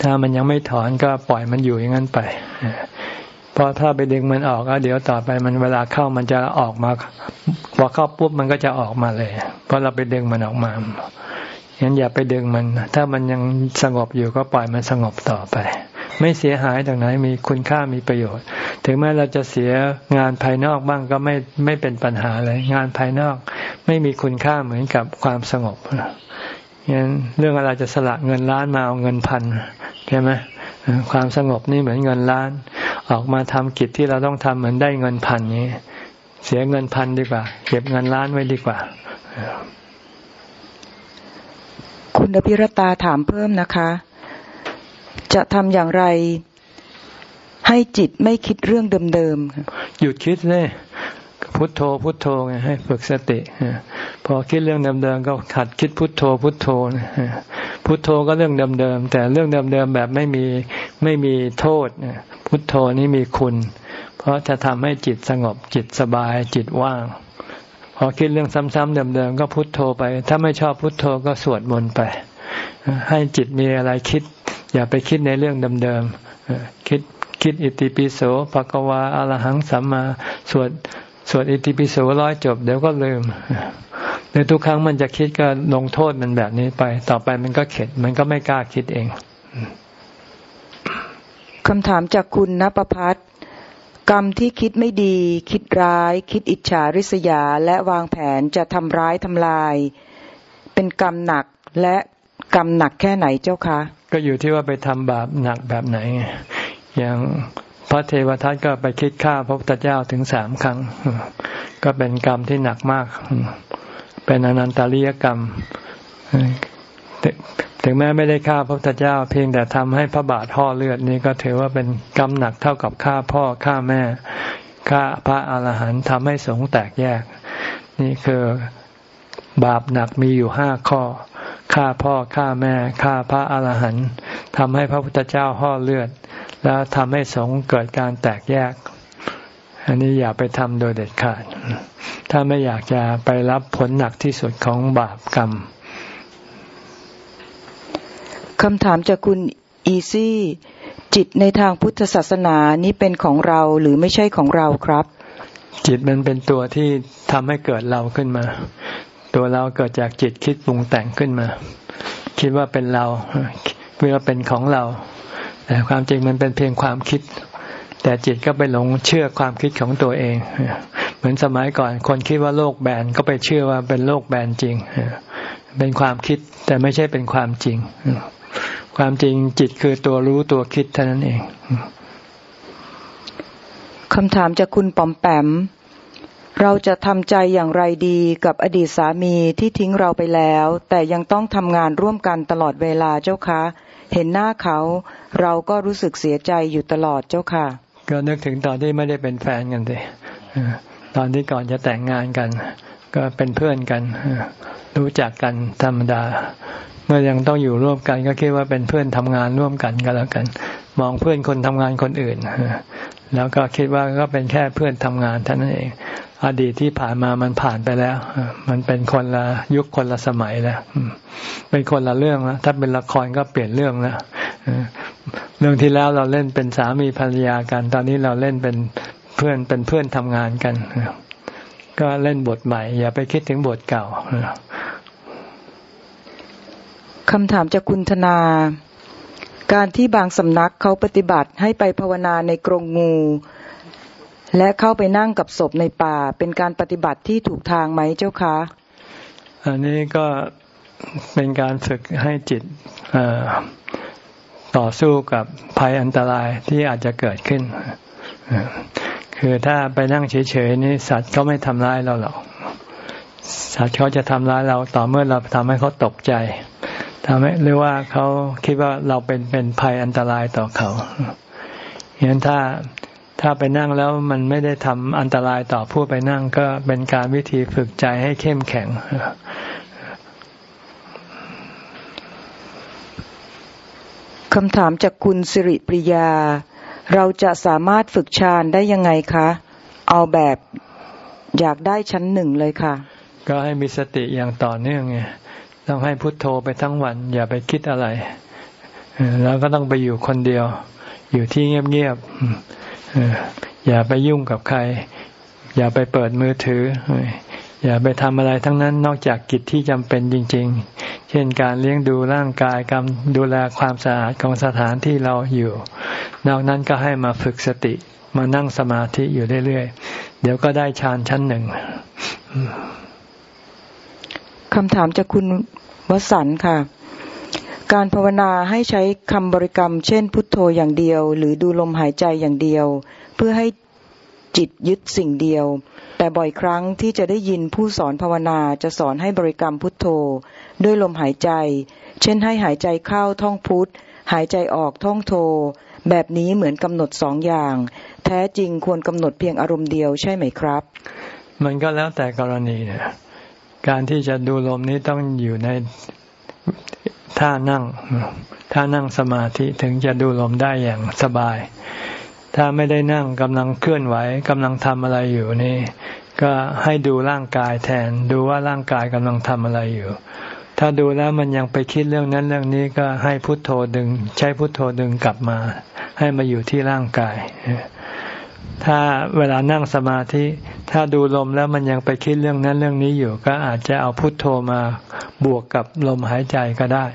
ถ้ามันยังไม่ถอนก็ปล่อยมันอยู่อย่างนั้นไป พราะถ้าไปดึงมันออกแล้วเดี๋ยวต่อไปมันเวลาเข้ามันจะออกมาพอเข้าปุ๊บมันก็จะออกมาเลย เพราะเราไปดึงมันออกมางั้นอย่าไปดึงมัน ถ้ามันยังสงบอยู่ก็ปล่อยมันสงบต่อไป ไม่เสียหายตรงไหนมีคุณค่ามีประโยชน์ ถึงแม้เราจะเสียงานภายนอกบ้างก็ไม่ไม่เป็นปัญหาเลยงานภายนอก ไม่มีคุณค่าเหมือนกับความสงบงั้นเรื่องอะไรจะสละเงินล้านมาเอาเงินพันใช่ไหม ความสงบนี่เหมือนเงินล้าน ออกมาทำกิจที่เราต้องทำเหมือนได้เงินพันนี้ เสียเงินพันดีกว่า เก็บเงินล้านไว้ดีกว่า คุณอภิรตาถามเพิ่มนะคะ จะทำอย่างไรให้จิตไม่คิดเรื่องเดิมๆหยุดคิดเลย พุทโธพุทโธไงให้ฝึกสติพอคิดเรื่องเดิมๆก็ขัดคิดพุทโธพุทโธพุทโธก็เรื่องเดิมๆแต่เรื่องเดิมๆแบบไม่มีไม่มีโทษพุทโธนี้มีคุณ เพราะจะทำให้จิตสงบจิตสบายจิตว่าง พอคิดเรื่องซ้ำๆเดิมๆก็พุทโธไป ถ้าไม่ชอบพุทโธก็สวดมนต์ไป ให้จิตมีอะไรคิด อย่าไปคิดในเรื่องเดิมๆคิดคิดอิติปิโสภะกวาอรหังสัมมาสวด สวดอิติปิโสร้อยจบ เดี๋ยวก็ลืมในทุกครั้งมันจะคิดก็ลงโทษมันแบบนี้ไป ต่อไปมันก็เข็ด มันก็ไม่กล้าคิดเองคำถามจากคุณนภพัฒกรรมที่คิดไม่ดี คิดร้าย คิดอิจฉาริษยา และวางแผนจะทำร้ายทำลาย เป็นกรรมหนักและกรรมหนักแค่ไหนเจ้าคะ ก็อยู่ที่ว่าไปทำบาปหนักแบบไหน อย่าง พระเทวทัตก็ไปคิดฆ่าพระพุทธเจ้าถึงสามครั้ง ก็เป็นกรรมที่หนักมาก เป็นอนันตริยกรรม ถึงแม้ไม่ได้ฆ่าพระพุทธเจ้า เพียงแต่ทำให้พระบาทห่อเลือดนี่ก็ถือว่าเป็นกรรมหนักเท่ากับฆ่าพ่อฆ่าแม่ฆ่าพระอาหารหันต์ทำให้สงแตกแยก นี่คือบาปหนักมีอยู่ห้าข้อ ฆ่าพ่อฆ่าแม่ฆ่าพระอาหารหันต์ทำให้พระพุทธเจ้าห่อเลือด แล้วทำให้สงเกิดการแตกแยก อันนี้อย่าไปทำโดยเด็ดขาด ถ้าไม่อยากจะไปรับผลหนักที่สุดของบาปกรรมคำถามจากคุณอีซี่ จิตในทางพุทธศาสนานี้เป็นของเราหรือไม่ใช่ของเราครับ จิตมันเป็นตัวที่ทำให้เกิดเราขึ้นมา ตัวเราเกิดจากจิตคิดปรุงแต่งขึ้นมา คิดว่าเป็นเราเพื่อเป็นของเรา แต่ความจริงมันเป็นเพียงความคิด แต่จิตก็ไปหลงเชื่อความคิดของตัวเอง เหมือนสมัยก่อน คนคิดว่าโลกแบนก็ไปเชื่อว่าเป็นโลกแบนจริง เป็นความคิดแต่ไม่ใช่เป็นความจริง ความจริงจิตคือตัวรู้ตัวคิดเท่านั้นเองคำถามจากคุณปอมแปม เราจะทำใจอย่างไรดีกับอดีตสามีที่ทิ้งเราไปแล้ว แต่ยังต้องทำงานร่วมกันตลอดเวลาเจ้าคะ เห็นหน้าเขา เราก็รู้สึกเสียใจอยู่ตลอดเจ้าค่ะ ก็นึกถึงตอนที่ไม่ได้เป็นแฟนกันสิตอนที่ก่อนจะแต่งงานกัน ก็เป็นเพื่อนกัน รู้จักกันธรรมดา เมื่อยังต้องอยู่ร่วมกัน ก็คิดว่าเป็นเพื่อนทำงานร่วมกันก็แล้วกัน มองเพื่อนคนทำงานคนอื่น แล้วก็คิดว่าก็เป็นแค่เพื่อนทำงานเท่านั้นเอง อดีตที่ผ่านมามันผ่านไปแล้ว มันเป็นคนละยุคคนละสมัยแล้ว เป็นคนละเรื่องแล้ว ถ้าเป็นละครก็เปลี่ยนเรื่องแล้วเรื่องที่แล้วเราเล่นเป็นสามีภรรยากัน ตอนนี้เราเล่นเป็นเพื่อนเป็นเพื่อนทำงานกัน ก็เล่นบทใหม่ อย่าไปคิดถึงบทเก่าคำถามจากคุณธนา การที่บางสำนักเขาปฏิบัติให้ไปภาวนาในกรงงู และเข้าไปนั่งกับศพในป่า เป็นการปฏิบัติที่ถูกทางไหมเจ้าคะ อันนี้ก็เป็นการฝึกให้จิตต่อสู้กับภัยอันตรายที่อาจจะเกิดขึ้น คือถ้าไปนั่งเฉยๆนี่สัตว์เขาไม่ทำร้ายเราหรอก สัตว์เขาจะทำร้ายเราต่อเมื่อเราทำให้เขาตกใจทำให้หรือว่าเขาคิดว่าเราเป็นเป็นภัยอันตรายต่อเขาอย่างนั้นถ้าถ้าไปนั่งแล้วมันไม่ได้ทำอันตรายต่อผู้ไปนั่งก็เป็นการวิธีฝึกใจให้เข้มแข็งคำถามจากคุณสิริปริยา เราจะสามารถฝึกฌานได้ยังไงคะ เอาแบบอยากได้ชั้นหนึ่งเลยค่ะ ก็ให้มีสติอย่างต่อเนื่องไงต้องให้พุทโธไปทั้งวัน อย่าไปคิดอะไรแล้วก็ต้องไปอยู่คนเดียว อยู่ที่เงียบๆอย่าไปยุ่งกับใคร อย่าไปเปิดมือถือ อย่าไปทำอะไรทั้งนั้นนอกจากกิจที่จำเป็นจริง ๆ เช่นการเลี้ยงดูร่างกายการดูแลความสะอาดของสถานที่เราอยู่ นอกนั้นก็ให้มาฝึกสติมานั่งสมาธิอยู่เรื่อยๆ เดี๋ยวก็ได้ฌานชั้นหนึ่ง คำถามจากคุณวสันค่ะ การภาวนาให้ใช้คำบริกรรม เช่น พุทโธอย่างเดียว หรือดูลมหายใจอย่างเดียว เพื่อให้จิตยึดสิ่งเดียว แต่บ่อยครั้งที่จะได้ยินผู้สอนภาวนาจะสอนให้บริกรรมพุทโธ ด้วยลมหายใจ เช่นให้หายใจเข้าท่องพุทหายใจออกท่องโธแบบนี้เหมือนกำหนดสองอย่าง แท้จริงควรกำหนดเพียงอารมณ์เดียวใช่ไหมครับ มันก็แล้วแต่กรณีเนี่ย การที่จะดูลมนี้ต้องอยู่ในท่านั่ง ท่านั่งสมาธิถึงจะดูลมได้อย่างสบาย ถ้าไม่ได้นั่งกำลังเคลื่อนไหวกำลังทำอะไรอยู่นี่ ก็ให้ดูร่างกายแทน ดูว่าร่างกายกำลังทำอะไรอยู่ ถ้าดูแล้วมันยังไปคิดเรื่องนั้นเรื่องนี้ก็ให้พุทโธดึง ใช้พุทโธดึงกลับมา ให้มาอยู่ที่ร่างกาย ถ้าเวลานั่งสมาธิ ถ้าดูลมแล้วมันยังไปคิดเรื่องนั้นเรื่องนี้อยู่ ก็อาจจะเอาพุทโธมาบวกกับลมหายใจก็ได้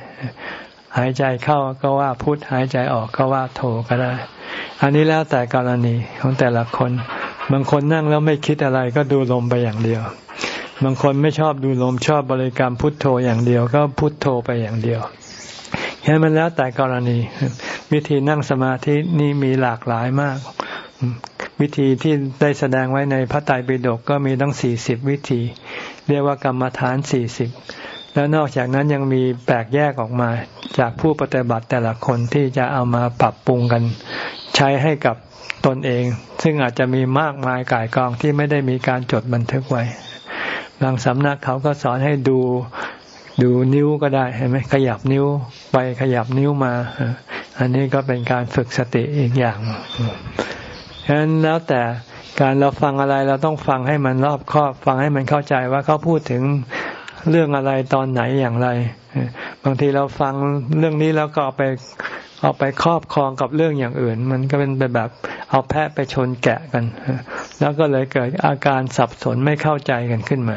หายใจเข้าก็ว่าพุทหายใจออกก็ว่าโธก็ได้ อันนี้แล้วแต่กรณีของแต่ละคน บางคนนั่งแล้วไม่คิดอะไรก็ดูลมไปอย่างเดียว บางคนไม่ชอบดูลมชอบบริกรรมพุทโธอย่างเดียวก็พุทโธไปอย่างเดียวแค่มันแล้วแต่กรณี วิธีนั่งสมาธินี่มีหลากหลายมาก วิธีที่ได้แสดงไว้ในพระไตรปิฎกก็มีตั้งสี่สิบวิธี เรียกว่ากรรมฐานสี่สิบแล้วนอกจากนั้นยังมีแปลกแยกออกมา จากผู้ปฏิบัติแต่ละคนที่จะเอามาปรับปรุงกัน ใช้ให้กับตนเอง ซึ่งอาจจะมีมากมายกายกองที่ไม่ได้มีการจดบันทึกไว้ บางสำนักเขาก็สอนให้ดูดูนิ้วก็ได้เห็นไหมขยับนิ้วไปขยับนิ้วมา อันนี้ก็เป็นการฝึกสติอีกอย่าง ฉะนั้นแล้วแต่การเราฟังอะไรเราต้องฟังให้มันรอบคอบฟังให้มันเข้าใจว่าเขาพูดถึงเรื่องอะไรตอนไหนอย่างไร บางทีเราฟังเรื่องนี้แล้วก็เอาไปเอาไปครอบครองกับเรื่องอย่างอื่น มันก็เป็นไปแบบเอาแพะไปชนแกะกัน แล้วก็เลยเกิดอาการสับสนไม่เข้าใจกันขึ้นมา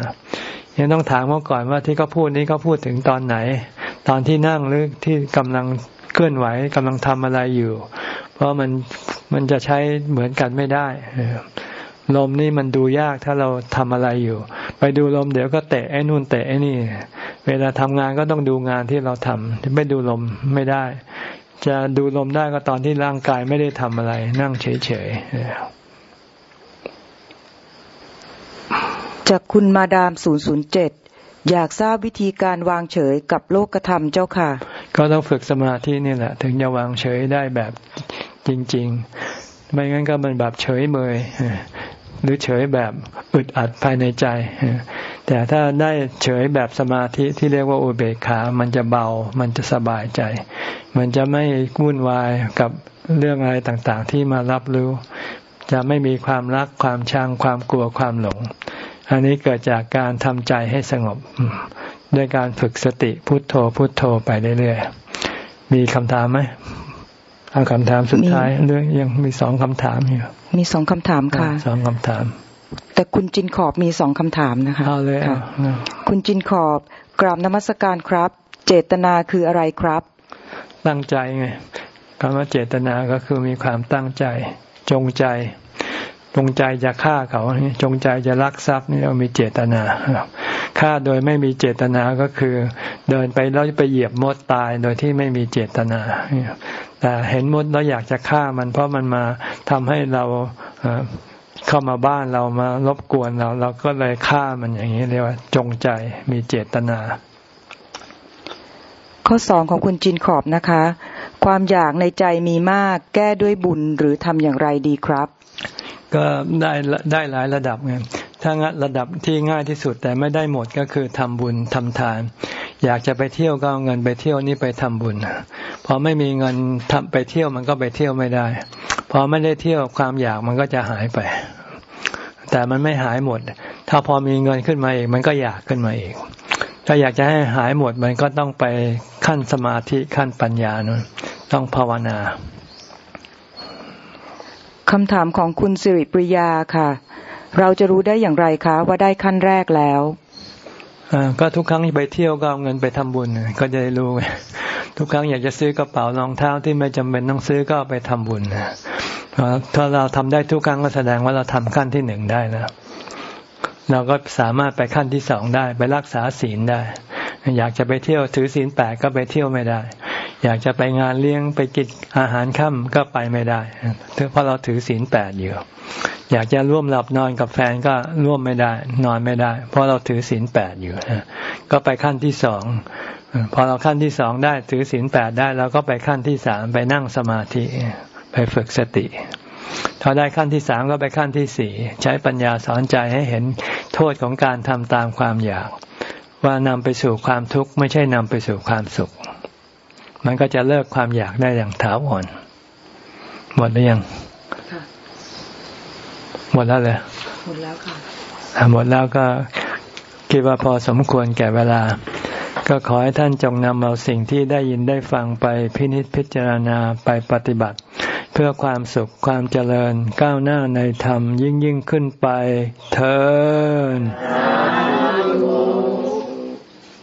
ยังต้องถามเขาก่อนว่าที่เขาพูดนี้เขาพูดถึงตอนไหน ตอนที่นั่งหรือที่กำลังเคลื่อนไหวกำลังทำอะไรอยู่ เพราะมันมันจะใช้เหมือนกันไม่ได้ลมนี่มันดูยากถ้าเราทำอะไรอยู่ ไปดูลมเดี๋ยวก็เตะไอ้นู่นเตะไอ้นี่ เวลาทำงานก็ต้องดูงานที่เราทำไม่ดูลมไม่ได้ จะดูลมได้ก็ตอนที่ร่างกายไม่ได้ทำอะไร นั่งเฉยๆจากคุณมาดาม 007 อยากทราบวิธีการวางเฉยกับโลกธรรมเจ้าค่ะ ก็ต้องฝึกสมาธินี่แหละ ถึงจะวางเฉยได้แบบจริง ๆ ไม่งั้นก็มันแบบเฉยเมยหรือเฉยแบบอึดอัดภายในใจ แต่ถ้าได้เฉยแบบสมาธิที่เรียกว่าอุเบกขา มันจะเบา มันจะสบายใจ มันจะไม่วุ่นวายกับเรื่องอะไรต่างๆ ที่มารับรู้ จะไม่มีความรักความชังความกลัวความหลง อันนี้เกิดจากการทำใจให้สงบ ด้วยการฝึกสติพุทโธพุทโธไปเรื่อยๆ มีคำถามไหมเอาคำถามสุดท้ายเรื่องยังมีสองคำถามอยู่ มีสองคำถามค่ะสองคำถาม แต่คุณจินขอบมีสองคำถามนะคะเอาเลยค่ะเอาคุณจินขอบกราบนมัสการครับ เจตนาคืออะไรครับ ตั้งใจไงคำว่าเจตนาก็คือมีความตั้งใจ จงใจ จงใจจะฆ่าเขาจงใจจะลักทรัพย์นี่เรามีเจตนาฆ่าโดยไม่มีเจตนาก็คือ เดินไปแล้วไปเหยียบมดตายโดยที่ไม่มีเจตนาแต่เห็นมดแล้วอยากจะฆ่ามัน เพราะมันมาทำให้เราเข้ามาบ้านเรามารบกวนเรา เราก็เลยฆ่ามันอย่างนี้เรียกว่า จงใจมีเจตนา ข้อสองของคุณจินขอบนะคะ ความอยากในใจมีมาก แก้ด้วยบุญหรือทำอย่างไรดีครับ ก็ได้ได้หลายระดับไงถ้างั้นระดับที่ง่ายที่สุดแต่ไม่ได้หมดก็คือทำบุญทำทาน อยากจะไปเที่ยวก็เอาเงินไปเที่ยวนี่ไปทำบุญพอไม่มีเงินทำไปเที่ยวมันก็ไปเที่ยวไม่ได้พอไม่ได้เที่ยวความอยากมันก็จะหายไป แต่มันไม่หายหมด ถ้าพอมีเงินขึ้นมาอีกมันก็อยากขึ้นมาอีก ถ้าอยากจะให้หายหมดมันก็ต้องไปขั้นสมาธิขั้นปัญญานะต้องภาวนา คำถามของคุณสิริปริยาค่ะ เราจะรู้ได้อย่างไรคะว่าได้ขั้นแรกแล้วก็ทุกครั้งที่ไปเที่ยวก็เอาเงินไปทำบุญก็จะได้รู้ทุกครั้งอยากจะซื้อกระเป๋ารองเท้าที่ไม่จำเป็นต้องซื้อก็เอาไปทำบุญถ้าเราทำได้ทุกครั้งก็แสดงว่าเราทำขั้นที่หนึ่งได้แล้ว เราก็สามารถไปขั้นที่สองได้ ไปรักษาศีลได้ อยากจะไปเที่ยวถือศีลแปดก็ไปเที่ยวไม่ได้ อยากจะไปงานเลี้ยงไปกินอาหารค่ำก็ไปไม่ได้เพราะเราถือศีลแปดอยู่ อยากจะร่วมหลับนอนกับแฟนก็ร่วมไม่ได้ นอนไม่ได้ เพราะเราถือศีลแปดอยู่ก็ไปขั้นที่สองพอเราขั้นที่สองได้ถือศีลแปดได้เราก็ไปขั้นที่สามไปนั่งสมาธิ ไปฝึกสติ ถ้าได้ขั้นที่สามก็ไปขั้นที่สี่ใช้ปัญญาสอนใจให้เห็นโทษของการทำตามความอยาก ว่านำไปสู่ความทุกข์ไม่ใช่นำไปสู่ความสุข มันก็จะเลิกความอยากได้อย่างถาวรหมดหรือยังหมดแล้วเลยหมดแล้วค่ะหมดแล้วก็คิดว่าพอสมควรแก่เวลา ก็ขอให้ท่านจงนำเอาสิ่งที่ได้ยินได้ฟังไปพินิจพิจารณาไปปฏิบัติ เพื่อความสุขความเจริญก้าวหน้าในธรรมยิ่งยิ่งขึ้นไปเธอ